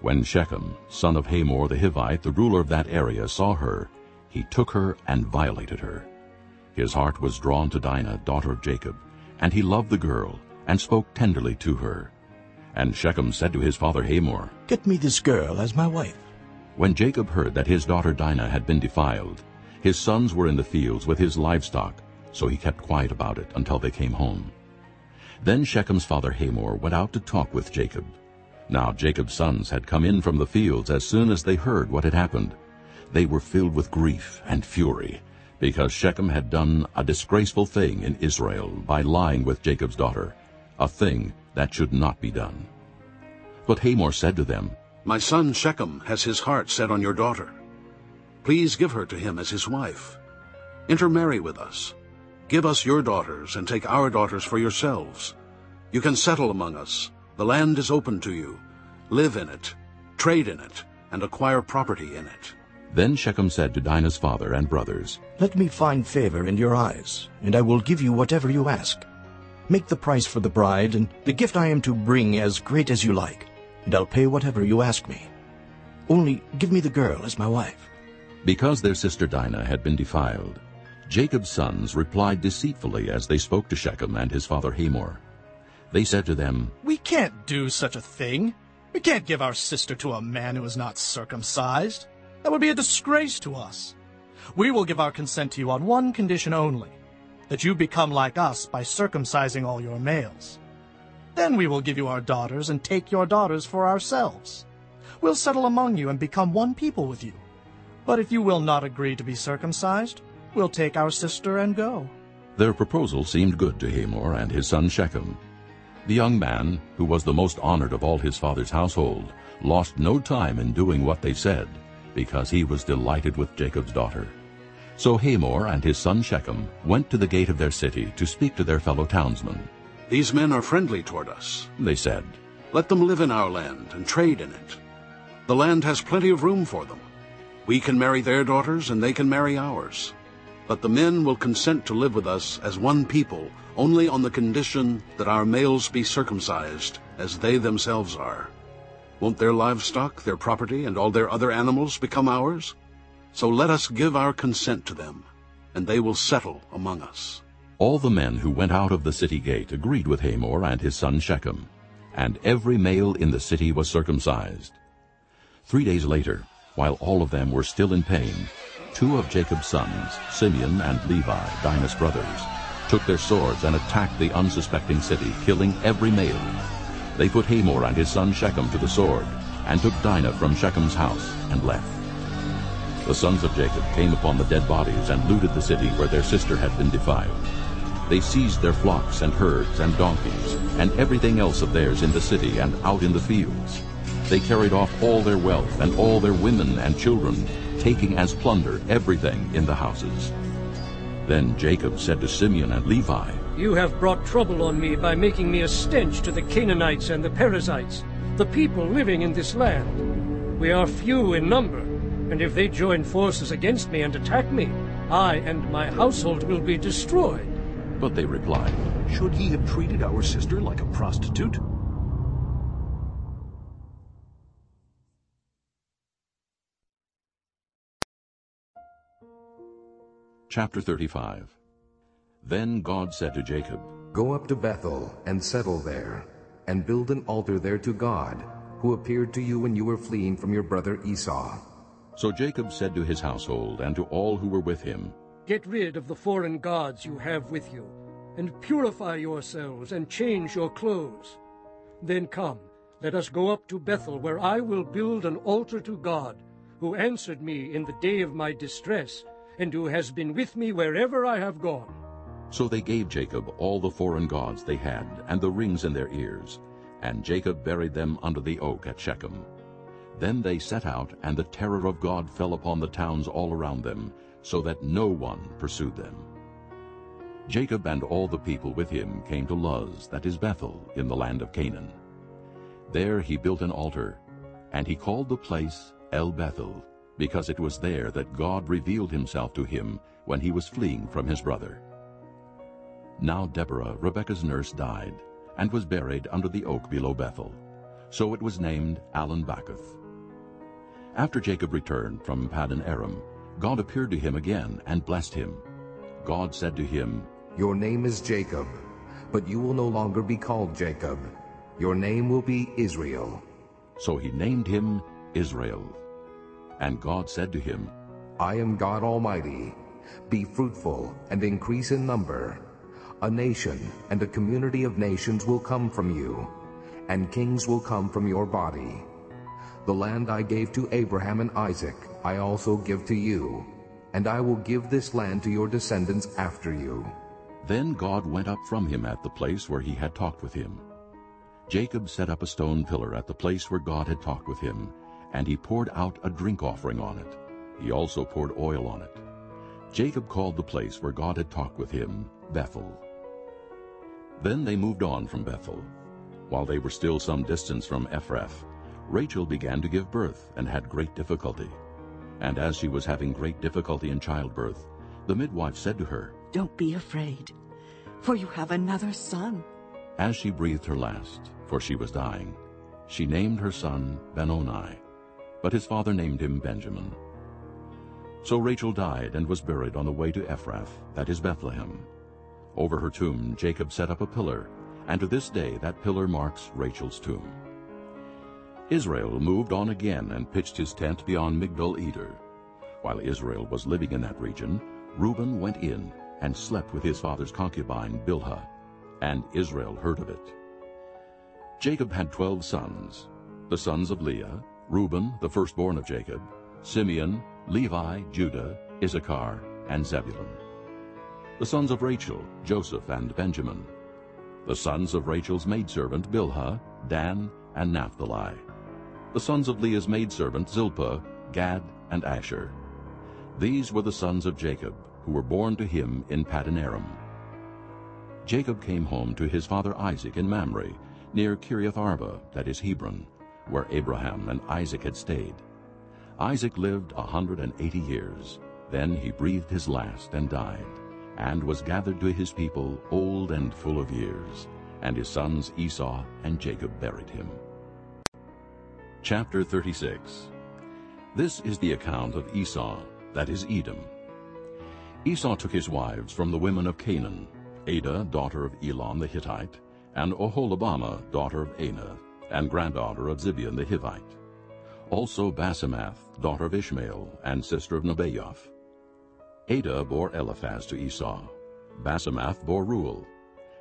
When Shechem, son of Hamor the Hivite, the ruler of that area, saw her, he took her and violated her. His heart was drawn to Dinah, daughter of Jacob, and he loved the girl, and spoke tenderly to her. And Shechem said to his father Hamor, Get me this girl as my wife. When Jacob heard that his daughter Dinah had been defiled, his sons were in the fields with his livestock, so he kept quiet about it until they came home. Then Shechem's father Hamor went out to talk with Jacob. Now Jacob's sons had come in from the fields as soon as they heard what had happened. They were filled with grief and fury, because Shechem had done a disgraceful thing in Israel by lying with Jacob's daughter, a thing that should not be done. But Hamor said to them, My son Shechem has his heart set on your daughter. Please give her to him as his wife. Intermarry with us. Give us your daughters, and take our daughters for yourselves. You can settle among us. The land is open to you. Live in it, trade in it, and acquire property in it. Then Shechem said to Dinah's father and brothers, Let me find favor in your eyes, and I will give you whatever you ask. Make the price for the bride and the gift I am to bring as great as you like, and I'll pay whatever you ask me. Only give me the girl as my wife. Because their sister Dinah had been defiled, Jacob's sons replied deceitfully as they spoke to Shechem and his father Hamor. They said to them, We can't do such a thing. We can't give our sister to a man who is not circumcised. That would be a disgrace to us. We will give our consent to you on one condition only, that you become like us by circumcising all your males. Then we will give you our daughters and take your daughters for ourselves. We'll settle among you and become one people with you. But if you will not agree to be circumcised, we'll take our sister and go. Their proposal seemed good to Hamor and his son Shechem. The young man, who was the most honored of all his father's household, lost no time in doing what they said, because he was delighted with Jacob's daughter. So Hamor and his son Shechem went to the gate of their city to speak to their fellow townsmen. These men are friendly toward us, they said. Let them live in our land and trade in it. The land has plenty of room for them. We can marry their daughters and they can marry ours. But the men will consent to live with us as one people only on the condition that our males be circumcised as they themselves are. Won't their livestock, their property, and all their other animals become ours? So let us give our consent to them, and they will settle among us. All the men who went out of the city gate agreed with Hamor and his son Shechem, and every male in the city was circumcised. Three days later, while all of them were still in pain, two of Jacob's sons, Simeon and Levi, Dinah's brothers, took their swords and attacked the unsuspecting city, killing every male. They put Hamor and his son Shechem to the sword, and took Dinah from Shechem's house, and left. The sons of Jacob came upon the dead bodies and looted the city where their sister had been defiled. They seized their flocks and herds and donkeys, and everything else of theirs in the city and out in the fields. They carried off all their wealth and all their women and children, taking as plunder everything in the houses. Then Jacob said to Simeon and Levi, You have brought trouble on me by making me a stench to the Canaanites and the Perizzites, the people living in this land. We are few in number, and if they join forces against me and attack me, I and my household will be destroyed. But they replied, Should he have treated our sister like a prostitute? Chapter 35 Then God said to Jacob, Go up to Bethel and settle there, and build an altar there to God, who appeared to you when you were fleeing from your brother Esau. So Jacob said to his household and to all who were with him, Get rid of the foreign gods you have with you, and purify yourselves and change your clothes. Then come, let us go up to Bethel, where I will build an altar to God, who answered me in the day of my distress, and who has been with me wherever I have gone. So they gave Jacob all the foreign gods they had, and the rings in their ears. And Jacob buried them under the oak at Shechem. Then they set out, and the terror of God fell upon the towns all around them, so that no one pursued them. Jacob and all the people with him came to Luz, that is Bethel, in the land of Canaan. There he built an altar, and he called the place El Bethel, because it was there that God revealed himself to him when he was fleeing from his brother. Now Deborah, Rebekah's nurse, died, and was buried under the oak below Bethel. So it was named Allon-Bachuth. After Jacob returned from Paddan Aram, God appeared to him again and blessed him. God said to him, Your name is Jacob, but you will no longer be called Jacob. Your name will be Israel. So he named him Israel. And God said to him, I am God Almighty. Be fruitful and increase in number. A nation and a community of nations will come from you, and kings will come from your body. The land I gave to Abraham and Isaac I also give to you, and I will give this land to your descendants after you. Then God went up from him at the place where he had talked with him. Jacob set up a stone pillar at the place where God had talked with him, and he poured out a drink offering on it. He also poured oil on it. Jacob called the place where God had talked with him Bethel. Then they moved on from Bethel. While they were still some distance from Ephrath, Rachel began to give birth and had great difficulty. And as she was having great difficulty in childbirth, the midwife said to her, Don't be afraid, for you have another son. As she breathed her last, for she was dying, she named her son Benoni, but his father named him Benjamin. So Rachel died and was buried on the way to Ephrath, that is Bethlehem. Over her tomb Jacob set up a pillar, and to this day that pillar marks Rachel's tomb. Israel moved on again and pitched his tent beyond Migdal-eder. While Israel was living in that region, Reuben went in and slept with his father's concubine Bilhah, and Israel heard of it. Jacob had twelve sons. The sons of Leah, Reuben, the firstborn of Jacob, Simeon, Levi, Judah, Issachar, and Zebulun. The sons of Rachel, Joseph and Benjamin. The sons of Rachel's maidservant Bilhah, Dan, and Naphtali. The sons of Leah's maidservant Zilpah, Gad, and Asher. These were the sons of Jacob, who were born to him in Paddan Aram. Jacob came home to his father Isaac in Mamre, near Kiriath Arba, that is Hebron, where Abraham and Isaac had stayed. Isaac lived a hundred and eighty years. Then he breathed his last and died, and was gathered to his people old and full of years, and his sons Esau and Jacob buried him. Chapter 36 This is the account of Esau, that is Edom. Esau took his wives from the women of Canaan, Adah, daughter of Elon the Hittite, and Oholibamah, daughter of Anah, and granddaughter of Zibeon the Hivite. Also Basemath, daughter of Ishmael, and sister of Nebaioth. Adah bore Eliphaz to Esau. Basemath bore Reuel.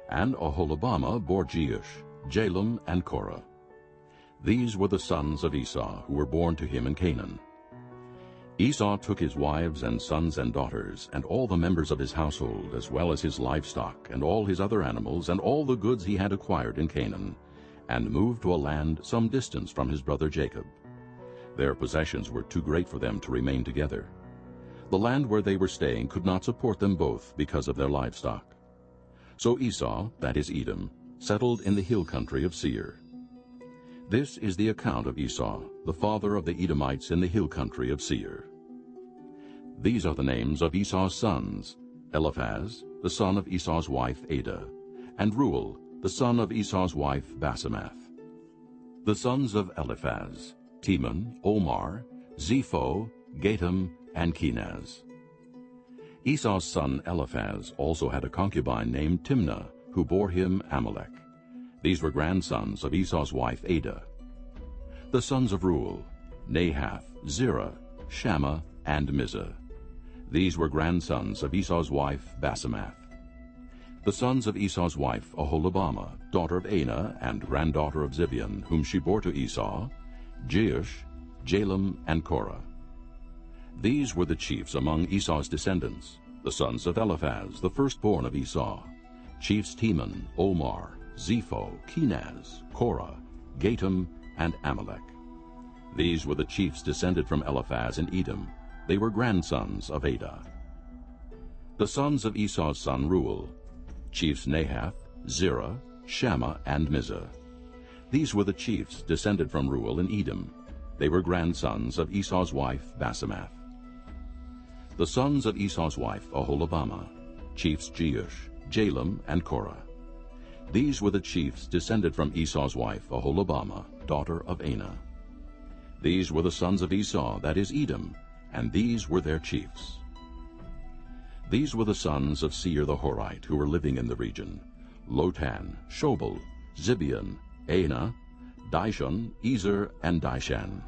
And Oholibamah bore Jeush, Jalam, and Korah. These were the sons of Esau, who were born to him in Canaan. Esau took his wives and sons and daughters, and all the members of his household, as well as his livestock, and all his other animals, and all the goods he had acquired in Canaan, and moved to a land some distance from his brother Jacob. Their possessions were too great for them to remain together. The land where they were staying could not support them both because of their livestock. So Esau, that is Edom, settled in the hill country of Seir. This is the account of Esau, the father of the Edomites in the hill country of Seir. These are the names of Esau's sons, Eliphaz, the son of Esau's wife Adah, and Reuel, the son of Esau's wife Basemath. The sons of Eliphaz, Teman, Omar, Zepho, Gatam, and Kenaz. Esau's son Eliphaz also had a concubine named Timnah, who bore him Amalek. These were grandsons of Esau's wife Adah. The sons of Reuel, Nahath, Zerah, Shammah, and Mizzah. These were grandsons of Esau's wife Basemath. The sons of Esau's wife Oholibamah, daughter of Anah and granddaughter of Zibeon, whom she bore to Esau, Jeush, Jalam, and Korah. These were the chiefs among Esau's descendants, the sons of Eliphaz, the firstborn of Esau, chiefs Teman, Omar, Zepho, Kenaz, Korah, Gatam, and Amalek. These were the chiefs descended from Eliphaz and Edom. They were grandsons of Adah. The sons of Esau's son Reuel, chiefs Nahath, Zerah, Shammah, and Mizzah. These were the chiefs descended from Reuel in Edom. They were grandsons of Esau's wife Basemath. The sons of Esau's wife Oholibamah, chiefs Jeush, Jalam, and Korah. These were the chiefs descended from Esau's wife Oholibamah, daughter of Anah. These were the sons of Esau, that is Edom, and these were their chiefs. These were the sons of Seir the Horite, who were living in the region, Lotan, Shobal, Zibeon, Anah, Dishon, Ezer, and Dishan.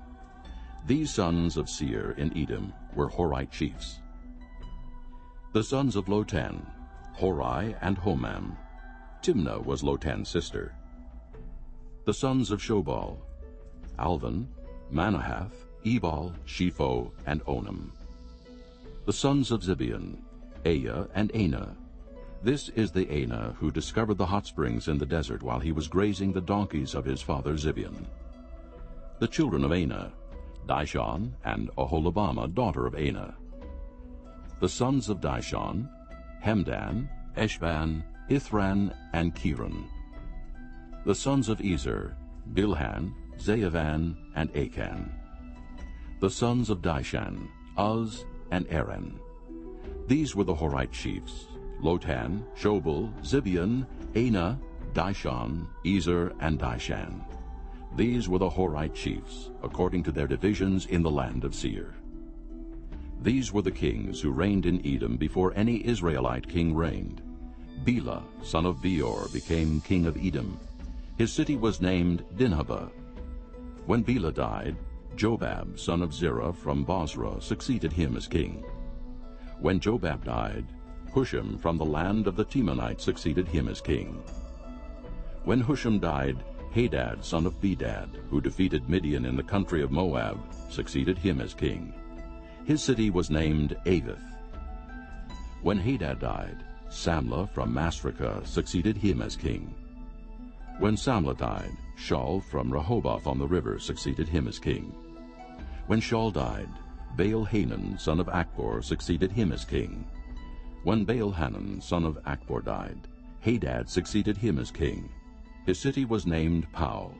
These sons of Seir in Edom were Horite chiefs. The sons of Lotan, Hori and Homam. Timnah was Lotan's sister. The sons of Shobal, Alvan, Manahath, Ebal, Shepho, and Onam. The sons of Zibeon, Aiah and Anah. This is the Anah who discovered the hot springs in the desert while he was grazing the donkeys of his father Zibeon. The children of Anah, Dishon and Oholibamah, daughter of Anah. The sons of Dishon, Hemdan, Eshban, Ithran, and Cheran. The sons of Ezer, Bilhan, Zaavan, and Akan. The sons of Dishan, Uz, and Aran. These were the Horite chiefs, Lotan, Shobal, Zibeon, Anah, Dishon, Ezer, and Dishan. These were the Horite chiefs, according to their divisions in the land of Seir. These were the kings who reigned in Edom before any Israelite king reigned. Bela, son of Beor, became king of Edom. His city was named Dinhabah. When Bela died, Jobab, son of Zerah from Bozrah, succeeded him as king. When Jobab died, Husham from the land of the Temanites succeeded him as king. When Husham died, Hadad son of Bedad, who defeated Midian in the country of Moab, succeeded him as king. His city was named Avith. When Hadad died, Samlah from Masrekah succeeded him as king. When Samlah died, Shaul from Rehoboth on the river succeeded him as king. When Shaul died, Baal-Hanan son of Achbor succeeded him as king. When Baal-Hanan son of Achbor died, Hadad succeeded him as king. His city was named Pau,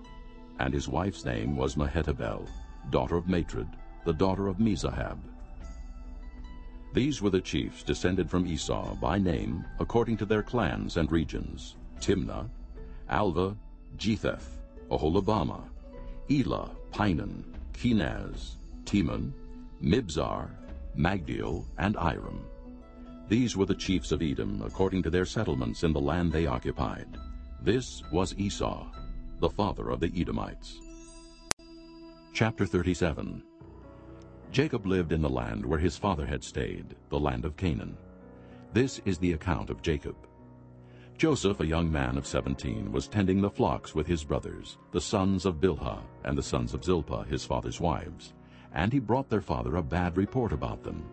and his wife's name was Mehetabel, daughter of Matred, the daughter of Mezahab. These were the chiefs descended from Esau by name according to their clans and regions, Timnah, Alvah, Jetheth, Oholibamah, Elah, Pinon, Kenaz, Teman, Mibzar, Magdiel, and Iram. These were the chiefs of Edom according to their settlements in the land they occupied. This was Esau, the father of the Edomites. Chapter 37 Jacob lived in the land where his father had stayed, the land of Canaan. This is the account of Jacob. Joseph, a young man of seventeen, was tending the flocks with his brothers, the sons of Bilhah and the sons of Zilpah, his father's wives, and he brought their father a bad report about them.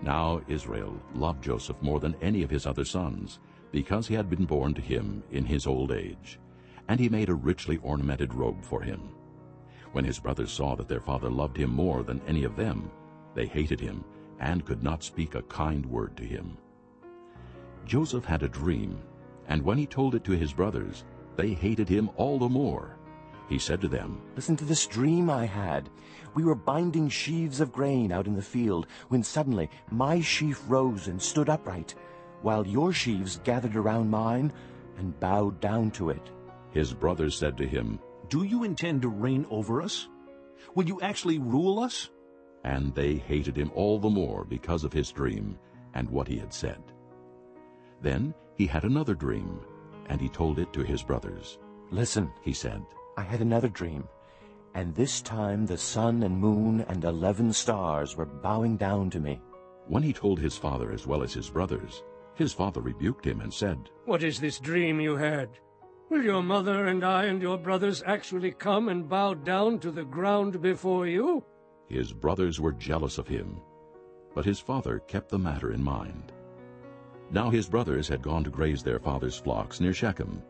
Now Israel loved Joseph more than any of his other sons, because he had been born to him in his old age, and he made a richly ornamented robe for him. When his brothers saw that their father loved him more than any of them, they hated him and could not speak a kind word to him. Joseph had a dream, and when he told it to his brothers, they hated him all the more. He said to them, Listen to this dream I had. We were binding sheaves of grain out in the field, when suddenly my sheaf rose and stood upright, while your sheaves gathered around mine and bowed down to it. His brothers said to him, Do you intend to reign over us? Will you actually rule us? And they hated him all the more because of his dream and what he had said. Then he had another dream, and he told it to his brothers. Listen, he said, I had another dream, and this time the sun and moon and eleven stars were bowing down to me. When he told his father as well as his brothers, his father rebuked him and said, What is this dream you had? Will your mother and I and your brothers actually come and bow down to the ground before you? His brothers were jealous of him, but his father kept the matter in mind. Now his brothers had gone to graze their father's flocks near Shechem.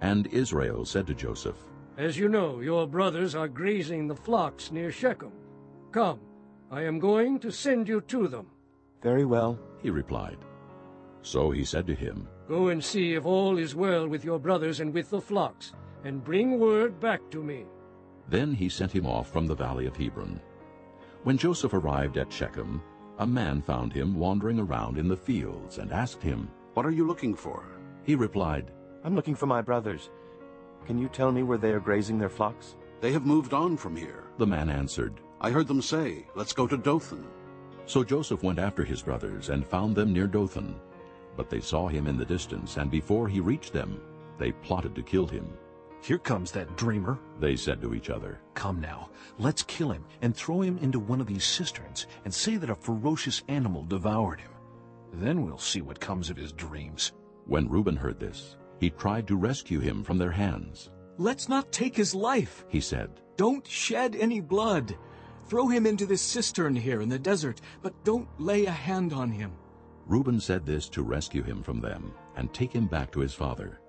And Israel said to Joseph, As you know, your brothers are grazing the flocks near Shechem. Come, I am going to send you to them. Very well, he replied. So he said to him, Go and see if all is well with your brothers and with the flocks, and bring word back to me. Then he sent him off from the valley of Hebron. When Joseph arrived at Shechem, a man found him wandering around in the fields and asked him, What are you looking for? He replied, I'm looking for my brothers. Can you tell me where they are grazing their flocks? They have moved on from here. The man answered, I heard them say, Let's go to Dothan. So Joseph went after his brothers and found them near Dothan. But they saw him in the distance, and before he reached them, they plotted to kill him. Here comes that dreamer, they said to each other. Come now, let's kill him and throw him into one of these cisterns and say that a ferocious animal devoured him. Then we'll see what comes of his dreams. When Reuben heard this, he tried to rescue him from their hands. Let's not take his life, he said. Don't shed any blood. Throw him into this cistern here in the desert, but don't lay a hand on him. Reuben said this to rescue him from them and take him back to his father.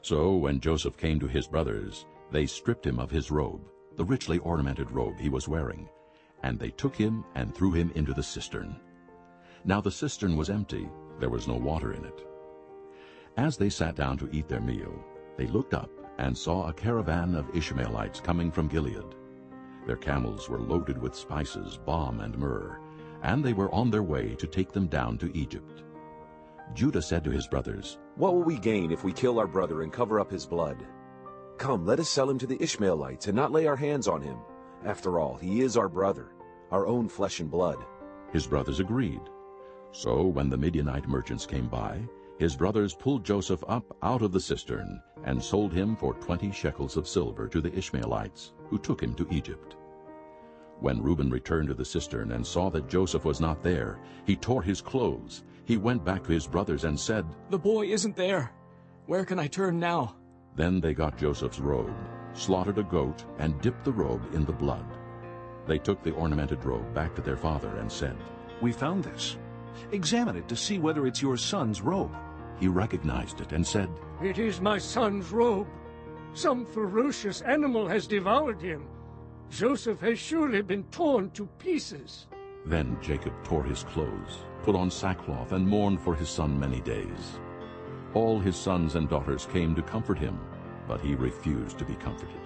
So when Joseph came to his brothers, they stripped him of his robe, the richly ornamented robe he was wearing, and they took him and threw him into the cistern. Now the cistern was empty, there was no water in it. As they sat down to eat their meal, they looked up and saw a caravan of Ishmaelites coming from Gilead. Their camels were loaded with spices, balm, and myrrh, and they were on their way to take them down to Egypt. Judah said to his brothers, What will we gain if we kill our brother and cover up his blood? Come, let us sell him to the Ishmaelites and not lay our hands on him. After all, he is our brother, our own flesh and blood. His brothers agreed. So when the Midianite merchants came by, his brothers pulled Joseph up out of the cistern and sold him for twenty shekels of silver to the Ishmaelites, who took him to Egypt. When Reuben returned to the cistern and saw that Joseph was not there, he tore his clothes. He went back to his brothers and said, The boy isn't there. Where can I turn now? Then they got Joseph's robe, slaughtered a goat, and dipped the robe in the blood. They took the ornamented robe back to their father and said, We found this. Examine it to see whether it's your son's robe. He recognized it and said, It is my son's robe. Some ferocious animal has devoured him. Joseph has surely been torn to pieces. Then Jacob tore his clothes, put on sackcloth, and mourned for his son many days. All his sons and daughters came to comfort him, but he refused to be comforted.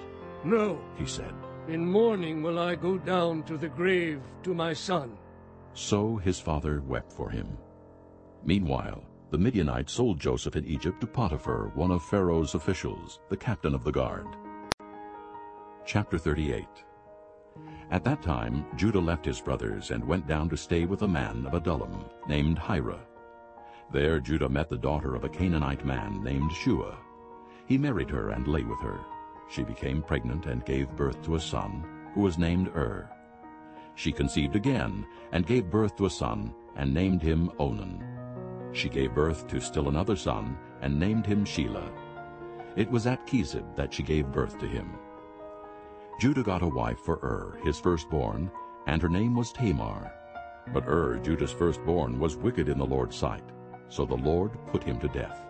No, he said. In mourning will I go down to the grave to my son. So his father wept for him. Meanwhile, the Midianites sold Joseph in Egypt to Potiphar, one of Pharaoh's officials, the captain of the guard. Chapter 38 At that time Judah left his brothers and went down to stay with a man of Adullam, named Hira. There Judah met the daughter of a Canaanite man named Shua. He married her and lay with her. She became pregnant and gave birth to a son, who was named Ur. She conceived again and gave birth to a son and named him Onan. She gave birth to still another son and named him Shelah. It was at Chezib that she gave birth to him. Judah got a wife for Ur, his firstborn, and her name was Tamar. But Ur, Judah's firstborn, was wicked in the Lord's sight, so the Lord put him to death.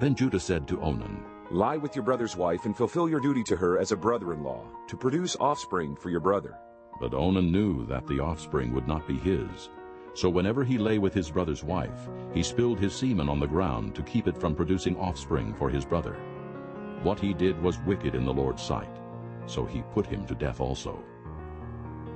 Then Judah said to Onan, Lie with your brother's wife and fulfill your duty to her as a brother-in-law, to produce offspring for your brother. But Onan knew that the offspring would not be his. So whenever he lay with his brother's wife, he spilled his semen on the ground to keep it from producing offspring for his brother. What he did was wicked in the Lord's sight, so he put him to death also.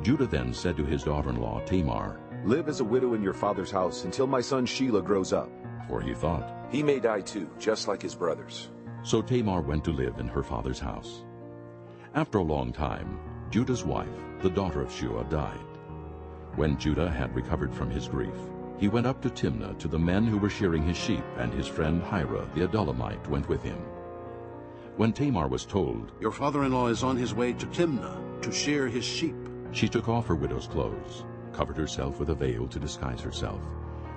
Judah then said to his daughter-in-law Tamar, Live as a widow in your father's house until my son Shelah grows up. For he thought, He may die too, just like his brothers. So Tamar went to live in her father's house. After a long time, Judah's wife, the daughter of Shua, died. When Judah had recovered from his grief, he went up to Timnah to the men who were shearing his sheep, and his friend Hira the Adullamite went with him. When Tamar was told, Your father-in-law is on his way to Timnah to shear his sheep, she took off her widow's clothes, covered herself with a veil to disguise herself,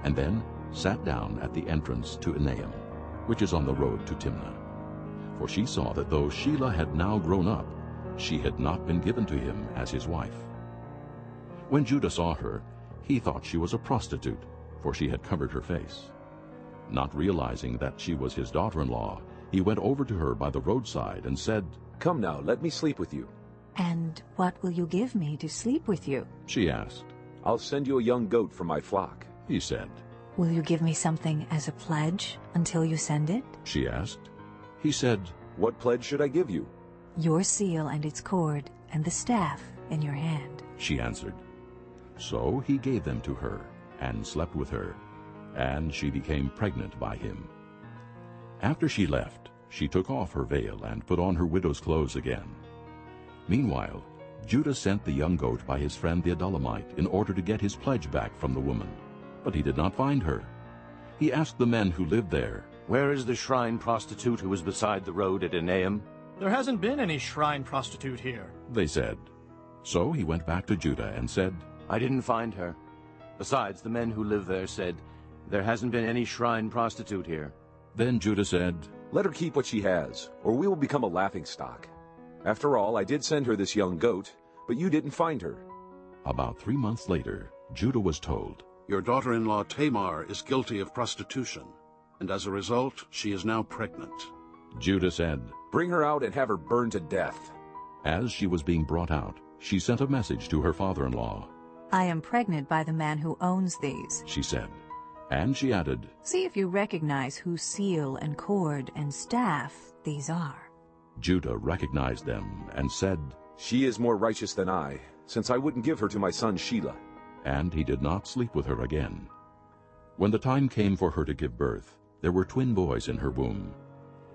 and then sat down at the entrance to Enaim, which is on the road to Timnah. For she saw that though Shelah had now grown up, she had not been given to him as his wife. When Judah saw her, he thought she was a prostitute, for she had covered her face. Not realizing that she was his daughter-in-law, he went over to her by the roadside and said, Come now, let me sleep with you. And what will you give me to sleep with you? She asked. I'll send you a young goat from my flock. He said. Will you give me something as a pledge until you send it? She asked. He said, What pledge should I give you? Your seal and its cord, and the staff in your hand. She answered. So he gave them to her, and slept with her, and she became pregnant by him. After she left, she took off her veil and put on her widow's clothes again. Meanwhile, Judah sent the young goat by his friend the Adullamite in order to get his pledge back from the woman. But he did not find her. He asked the men who lived there, Where is the shrine prostitute who was beside the road at Enaim? There hasn't been any shrine prostitute here, they said. So he went back to Judah and said, I didn't find her. Besides, the men who live there said, There hasn't been any shrine prostitute here. Then Judah said, Let her keep what she has, or we will become a laughingstock. After all, I did send her this young goat, but you didn't find her. About three months later, Judah was told, Your daughter-in-law Tamar is guilty of prostitution, and as a result, she is now pregnant. Judah said, Bring her out and have her burned to death. As she was being brought out, she sent a message to her father-in-law. I am pregnant by the man who owns these, she said. And she added, See if you recognize whose seal and cord and staff these are. Judah recognized them and said, She is more righteous than I, since I wouldn't give her to my son Shelah. And he did not sleep with her again. When the time came for her to give birth, there were twin boys in her womb.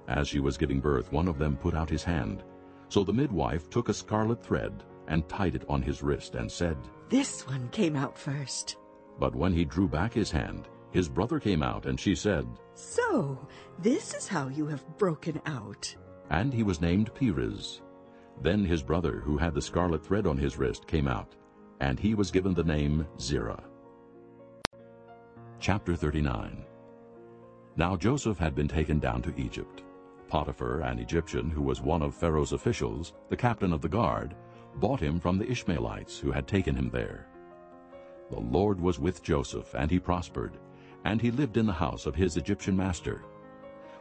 As she was giving birth, one of them put out his hand. So the midwife took a scarlet thread and tied it on his wrist and said, This one came out first. But when he drew back his hand, his brother came out, and she said, So, this is how you have broken out. And he was named Perez. Then his brother, who had the scarlet thread on his wrist, came out, and he was given the name Zerah. Chapter 39 Now Joseph had been taken down to Egypt. Potiphar, an Egyptian who was one of Pharaoh's officials, the captain of the guard, bought him from the Ishmaelites who had taken him there. The Lord was with Joseph, and he prospered, and he lived in the house of his Egyptian master.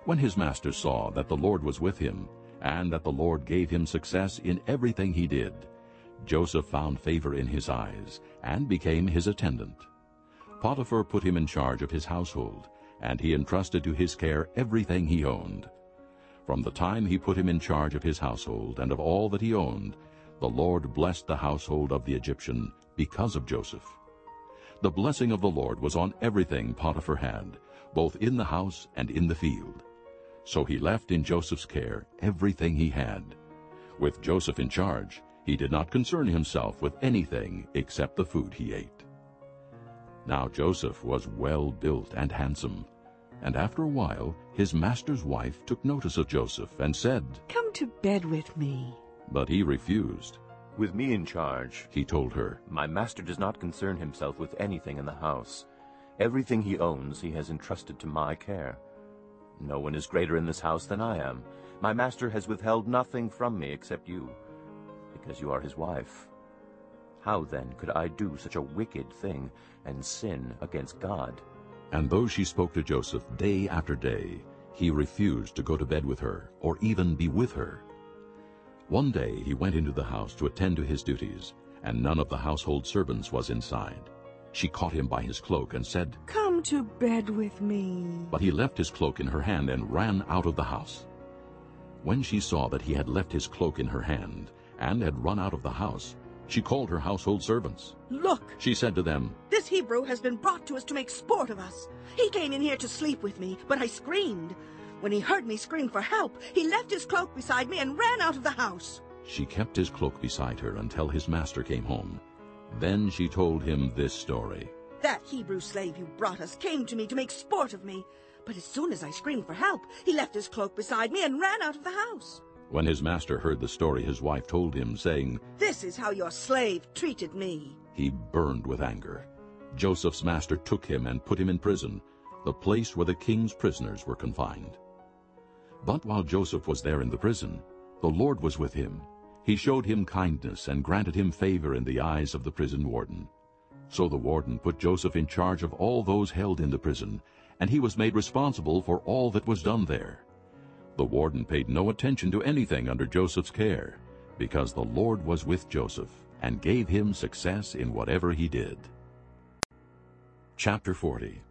When his master saw that the Lord was with him, and that the Lord gave him success in everything he did, Joseph found favor in his eyes, and became his attendant. Potiphar put him in charge of his household, and he entrusted to his care everything he owned. From the time he put him in charge of his household and of all that he owned, the Lord blessed the household of the Egyptian because of Joseph. The blessing of the Lord was on everything Potiphar had, both in the house and in the field. So he left in Joseph's care everything he had. With Joseph in charge, he did not concern himself with anything except the food he ate. Now Joseph was well built and handsome, and after a while his master's wife took notice of Joseph and said, Come to bed with me. But he refused. With me in charge, he told her, my master does not concern himself with anything in the house. Everything he owns he has entrusted to my care. No one is greater in this house than I am. My master has withheld nothing from me except you, because you are his wife. How then could I do such a wicked thing and sin against God? And though she spoke to Joseph day after day, he refused to go to bed with her or even be with her. One day he went into the house to attend to his duties, and none of the household servants was inside. She caught him by his cloak and said, Come to bed with me. But he left his cloak in her hand and ran out of the house. When she saw that he had left his cloak in her hand and had run out of the house, she called her household servants. Look, She said to them, this Hebrew has been brought to us to make sport of us. He came in here to sleep with me, but I screamed. When he heard me scream for help, he left his cloak beside me and ran out of the house. She kept his cloak beside her until his master came home. Then she told him this story. That Hebrew slave you brought us came to me to make sport of me. But as soon as I screamed for help, he left his cloak beside me and ran out of the house. When his master heard the story his wife told him, saying, This is how your slave treated me. he burned with anger. Joseph's master took him and put him in prison, the place where the king's prisoners were confined. But while Joseph was there in the prison, the Lord was with him. He showed him kindness and granted him favor in the eyes of the prison warden. So the warden put Joseph in charge of all those held in the prison, and he was made responsible for all that was done there. The warden paid no attention to anything under Joseph's care, because the Lord was with Joseph and gave him success in whatever he did. Chapter 40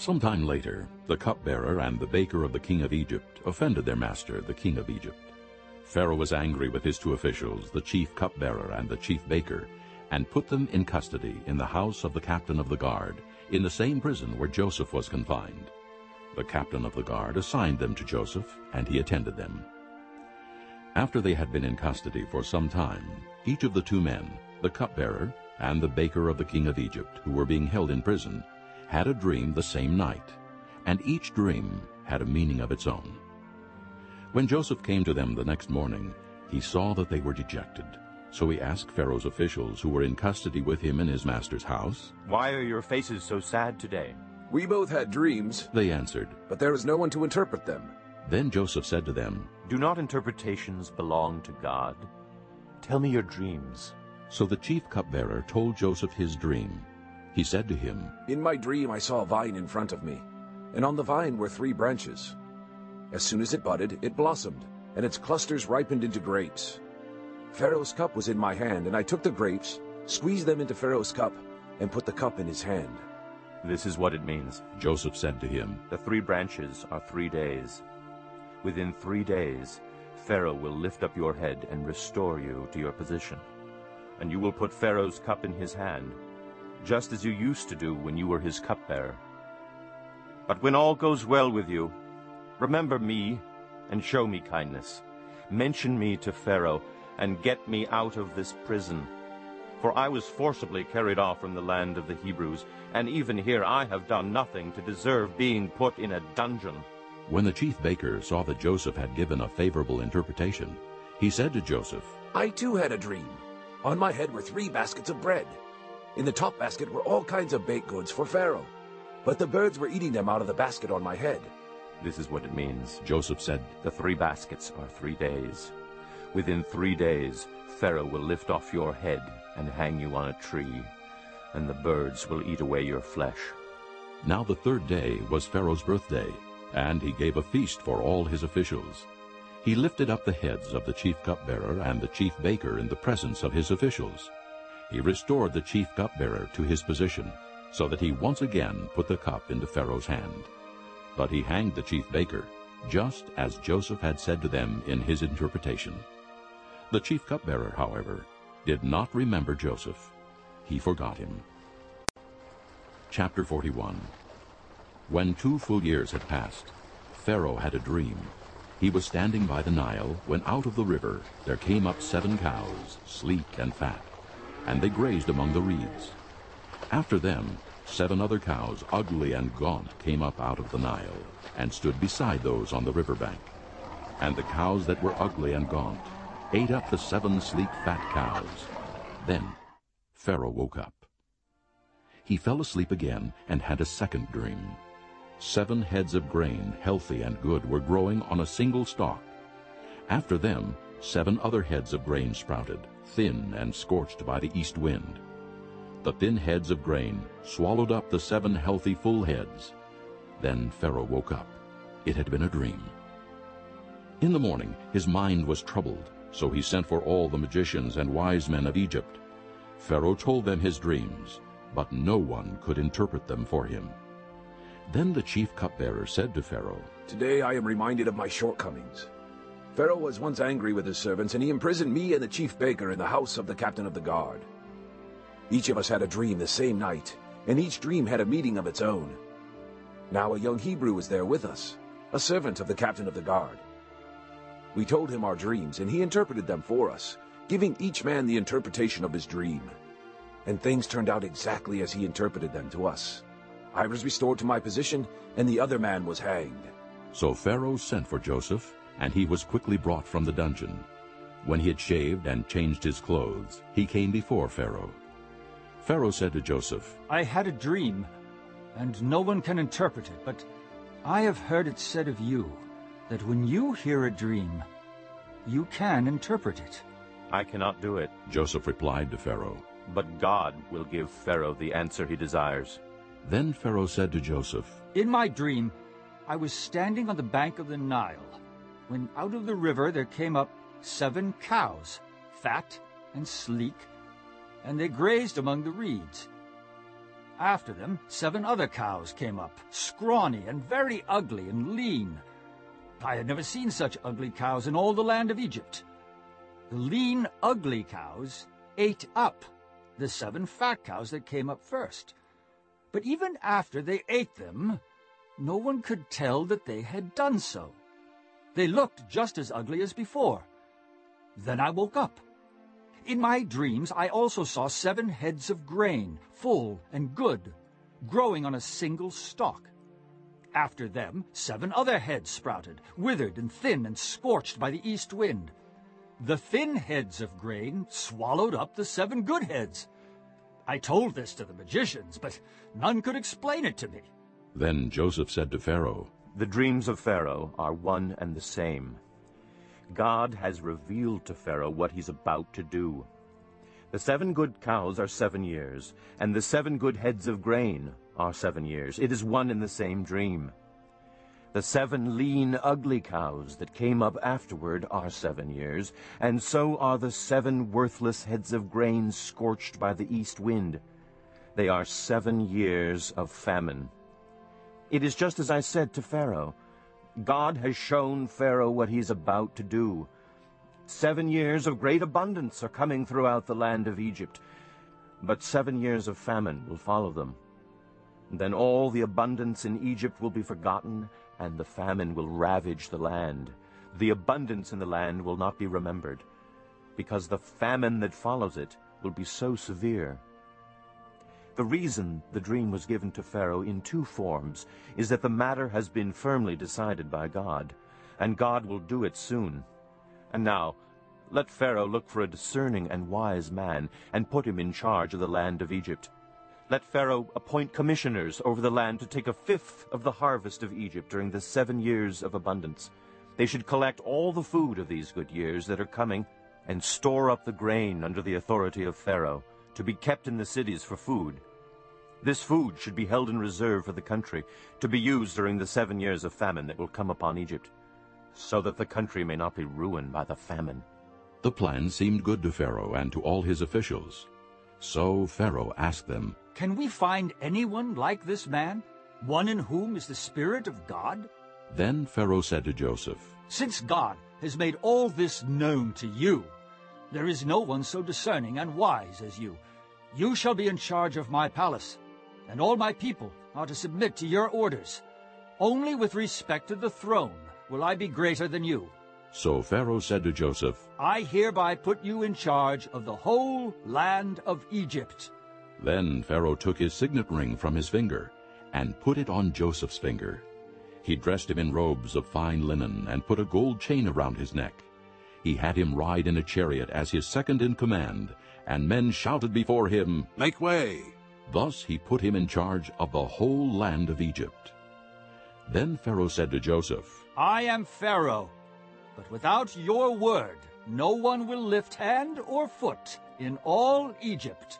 Sometime later, the cupbearer and the baker of the king of Egypt offended their master, the king of Egypt. Pharaoh was angry with his two officials, the chief cupbearer and the chief baker, and put them in custody in the house of the captain of the guard, in the same prison where Joseph was confined. The captain of the guard assigned them to Joseph, and he attended them. After they had been in custody for some time, each of the two men, the cupbearer and the baker of the king of Egypt, who were being held in prison, had a dream the same night, and each dream had a meaning of its own. When Joseph came to them the next morning, he saw that they were dejected. So he asked Pharaoh's officials who were in custody with him in his master's house. Why are your faces so sad today? We both had dreams, They answered. but there is no one to interpret them. Then Joseph said to them, Do not interpretations belong to God? Tell me your dreams. So the chief cupbearer told Joseph his dream. He said to him, In my dream I saw a vine in front of me, and on the vine were three branches. As soon as it budded, it blossomed, and its clusters ripened into grapes. Pharaoh's cup was in my hand, and I took the grapes, squeezed them into Pharaoh's cup, and put the cup in his hand. This is what it means. Joseph said to him, The three branches are three days. Within three days, Pharaoh will lift up your head and restore you to your position. And you will put Pharaoh's cup in his hand, just as you used to do when you were his cupbearer. But when all goes well with you, remember me and show me kindness. Mention me to Pharaoh and get me out of this prison. For I was forcibly carried off from the land of the Hebrews, and even here I have done nothing to deserve being put in a dungeon. When the chief baker saw that Joseph had given a favorable interpretation, he said to Joseph, I too had a dream. On my head were three baskets of bread. In the top basket were all kinds of baked goods for Pharaoh. But the birds were eating them out of the basket on my head. This is what it means. Joseph said, The three baskets are three days. Within three days Pharaoh will lift off your head and hang you on a tree, and the birds will eat away your flesh. Now the third day was Pharaoh's birthday, and he gave a feast for all his officials. He lifted up the heads of the chief cupbearer and the chief baker in the presence of his officials. He restored the chief cupbearer to his position, so that he once again put the cup into Pharaoh's hand. But he hanged the chief baker, just as Joseph had said to them in his interpretation. The chief cupbearer, however, did not remember Joseph. He forgot him. Chapter 41 When two full years had passed, Pharaoh had a dream. He was standing by the Nile when out of the river there came up seven cows, sleek and fat, and they grazed among the reeds. After them, seven other cows, ugly and gaunt, came up out of the Nile, and stood beside those on the river bank. And the cows that were ugly and gaunt ate up the seven sleek fat cows. Then Pharaoh woke up. He fell asleep again and had a second dream. Seven heads of grain, healthy and good, were growing on a single stalk. After them, seven other heads of grain sprouted, thin and scorched by the east wind. The thin heads of grain swallowed up the seven healthy full heads. Then Pharaoh woke up. It had been a dream. In the morning his mind was troubled, so he sent for all the magicians and wise men of Egypt. Pharaoh told them his dreams, but no one could interpret them for him. Then the chief cupbearer said to Pharaoh, Today I am reminded of my shortcomings. Pharaoh was once angry with his servants, and he imprisoned me and the chief baker in the house of the captain of the guard. Each of us had a dream the same night, and each dream had a meaning of its own. Now a young Hebrew was there with us, a servant of the captain of the guard. We told him our dreams, and he interpreted them for us, giving each man the interpretation of his dream. And things turned out exactly as he interpreted them to us. I was restored to my position, and the other man was hanged. So Pharaoh sent for Joseph, and he was quickly brought from the dungeon. When he had shaved and changed his clothes, he came before Pharaoh. Pharaoh said to Joseph, I had a dream, and no one can interpret it, but I have heard it said of you that when you hear a dream, you can interpret it. I cannot do it, Joseph replied to Pharaoh. But God will give Pharaoh the answer he desires. Then Pharaoh said to Joseph, In my dream, I was standing on the bank of the Nile, when out of the river there came up seven cows, fat and sleek, and they grazed among the reeds. After them, seven other cows came up, scrawny and very ugly and lean. I had never seen such ugly cows in all the land of Egypt. The lean, ugly cows ate up the seven fat cows that came up first. But even after they ate them, no one could tell that they had done so. They looked just as ugly as before. Then I woke up. In my dreams I also saw seven heads of grain, full and good, growing on a single stalk. After them seven other heads sprouted, withered and thin and scorched by the east wind. The thin heads of grain swallowed up the seven good heads. I told this to the magicians, but none could explain it to me. Then Joseph said to Pharaoh, The dreams of Pharaoh are one and the same. God has revealed to Pharaoh what he's about to do. The seven good cows are seven years, and the seven good heads of grain are seven years. It is one and the same dream. The seven lean, ugly cows that came up afterward are seven years, and so are the seven worthless heads of grain scorched by the east wind. They are seven years of famine. It is just as I said to Pharaoh. God has shown Pharaoh what he's about to do. Seven years of great abundance are coming throughout the land of Egypt, but seven years of famine will follow them. Then all the abundance in Egypt will be forgotten, and the famine will ravage the land. The abundance in the land will not be remembered, because the famine that follows it will be so severe. The reason the dream was given to Pharaoh in two forms is that the matter has been firmly decided by God, and God will do it soon. And now, let Pharaoh look for a discerning and wise man, and put him in charge of the land of Egypt. Let Pharaoh appoint commissioners over the land to take a fifth of the harvest of Egypt during the seven years of abundance. They should collect all the food of these good years that are coming and store up the grain under the authority of Pharaoh, to be kept in the cities for food. This food should be held in reserve for the country, to be used during the seven years of famine that will come upon Egypt, so that the country may not be ruined by the famine. The plan seemed good to Pharaoh and to all his officials. So Pharaoh asked them, Can we find anyone like this man, one in whom is the Spirit of God? Then Pharaoh said to Joseph, Since God has made all this known to you, there is no one so discerning and wise as you. You shall be in charge of my palace, and all my people are to submit to your orders. Only with respect to the throne will I be greater than you. So Pharaoh said to Joseph, I hereby put you in charge of the whole land of Egypt. Then Pharaoh took his signet ring from his finger and put it on Joseph's finger. He dressed him in robes of fine linen and put a gold chain around his neck. He had him ride in a chariot as his second in command, and men shouted before him, Make way! Thus he put him in charge of the whole land of Egypt. Then Pharaoh said to Joseph, I am Pharaoh, but without your word no one will lift hand or foot in all Egypt.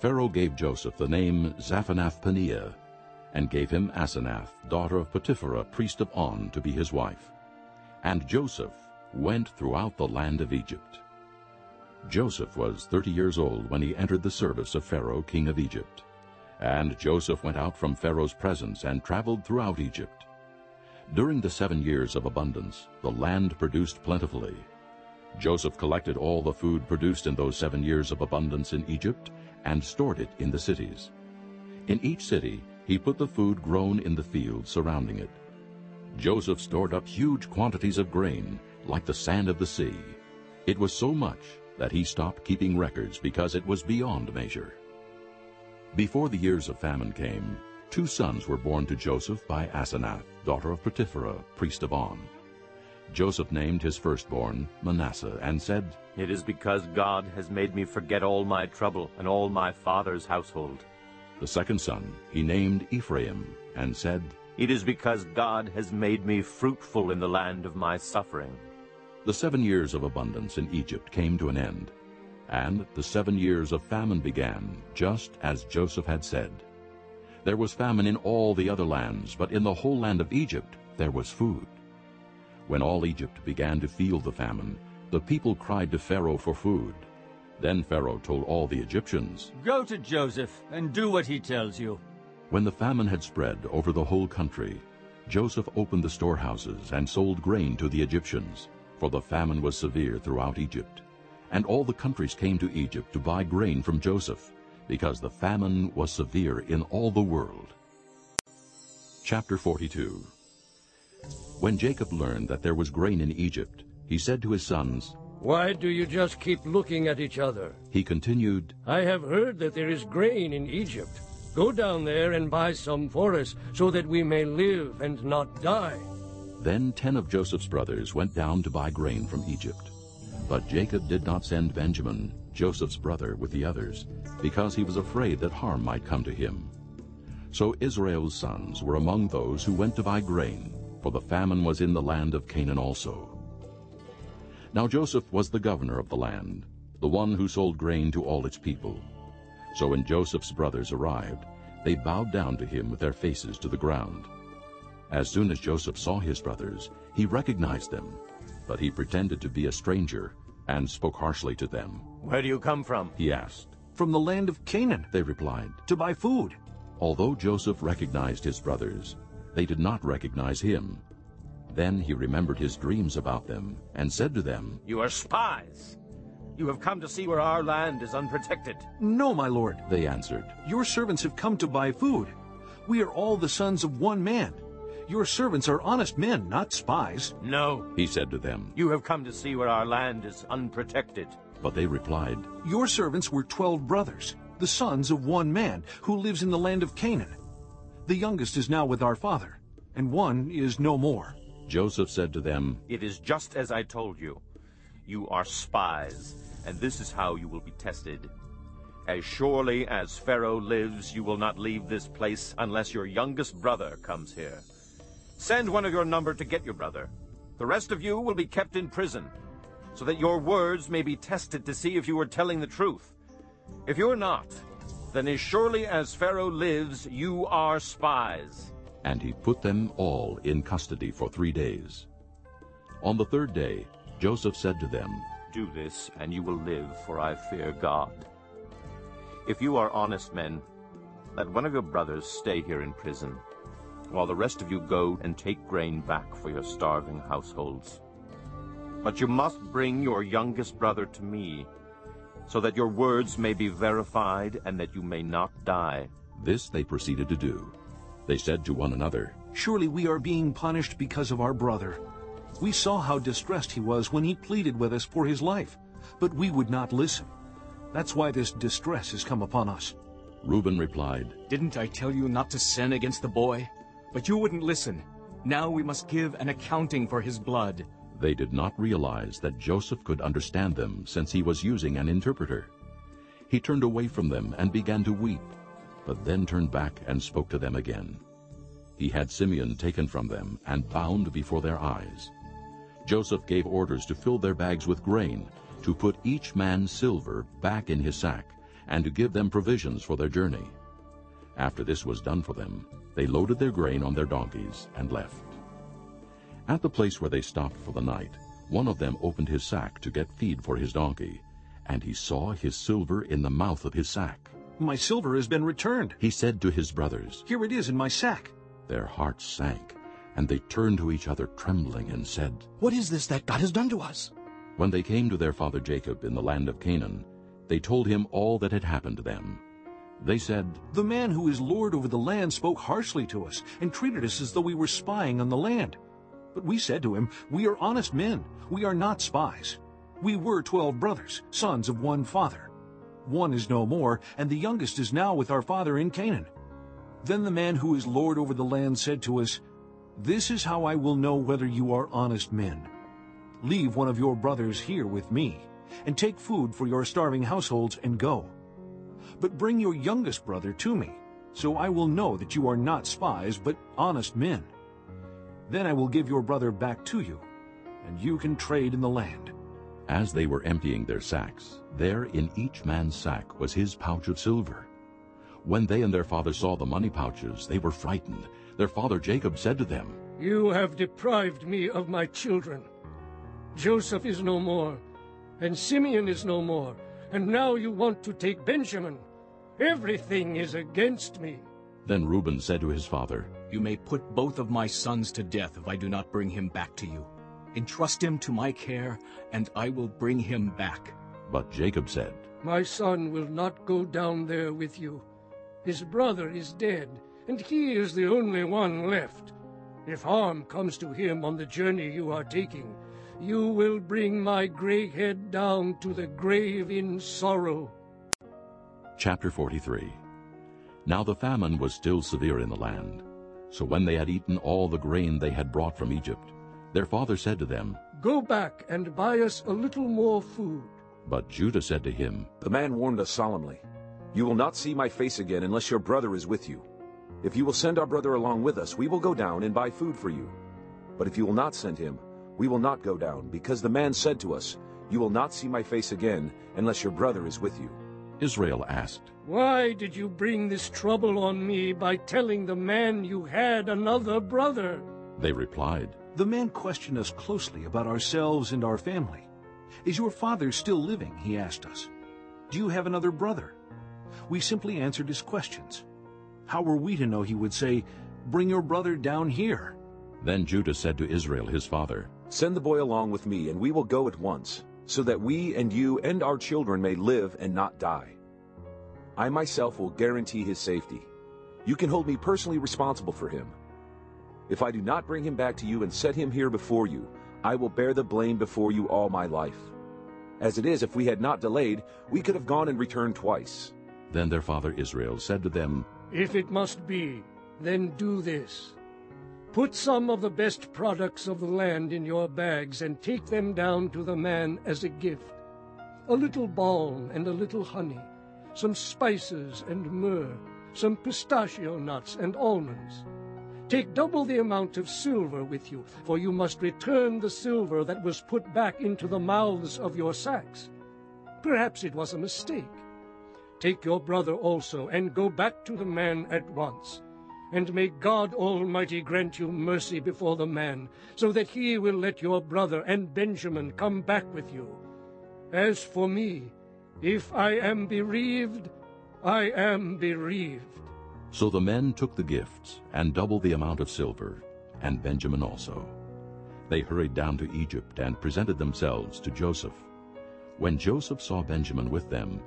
Pharaoh gave Joseph the name Zaphenath-Paneah, and gave him Asenath, daughter of Potiphera, priest of On, to be his wife. And Joseph went throughout the land of Egypt. Joseph was thirty years old when he entered the service of Pharaoh, king of Egypt. And Joseph went out from Pharaoh's presence and traveled throughout Egypt. During the seven years of abundance, the land produced plentifully. Joseph collected all the food produced in those seven years of abundance in Egypt and stored it in the cities. In each city he put the food grown in the fields surrounding it. Joseph stored up huge quantities of grain, like the sand of the sea. It was so much that he stopped keeping records because it was beyond measure. Before the years of famine came, two sons were born to Joseph by Asenath, daughter of Potiphera, priest of On. Joseph named his firstborn Manasseh and said, It is because God has made me forget all my trouble and all my father's household. The second son he named Ephraim and said, It is because God has made me fruitful in the land of my suffering. The seven years of abundance in Egypt came to an end, and the seven years of famine began, just as Joseph had said. There was famine in all the other lands, but in the whole land of Egypt there was food. When all Egypt began to feel the famine, the people cried to Pharaoh for food. Then Pharaoh told all the Egyptians, Go to Joseph and do what he tells you. When the famine had spread over the whole country, Joseph opened the storehouses and sold grain to the Egyptians, for the famine was severe throughout Egypt. And all the countries came to Egypt to buy grain from Joseph, because the famine was severe in all the world. Chapter 42 When Jacob learned that there was grain in Egypt, he said to his sons, Why do you just keep looking at each other? He continued, I have heard that there is grain in Egypt. Go down there and buy some for us, so that we may live and not die. Then ten of Joseph's brothers went down to buy grain from Egypt. But Jacob did not send Benjamin, Joseph's brother, with the others, because he was afraid that harm might come to him. So Israel's sons were among those who went to buy grain, for the famine was in the land of Canaan also. Now Joseph was the governor of the land, the one who sold grain to all its people. So when Joseph's brothers arrived, they bowed down to him with their faces to the ground. As soon as Joseph saw his brothers, he recognized them, but he pretended to be a stranger and spoke harshly to them. Where do you come from? He asked. From the land of Canaan, they replied, to buy food. Although Joseph recognized his brothers, they did not recognize him. Then he remembered his dreams about them and said to them, You are spies. You have come to see where our land is unprotected. No, my lord, they answered. Your servants have come to buy food. We are all the sons of one man. Your servants are honest men, not spies. No, he said to them. You have come to see where our land is unprotected. But they replied, Your servants were twelve brothers, the sons of one man, who lives in the land of Canaan. The youngest is now with our father, and one is no more. Joseph said to them, It is just as I told you. You are spies, and this is how you will be tested. As surely as Pharaoh lives, you will not leave this place unless your youngest brother comes here. Send one of your number to get your brother. The rest of you will be kept in prison, so that your words may be tested to see if you are telling the truth. If you're not, then as surely as Pharaoh lives, you are spies. And he put them all in custody for three days. On the third day, Joseph said to them, Do this, and you will live, for I fear God. If you are honest men, let one of your brothers stay here in prison, while the rest of you go and take grain back for your starving households. But you must bring your youngest brother to me, so that your words may be verified and that you may not die. This they proceeded to do. They said to one another, Surely we are being punished because of our brother. We saw how distressed he was when he pleaded with us for his life, but we would not listen. That's why this distress has come upon us. Reuben replied, Didn't I tell you not to sin against the boy? But you wouldn't listen. Now we must give an accounting for his blood. They did not realize that Joseph could understand them since he was using an interpreter. He turned away from them and began to weep, but then turned back and spoke to them again. He had Simeon taken from them and bound before their eyes. Joseph gave orders to fill their bags with grain, to put each man silver back in his sack, and to give them provisions for their journey. After this was done for them, they loaded their grain on their donkeys and left. At the place where they stopped for the night, one of them opened his sack to get feed for his donkey, and he saw his silver in the mouth of his sack. My silver has been returned, he said to his brothers. Here it is in my sack. Their hearts sank, and they turned to each other trembling and said, What is this that God has done to us? When they came to their father Jacob in the land of Canaan, they told him all that had happened to them. They said, The man who is lord over the land spoke harshly to us and treated us as though we were spying on the land. But we said to him, We are honest men. We are not spies. We were twelve brothers, sons of one father. One is no more, and the youngest is now with our father in Canaan. Then the man who is lord over the land said to us, This is how I will know whether you are honest men. Leave one of your brothers here with me, and take food for your starving households and go. But bring your youngest brother to me, so I will know that you are not spies, but honest men. Then I will give your brother back to you, and you can trade in the land. As they were emptying their sacks, there in each man's sack was his pouch of silver. When they and their father saw the money pouches, they were frightened. Their father Jacob said to them, You have deprived me of my children. Joseph is no more, and Simeon is no more, and now you want to take Benjamin. Everything is against me. Then Reuben said to his father, You may put both of my sons to death if I do not bring him back to you. Entrust him to my care, and I will bring him back. But Jacob said, My son will not go down there with you. His brother is dead, and he is the only one left. If harm comes to him on the journey you are taking, you will bring my gray head down to the grave in sorrow. Chapter 43 Now the famine was still severe in the land. So when they had eaten all the grain they had brought from Egypt, their father said to them, Go back and buy us a little more food. But Judah said to him, The man warned us solemnly, You will not see my face again unless your brother is with you. If you will send our brother along with us, we will go down and buy food for you. But if you will not send him, we will not go down, because the man said to us, You will not see my face again unless your brother is with you. Israel asked, Why did you bring this trouble on me by telling the man you had another brother? They replied, The man questioned us closely about ourselves and our family. Is your father still living? He asked us. Do you have another brother? We simply answered his questions. How were we to know he would say, Bring your brother down here? Then Judah said to Israel his father, Send the boy along with me, and we will go at once, so that we and you and our children may live and not die. I myself will guarantee his safety. You can hold me personally responsible for him. If I do not bring him back to you and set him here before you, I will bear the blame before you all my life. As it is, if we had not delayed, we could have gone and returned twice. Then their father Israel said to them, If it must be, then do this. Put some of the best products of the land in your bags and take them down to the man as a gift. A little balm and a little honey, some spices and myrrh, some pistachio nuts and almonds. Take double the amount of silver with you, for you must return the silver that was put back into the mouths of your sacks. Perhaps it was a mistake. Take your brother also, and go back to the man at once. And may God Almighty grant you mercy before the man, so that he will let your brother and Benjamin come back with you. As for me, if I am bereaved, I am bereaved. So the men took the gifts and double the amount of silver, and Benjamin also. They hurried down to Egypt and presented themselves to Joseph. When Joseph saw Benjamin with them,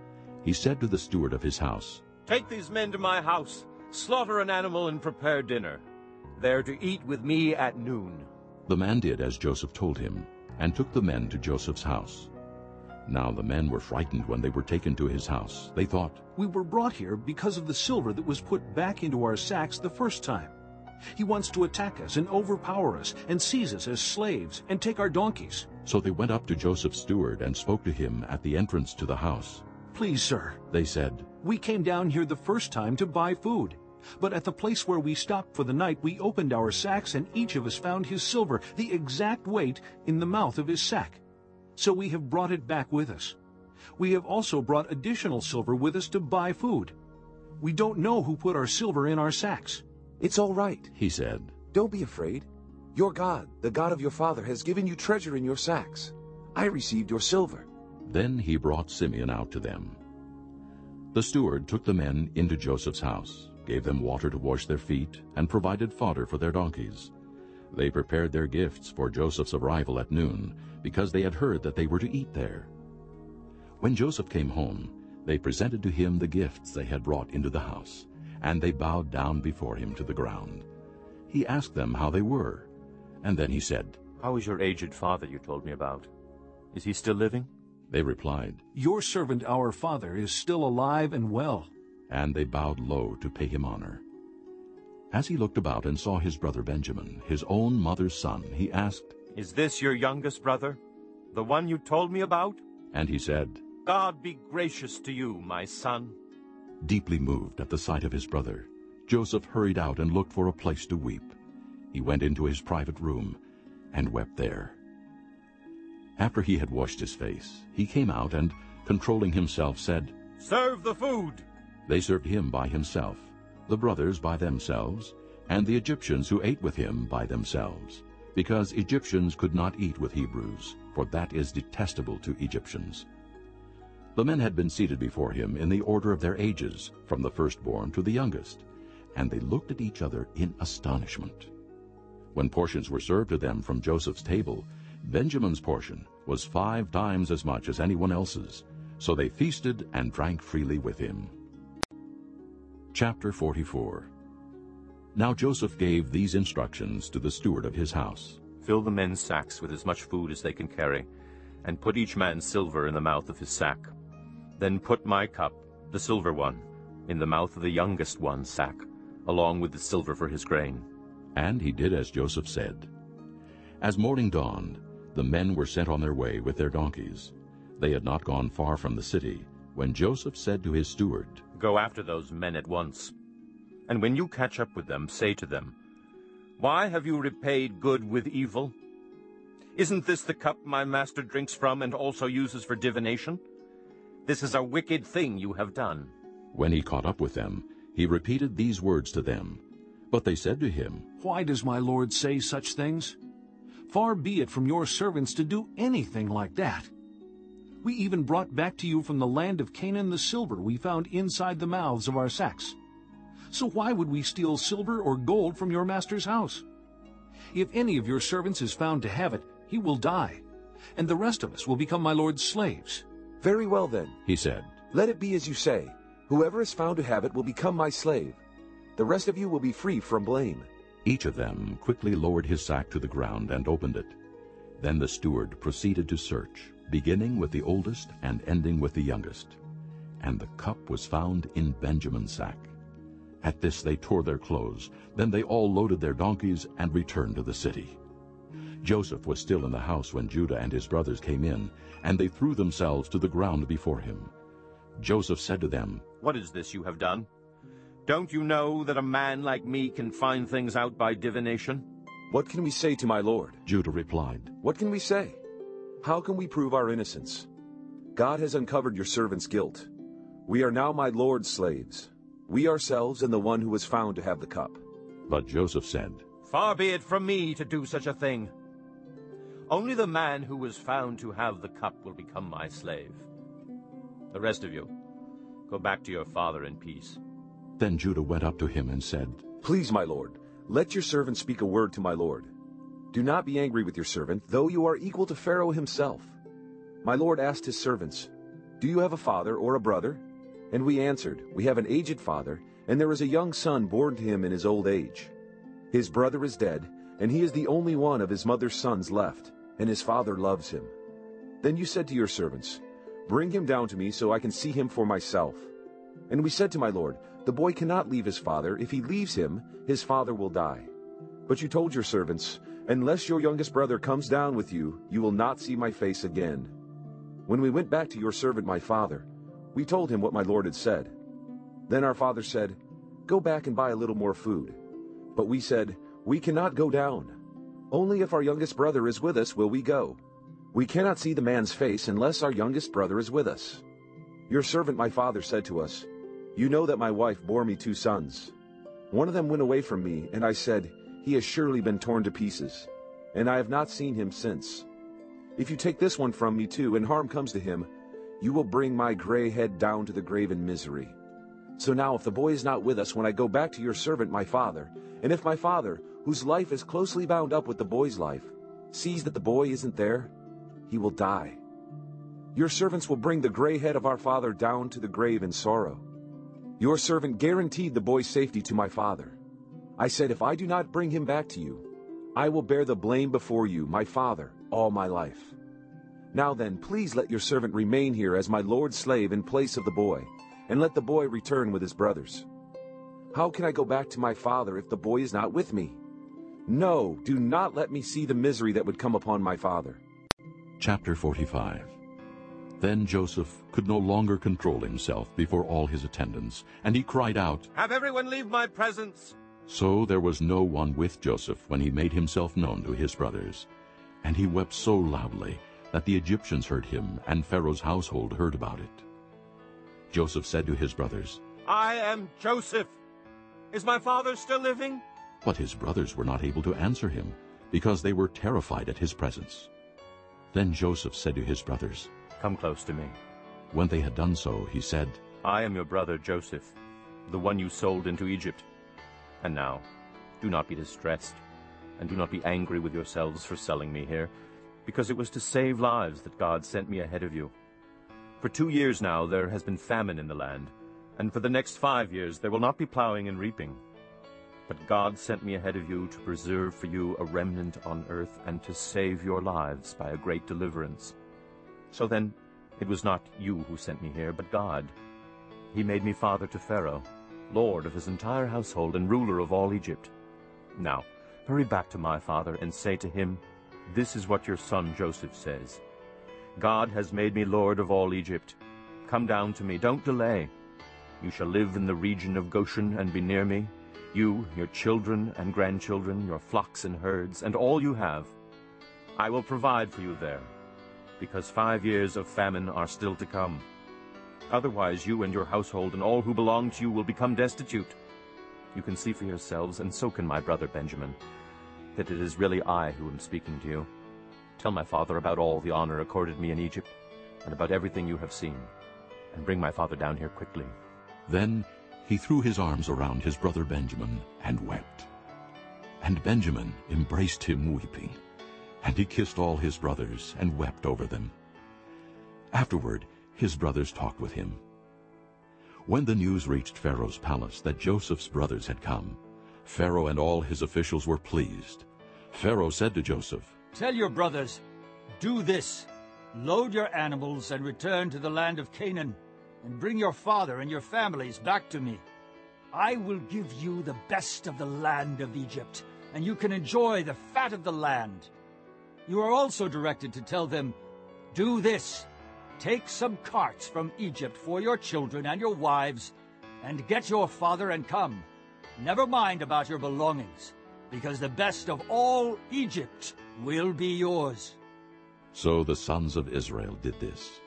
he said to the steward of his house, Take these men to my house, slaughter an animal and prepare dinner. They are to eat with me at noon. The man did as Joseph told him, and took the men to Joseph's house. Now the men were frightened when they were taken to his house. They thought, We were brought here because of the silver that was put back into our sacks the first time. He wants to attack us and overpower us and seize us as slaves and take our donkeys. So they went up to Joseph's steward and spoke to him at the entrance to the house. Please, sir, they said, we came down here the first time to buy food. But at the place where we stopped for the night, we opened our sacks, and each of us found his silver, the exact weight, in the mouth of his sack. So we have brought it back with us. We have also brought additional silver with us to buy food. We don't know who put our silver in our sacks. It's all right, he said. Don't be afraid. Your God, the God of your father, has given you treasure in your sacks. I received your silver. Then he brought Simeon out to them. The steward took the men into Joseph's house, gave them water to wash their feet, and provided fodder for their donkeys. They prepared their gifts for Joseph's arrival at noon, because they had heard that they were to eat there. When Joseph came home, they presented to him the gifts they had brought into the house, and they bowed down before him to the ground. He asked them how they were, and then he said, How is your aged father you told me about? Is he still living? They replied, Your servant our father is still alive and well. And they bowed low to pay him honor. As he looked about and saw his brother Benjamin, his own mother's son, he asked, Is this your youngest brother, the one you told me about? And he said, God be gracious to you, my son. Deeply moved at the sight of his brother, Joseph hurried out and looked for a place to weep. He went into his private room and wept there. After he had washed his face, he came out and, controlling himself, said, Serve the food! They served him by himself, the brothers by themselves, and the Egyptians who ate with him by themselves, because Egyptians could not eat with Hebrews, for that is detestable to Egyptians. The men had been seated before him in the order of their ages, from the firstborn to the youngest, and they looked at each other in astonishment. When portions were served to them from Joseph's table, Benjamin's portion was five times as much as anyone else's, so they feasted and drank freely with him. Chapter 44 Now Joseph gave these instructions to the steward of his house. Fill the men's sacks with as much food as they can carry, and put each man's silver in the mouth of his sack. Then put my cup, the silver one, in the mouth of the youngest one's sack, along with the silver for his grain. And he did as Joseph said. As morning dawned, the men were sent on their way with their donkeys. They had not gone far from the city, when Joseph said to his steward, Go after those men at once. And when you catch up with them, say to them, Why have you repaid good with evil? Isn't this the cup my master drinks from and also uses for divination? This is a wicked thing you have done. When he caught up with them, he repeated these words to them. But they said to him, Why does my lord say such things? Far be it from your servants to do anything like that. We even brought back to you from the land of Canaan the silver we found inside the mouths of our sacks. So why would we steal silver or gold from your master's house? If any of your servants is found to have it, he will die, and the rest of us will become my lord's slaves. Very well then, he said. Let it be as you say. Whoever is found to have it will become my slave. The rest of you will be free from blame. Each of them quickly lowered his sack to the ground and opened it. Then the steward proceeded to search, beginning with the oldest and ending with the youngest. And the cup was found in Benjamin's sack. At this they tore their clothes. Then they all loaded their donkeys and returned to the city. Joseph was still in the house when Judah and his brothers came in, and they threw themselves to the ground before him. Joseph said to them, What is this you have done? Don't you know that a man like me can find things out by divination? What can we say to my lord? Judah replied, What can we say? How can we prove our innocence? God has uncovered your servant's guilt. We are now my lord's slaves, we ourselves and the one who was found to have the cup. But Joseph said, Far be it from me to do such a thing. Only the man who was found to have the cup will become my slave. The rest of you, go back to your father in peace. Then Judah went up to him and said, Please, my lord, let your servant speak a word to my lord. Do not be angry with your servant, though you are equal to Pharaoh himself. My lord asked his servants, Do you have a father or a brother? And we answered, We have an aged father, and there is a young son born to him in his old age. His brother is dead, and he is the only one of his mother's sons left, and his father loves him. Then you said to your servants, Bring him down to me so I can see him for myself. And we said to my lord, The boy cannot leave his father. If he leaves him, his father will die. But you told your servants, Unless your youngest brother comes down with you, you will not see my face again. When we went back to your servant my father, we told him what my lord had said. Then our father said, Go back and buy a little more food. But we said, We cannot go down. Only if our youngest brother is with us will we go. We cannot see the man's face unless our youngest brother is with us. Your servant my father said to us, You know that my wife bore me two sons. One of them went away from me, and I said, He has surely been torn to pieces, and I have not seen him since. If you take this one from me too, and harm comes to him, you will bring my gray head down to the grave in misery. So now if the boy is not with us when I go back to your servant my father, and if my father, whose life is closely bound up with the boy's life, sees that the boy isn't there, he will die. Your servants will bring the gray head of our father down to the grave in sorrow. Your servant guaranteed the boy's safety to my father. I said, If I do not bring him back to you, I will bear the blame before you, my father, all my life. Now then, please let your servant remain here as my lord's slave in place of the boy, and let the boy return with his brothers. How can I go back to my father if the boy is not with me? No, do not let me see the misery that would come upon my father. Chapter 45 Then Joseph could no longer control himself before all his attendants, and he cried out, Have everyone leave my presence! So there was no one with Joseph when he made himself known to his brothers. And he wept so loudly that the Egyptians heard him, and Pharaoh's household heard about it. Joseph said to his brothers, I am Joseph. Is my father still living? But his brothers were not able to answer him, because they were terrified at his presence. Then Joseph said to his brothers, Come close to me. When they had done so, he said, I am your brother Joseph, the one you sold into Egypt. And now, do not be distressed, and do not be angry with yourselves for selling me here, because it was to save lives that God sent me ahead of you. For two years now there has been famine in the land, and for the next five years there will not be plowing and reaping. But God sent me ahead of you to preserve for you a remnant on earth and to save your lives by a great deliverance. So then, it was not you who sent me here, but God. He made me father to Pharaoh, lord of his entire household and ruler of all Egypt. Now, hurry back to my father and say to him, This is what your son Joseph says. God has made me lord of all Egypt. Come down to me, don't delay. You shall live in the region of Goshen and be near me, you, your children and grandchildren, your flocks and herds, and all you have. I will provide for you there, because five years of famine are still to come. Otherwise you and your household and all who belong to you will become destitute. You can see for yourselves, and so can my brother Benjamin, that it is really I who am speaking to you. Tell my father about all the honor accorded me in Egypt, and about everything you have seen, and bring my father down here quickly. Then he threw his arms around his brother Benjamin and wept. And Benjamin embraced him weeping, and he kissed all his brothers and wept over them. Afterward his brothers talked with him. When the news reached Pharaoh's palace that Joseph's brothers had come, Pharaoh and all his officials were pleased. Pharaoh said to Joseph, Tell your brothers, do this. Load your animals and return to the land of Canaan, and bring your father and your families back to me. I will give you the best of the land of Egypt, and you can enjoy the fat of the land. You are also directed to tell them, Do this. Take some carts from Egypt for your children and your wives, and get your father and come. Never mind about your belongings, because the best of all Egypt will be yours. So the sons of Israel did this.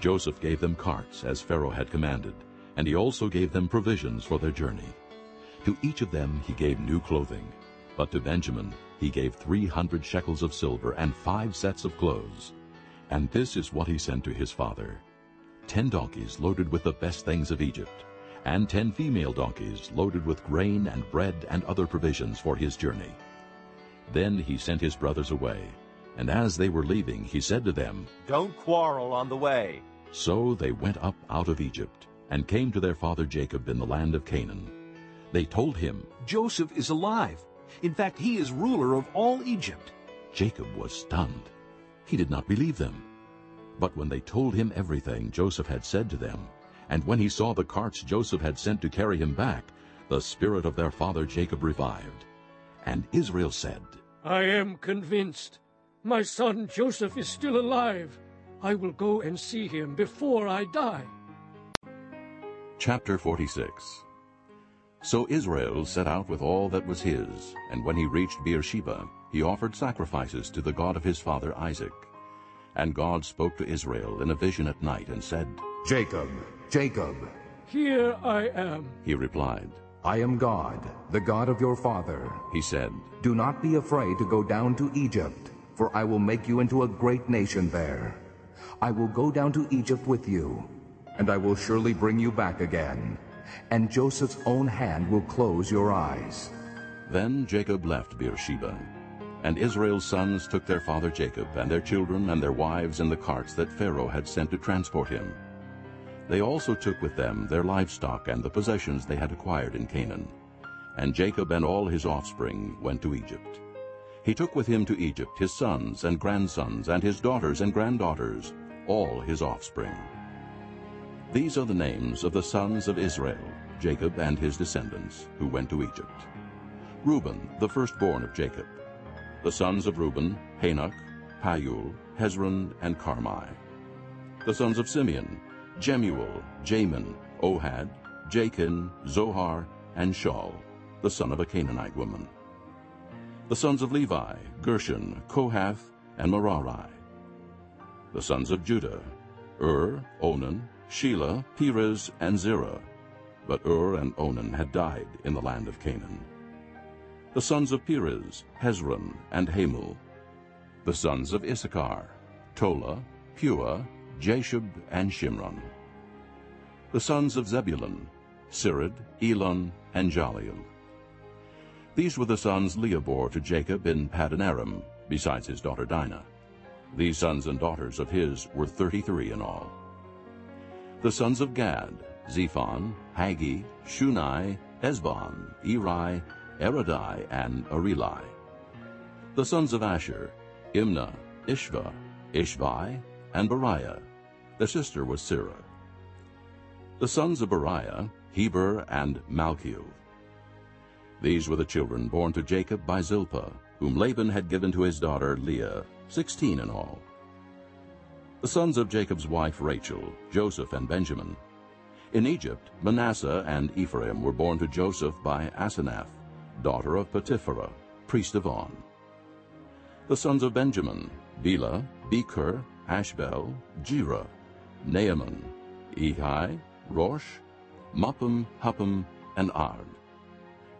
Joseph gave them carts, as Pharaoh had commanded, and he also gave them provisions for their journey. To each of them he gave new clothing, but to Benjamin he gave three hundred shekels of silver and five sets of clothes. And this is what he sent to his father. Ten donkeys loaded with the best things of Egypt, and ten female donkeys loaded with grain and bread and other provisions for his journey. Then he sent his brothers away, and as they were leaving he said to them, Don't quarrel on the way. So they went up out of Egypt, and came to their father Jacob in the land of Canaan. They told him, Joseph is alive. In fact, he is ruler of all Egypt. Jacob was stunned. He did not believe them. But when they told him everything Joseph had said to them, and when he saw the carts Joseph had sent to carry him back, the spirit of their father Jacob revived. And Israel said, I am convinced. My son Joseph is still alive. I will go and see him before I die. Chapter 46 So Israel set out with all that was his, and when he reached Beersheba, he offered sacrifices to the God of his father Isaac. And God spoke to Israel in a vision at night and said, Jacob, Jacob. Here I am. He replied, I am God, the God of your father. He said, Do not be afraid to go down to Egypt, for I will make you into a great nation there. I will go down to Egypt with you, and I will surely bring you back again, and Joseph's own hand will close your eyes. Then Jacob left Beersheba. And Israel's sons took their father Jacob and their children and their wives in the carts that Pharaoh had sent to transport him. They also took with them their livestock and the possessions they had acquired in Canaan. And Jacob and all his offspring went to Egypt. He took with him to Egypt his sons and grandsons and his daughters and granddaughters, all his offspring. These are the names of the sons of Israel, Jacob and his descendants, who went to Egypt. Reuben, the firstborn of Jacob. The sons of Reuben, Hanok, Pallu, Hezron, and Karmi. The sons of Simeon, Jemuel, Jamin, Ohad, Jakin, Zohar, and Shaul, the son of a Canaanite woman. The sons of Levi, Gershon, Kohath, and Merari. The sons of Judah, Ur, Onan, Shelah, Perez, and Zerah. But Ur and Onan had died in the land of Canaan. The sons of Perez, Hezron, and Hamul. The sons of Issachar, Tola, Puah, Jashub, and Shimron. The sons of Zebulun, Sered, Elon, and Jahleel. These were the sons Leah bore to Jacob in Paddan Aram, besides his daughter Dinah. These sons and daughters of his were thirty-three in all. The sons of Gad, Zephon, Haggi, Shuni, Ezbon, Eri, Arodi, and Areli. The sons of Asher, Imnah, Ishvah, Ishvi, and Beriah. Their sister was Serah. The sons of Beriah, Heber and Malkiel. These were the children born to Jacob by Zilpah, whom Laban had given to his daughter Leah, sixteen in all. The sons of Jacob's wife Rachel, Joseph and Benjamin. In Egypt, Manasseh and Ephraim were born to Joseph by Asenath, daughter of Potiphera, priest of On. The sons of Benjamin, Bela, Beker, Ashbel, Gera, Naaman, Ehi, Rosh, Muppim, Huppim, and Ard.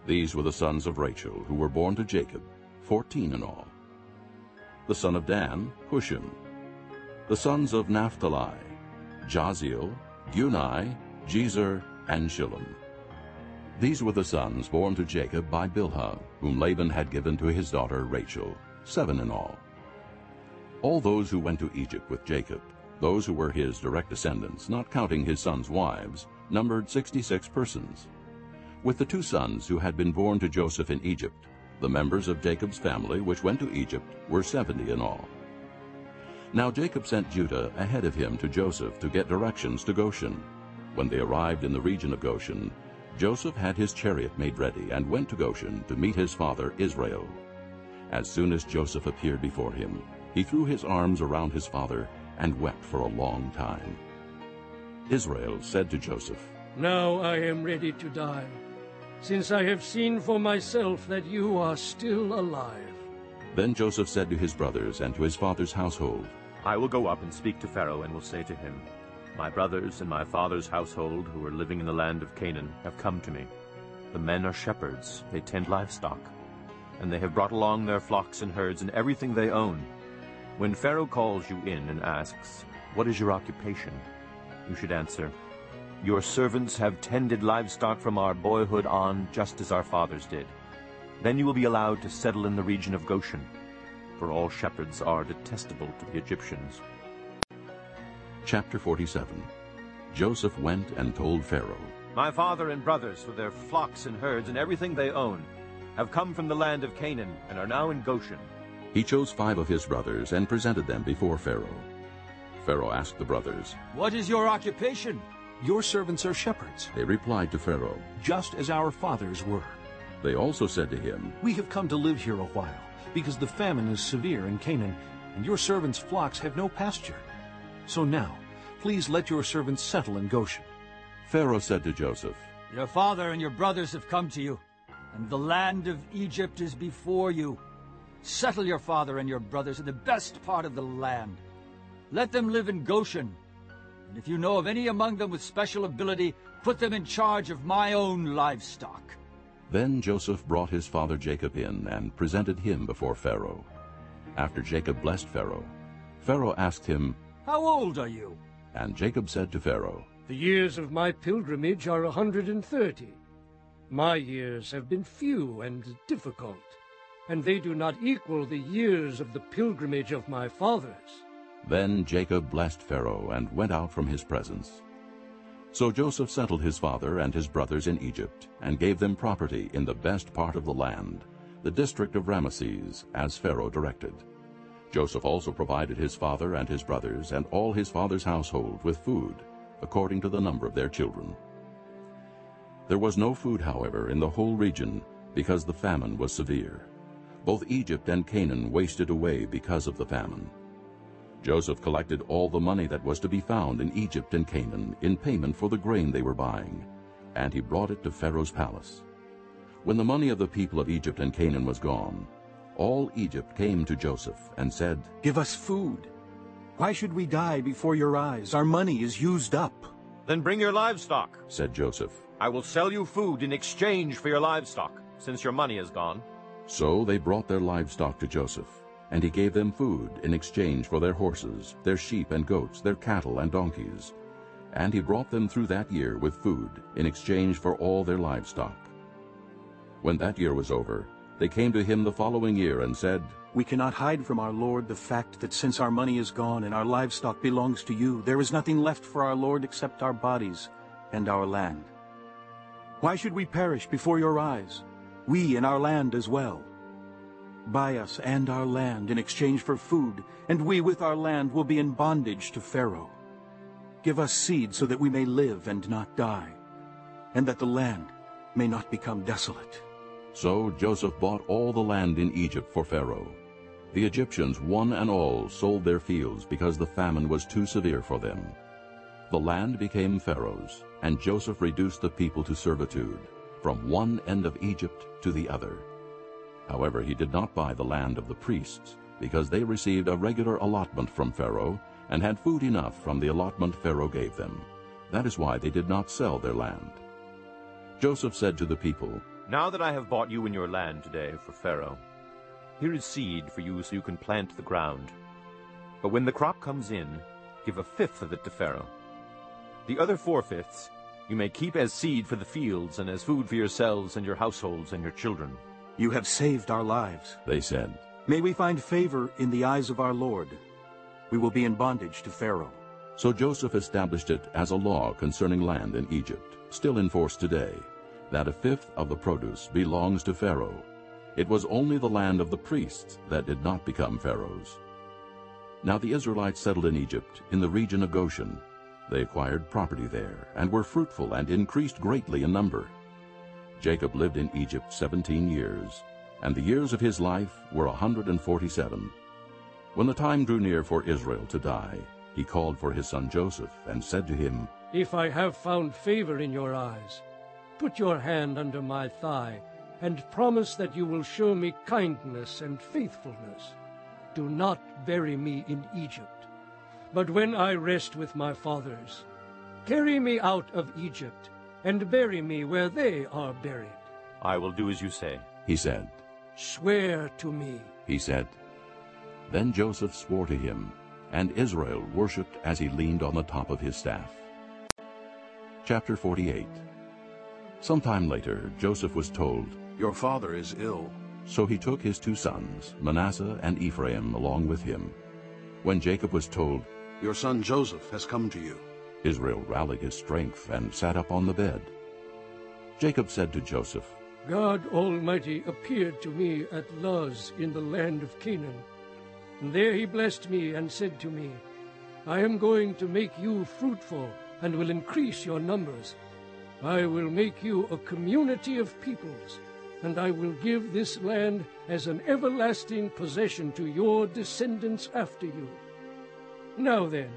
These were the sons of Rachel, who were born to Jacob, fourteen in all. The son of Dan, Hushim. The sons of Naphtali, Jahziel, Guni, Jezer, and Shillem. These were the sons born to Jacob by Bilhah, whom Laban had given to his daughter Rachel, seven in all. All those who went to Egypt with Jacob, those who were his direct descendants, not counting his sons' wives, numbered sixty-six persons. With the two sons who had been born to Joseph in Egypt, the members of Jacob's family which went to Egypt were seventy in all. Now Jacob sent Judah ahead of him to Joseph to get directions to Goshen. When they arrived in the region of Goshen, Joseph had his chariot made ready and went to Goshen to meet his father Israel. As soon as Joseph appeared before him, he threw his arms around his father and wept for a long time. Israel said to Joseph, Now I am ready to die, since I have seen for myself that you are still alive. Then Joseph said to his brothers and to his father's household, I will go up and speak to Pharaoh and will say to him, My brothers and my father's household who are living in the land of Canaan have come to me. The men are shepherds, they tend livestock, and they have brought along their flocks and herds and everything they own. When Pharaoh calls you in and asks, What is your occupation? You should answer, Your servants have tended livestock from our boyhood on, just as our fathers did. Then you will be allowed to settle in the region of Goshen, for all shepherds are detestable to the Egyptians. Chapter 47 Joseph went and told Pharaoh, My father and brothers, with their flocks and herds and everything they own, have come from the land of Canaan and are now in Goshen. He chose five of his brothers and presented them before Pharaoh. Pharaoh asked the brothers, What is your occupation? Your servants are shepherds. They replied to Pharaoh, Just as our fathers were. They also said to him, We have come to live here a while, because the famine is severe in Canaan, and your servants' flocks have no pasture. So now, please let your servants settle in Goshen. Pharaoh said to Joseph, Your father and your brothers have come to you, and the land of Egypt is before you. Settle your father and your brothers in the best part of the land. Let them live in Goshen. And if you know of any among them with special ability, put them in charge of my own livestock. Then Joseph brought his father Jacob in and presented him before Pharaoh. After Jacob blessed Pharaoh, Pharaoh asked him, How old are you? And Jacob said to Pharaoh, The years of my pilgrimage are a hundred and thirty. My years have been few and difficult, and they do not equal the years of the pilgrimage of my fathers. Then Jacob blessed Pharaoh and went out from his presence. So Joseph settled his father and his brothers in Egypt, and gave them property in the best part of the land, the district of Rameses, as Pharaoh directed. Joseph also provided his father and his brothers and all his father's household with food, according to the number of their children. There was no food, however, in the whole region, because the famine was severe. Both Egypt and Canaan wasted away because of the famine. Joseph collected all the money that was to be found in Egypt and Canaan in payment for the grain they were buying, and he brought it to Pharaoh's palace. When the money of the people of Egypt and Canaan was gone, all Egypt came to Joseph and said, Give us food. Why should we die before your eyes? Our money is used up. Then bring your livestock, said Joseph. I will sell you food in exchange for your livestock, since your money is gone. So they brought their livestock to Joseph, and he gave them food in exchange for their horses, their sheep and goats, their cattle and donkeys. And he brought them through that year with food in exchange for all their livestock. When that year was over, they came to him the following year and said, We cannot hide from our Lord the fact that since our money is gone and our livestock belongs to you, there is nothing left for our Lord except our bodies and our land. Why should we perish before your eyes, we and our land as well? Buy us and our land in exchange for food, and we with our land will be in bondage to Pharaoh. Give us seed so that we may live and not die, and that the land may not become desolate. So Joseph bought all the land in Egypt for Pharaoh. The Egyptians, one and all, sold their fields because the famine was too severe for them. The land became Pharaoh's, and Joseph reduced the people to servitude, from one end of Egypt to the other. However, he did not buy the land of the priests, because they received a regular allotment from Pharaoh, and had food enough from the allotment Pharaoh gave them. That is why they did not sell their land. Joseph said to the people, Now that I have bought you and your land today for Pharaoh, here is seed for you so you can plant the ground. But when the crop comes in, give a fifth of it to Pharaoh. The other four-fifths you may keep as seed for the fields and as food for yourselves and your households and your children. You have saved our lives, they said. May we find favor in the eyes of our Lord. We will be in bondage to Pharaoh. So Joseph established it as a law concerning land in Egypt, still in force today, that a fifth of the produce belongs to Pharaoh. It was only the land of the priests that did not become Pharaoh's. Now the Israelites settled in Egypt, in the region of Goshen. They acquired property there, and were fruitful and increased greatly in number. Jacob lived in Egypt seventeen years, and the years of his life were a hundred and forty-seven. When the time drew near for Israel to die, He called for his son Joseph and said to him, If I have found favor in your eyes, put your hand under my thigh, and promise that you will show me kindness and faithfulness. Do not bury me in Egypt. But when I rest with my fathers, carry me out of Egypt, and bury me where they are buried. I will do as you say, he said. Swear to me, he said. Then Joseph swore to him, and Israel worshipped as he leaned on the top of his staff. Chapter 48 Sometime later, Joseph was told, Your father is ill. So he took his two sons, Manasseh and Ephraim, along with him. When Jacob was told, Your son Joseph has come to you, Israel rallied his strength and sat up on the bed. Jacob said to Joseph, God Almighty appeared to me at Luz in the land of Canaan. And there he blessed me and said to me, I am going to make you fruitful and will increase your numbers. I will make you a community of peoples, and I will give this land as an everlasting possession to your descendants after you. Now then,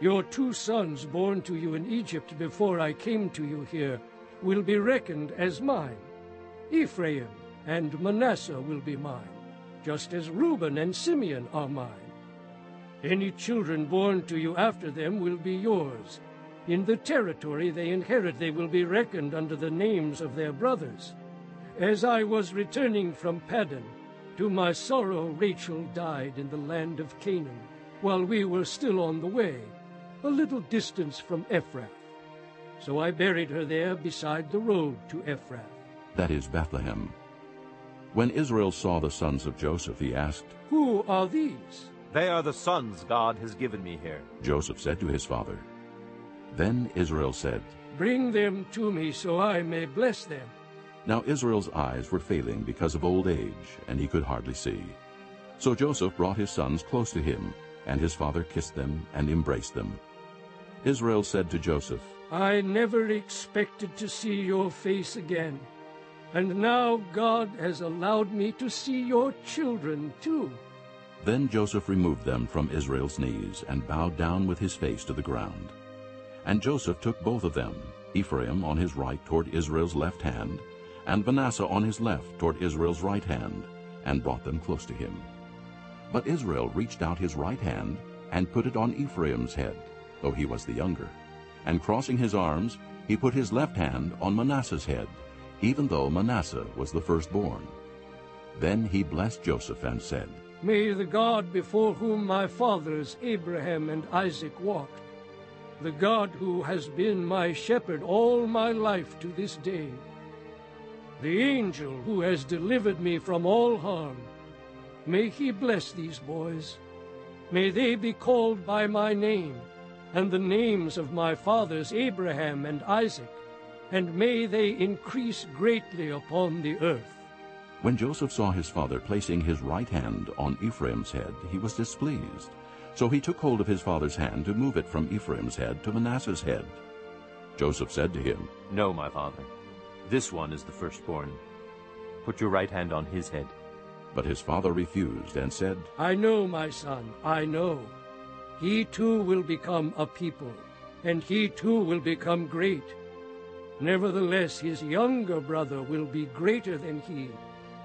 your two sons born to you in Egypt before I came to you here will be reckoned as mine. Ephraim and Manasseh will be mine, just as Reuben and Simeon are mine. Any children born to you after them will be yours. In the territory they inherit they will be reckoned under the names of their brothers. As I was returning from Paddan, to my sorrow Rachel died in the land of Canaan, while we were still on the way, a little distance from Ephrath. So I buried her there beside the road to Ephrath. That is Bethlehem. When Israel saw the sons of Joseph, he asked, Who are these? They are the sons God has given me here. Joseph said to his father. Then Israel said, Bring them to me so I may bless them. Now Israel's eyes were failing because of old age, and he could hardly see. So Joseph brought his sons close to him, and his father kissed them and embraced them. Israel said to Joseph, I never expected to see your face again. And now God has allowed me to see your children too. Then Joseph removed them from Israel's knees and bowed down with his face to the ground. And Joseph took both of them, Ephraim on his right toward Israel's left hand, and Manasseh on his left toward Israel's right hand, and brought them close to him. But Israel reached out his right hand and put it on Ephraim's head, though he was the younger. And crossing his arms, he put his left hand on Manasseh's head, even though Manasseh was the firstborn. Then he blessed Joseph and said, May the God before whom my fathers Abraham and Isaac walked, the God who has been my shepherd all my life to this day, the angel who has delivered me from all harm, may he bless these boys. May they be called by my name, and the names of my fathers Abraham and Isaac, and may they increase greatly upon the earth. When Joseph saw his father placing his right hand on Ephraim's head, he was displeased. So he took hold of his father's hand to move it from Ephraim's head to Manasseh's head. Joseph said to him, No, my father. This one is the firstborn. Put your right hand on his head. But his father refused and said, I know, my son, I know. He too will become a people, and he too will become great. Nevertheless, his younger brother will be greater than he,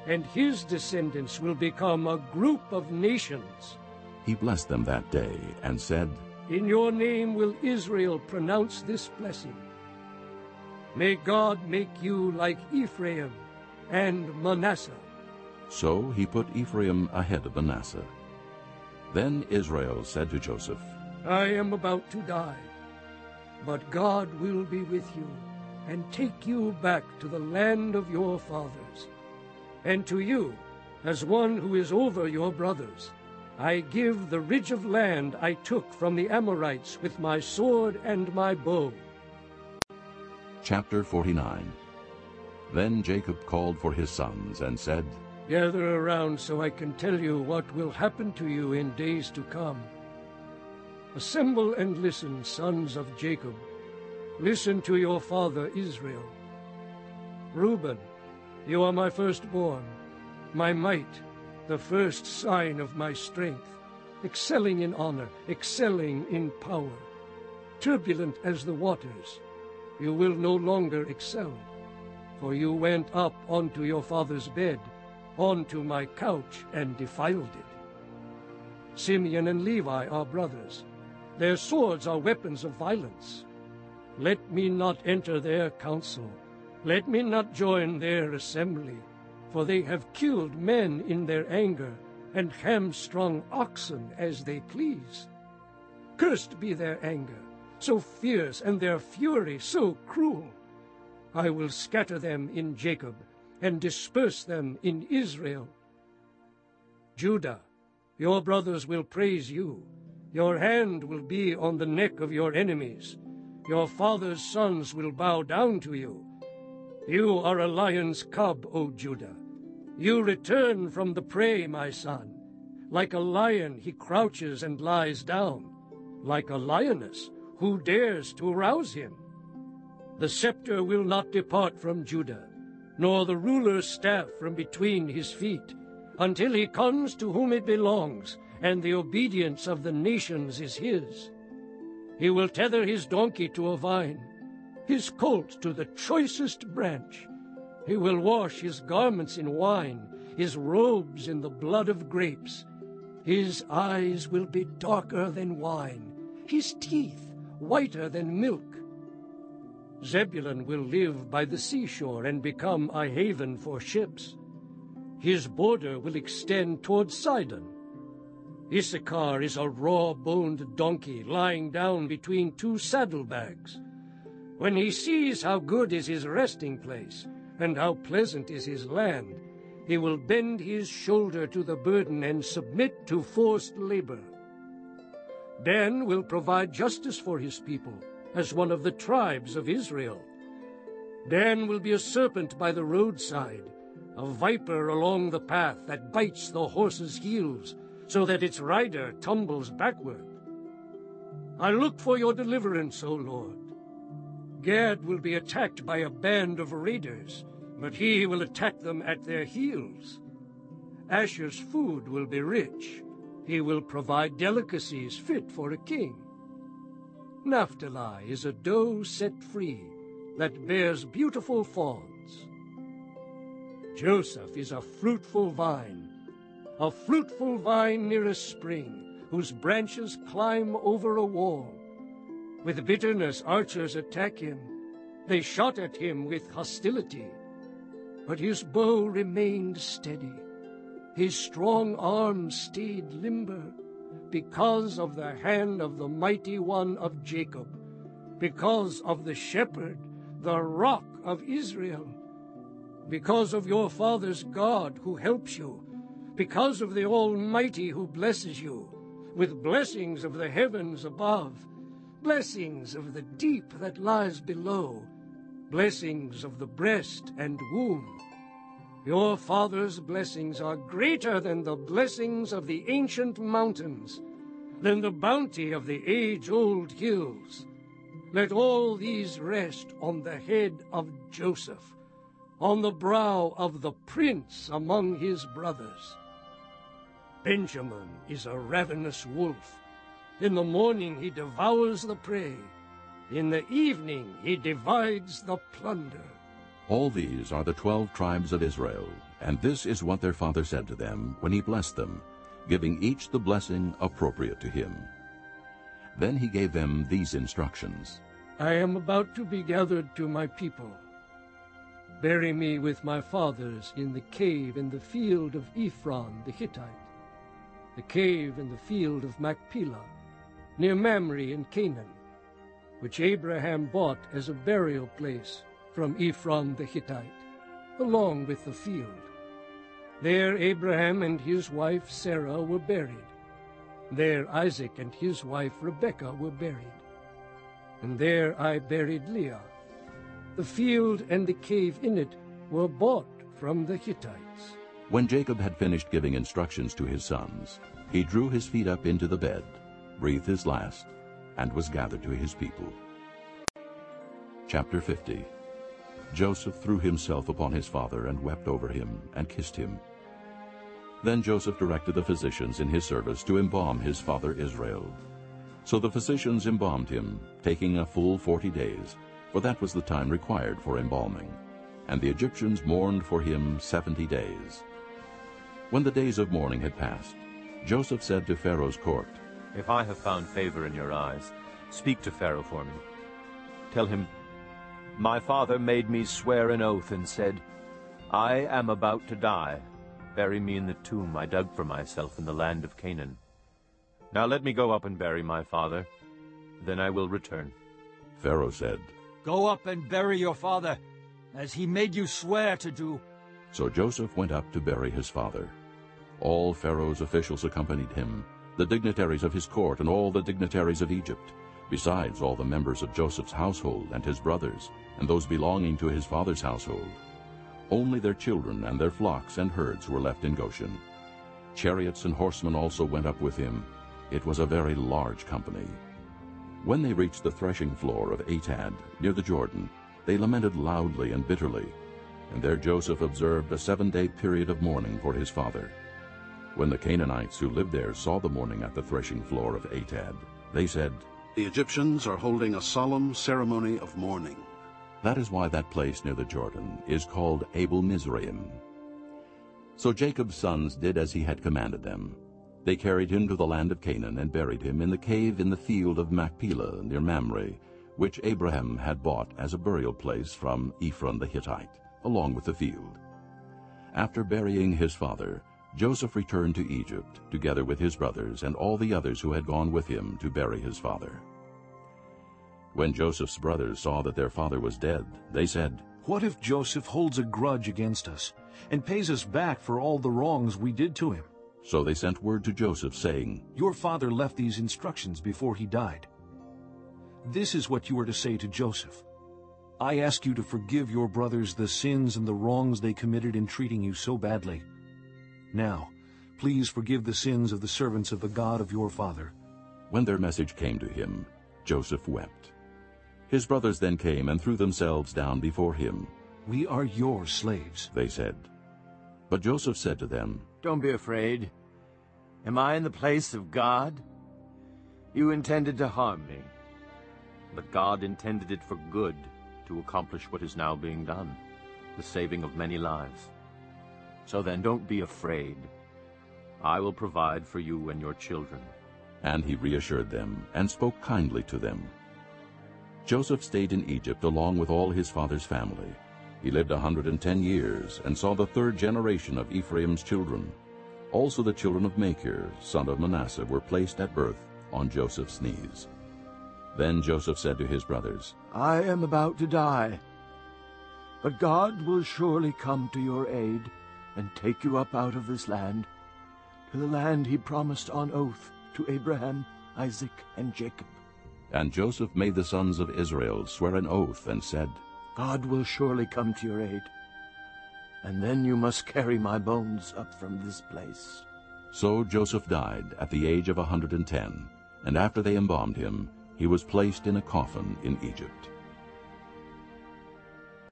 and his descendants will become a group of nations. He blessed them that day and said, In your name will Israel pronounce this blessing. May God make you like Ephraim and Manasseh. So he put Ephraim ahead of Manasseh. Then Israel said to Joseph, I am about to die, but God will be with you and take you back to the land of your fathers. And to you, as one who is over your brothers, I give the ridge of land I took from the Amorites with my sword and my bow. Chapter 49 Then Jacob called for his sons and said, Gather around so I can tell you what will happen to you in days to come. Assemble and listen, sons of Jacob. Listen to your father Israel. Reuben, you are my firstborn, my might, the first sign of my strength. excelling in honor, excelling in power. Turbulent as the waters, you will no longer excel, for you went up onto your father's bed, onto my couch, and defiled it. Simeon and Levi are brothers. Their swords are weapons of violence. Let me not enter their council. Let me not join their assembly. For they have killed men in their anger, and hamstrung oxen as they please. Cursed be their anger, so fierce, and their fury so cruel. I will scatter them in Jacob, and disperse them in Israel. Judah, your brothers will praise you. Your hand will be on the neck of your enemies. Your father's sons will bow down to you. You are a lion's cub, O Judah. You return from the prey, my son. Like a lion he crouches and lies down. Like a lioness, who dares to arouse him? The scepter will not depart from Judah, nor the ruler's staff from between his feet, until he comes to whom it belongs, and the obedience of the nations is his. He will tether his donkey to a vine, his colt to the choicest branch. He will wash his garments in wine, his robes in the blood of grapes. His eyes will be darker than wine, his teeth whiter than milk. Zebulun will live by the seashore and become a haven for ships. His border will extend toward Sidon. Issachar is a raw-boned donkey lying down between two saddlebags. When he sees how good is his resting place, and how pleasant is his land, he will bend his shoulder to the burden and submit to forced labor. Dan will provide justice for his people, as one of the tribes of Israel. Dan will be a serpent by the roadside, a viper along the path that bites the horse's heels, so that its rider tumbles backward. I look for your deliverance, O Lord. Gad will be attacked by a band of raiders, but he will attack them at their heels. Asher's food will be rich. He will provide delicacies fit for a king. Naphtali is a doe set free that bears beautiful fawns. Joseph is a fruitful vine, a fruitful vine near a spring, whose branches climb over a wall. With bitterness archers attack him. They shot at him with hostility. But his bow remained steady. His strong arm stayed limber, because of the hand of the mighty one of Jacob, because of the shepherd, the rock of Israel, because of your father's God who helps you, because of the Almighty who blesses you, with blessings of the heavens above, blessings of the deep that lies below, blessings of the breast and womb. Your father's blessings are greater than the blessings of the ancient mountains, than the bounty of the age-old hills. Let all these rest on the head of Joseph, on the brow of the prince among his brothers. Benjamin is a ravenous wolf. In the morning he devours the prey. In the evening he divides the plunder. All these are the twelve tribes of Israel, and this is what their father said to them when he blessed them, giving each the blessing appropriate to him. Then he gave them these instructions. I am about to be gathered to my people. Bury me with my fathers in the cave in the field of Ephron the Hittite, the cave in the field of Machpelah, near Mamre in Canaan, which Abraham bought as a burial place from Ephron the Hittite, along with the field. There Abraham and his wife Sarah were buried. There Isaac and his wife Rebekah were buried. And there I buried Leah. The field and the cave in it were bought from the Hittites. When Jacob had finished giving instructions to his sons, he drew his feet up into the bed, breathed his last, and was gathered to his people. Chapter 50 Joseph threw himself upon his father and wept over him and kissed him. Then Joseph directed the physicians in his service to embalm his father Israel. So the physicians embalmed him, taking a full forty days, for that was the time required for embalming. And the Egyptians mourned for him seventy days. When the days of mourning had passed, Joseph said to Pharaoh's court, If I have found favor in your eyes, speak to Pharaoh for me. Tell him, My father made me swear an oath and said, I am about to die, Bury me in the tomb I dug for myself in the land of Canaan. Now let me go up and bury my father, then I will return. Pharaoh said, Go up and bury your father, as he made you swear to do. So Joseph went up to bury his father. All Pharaoh's officials accompanied him, the dignitaries of his court and all the dignitaries of Egypt, besides all the members of Joseph's household and his brothers, and those belonging to his father's household. Only their children and their flocks and herds were left in Goshen. Chariots and horsemen also went up with him. It was a very large company. When they reached the threshing floor of Atad, near the Jordan, they lamented loudly and bitterly. And there Joseph observed a seven-day period of mourning for his father. When the Canaanites who lived there saw the mourning at the threshing floor of Atad, they said, The Egyptians are holding a solemn ceremony of mourning. That is why that place near the Jordan is called Abel Mizraim. So Jacob's sons did as he had commanded them. They carried him to the land of Canaan and buried him in the cave in the field of Machpelah near Mamre, which Abraham had bought as a burial place from Ephron the Hittite, along with the field. After burying his father, Joseph returned to Egypt, together with his brothers and all the others who had gone with him to bury his father. When Joseph's brothers saw that their father was dead, they said, What if Joseph holds a grudge against us and pays us back for all the wrongs we did to him? So they sent word to Joseph, saying, Your father left these instructions before he died. This is what you are to say to Joseph. I ask you to forgive your brothers the sins and the wrongs they committed in treating you so badly. Now, please forgive the sins of the servants of the God of your father. When their message came to him, Joseph wept. His brothers then came and threw themselves down before him. We are your slaves, they said. But Joseph said to them, Don't be afraid. Am I in the place of God? You intended to harm me, but God intended it for good to accomplish what is now being done, the saving of many lives. So then don't be afraid. I will provide for you and your children. And he reassured them and spoke kindly to them. Joseph stayed in Egypt along with all his father's family. He lived a hundred and ten years, and saw the third generation of Ephraim's children. Also the children of Makir, son of Manasseh, were placed at birth on Joseph's knees. Then Joseph said to his brothers, I am about to die, but God will surely come to your aid and take you up out of this land, to the land he promised on oath to Abraham, Isaac, and Jacob. And Joseph made the sons of Israel swear an oath and said, God will surely come to your aid, and then you must carry my bones up from this place. So Joseph died at the age of a hundred and ten, and after they embalmed him, he was placed in a coffin in Egypt.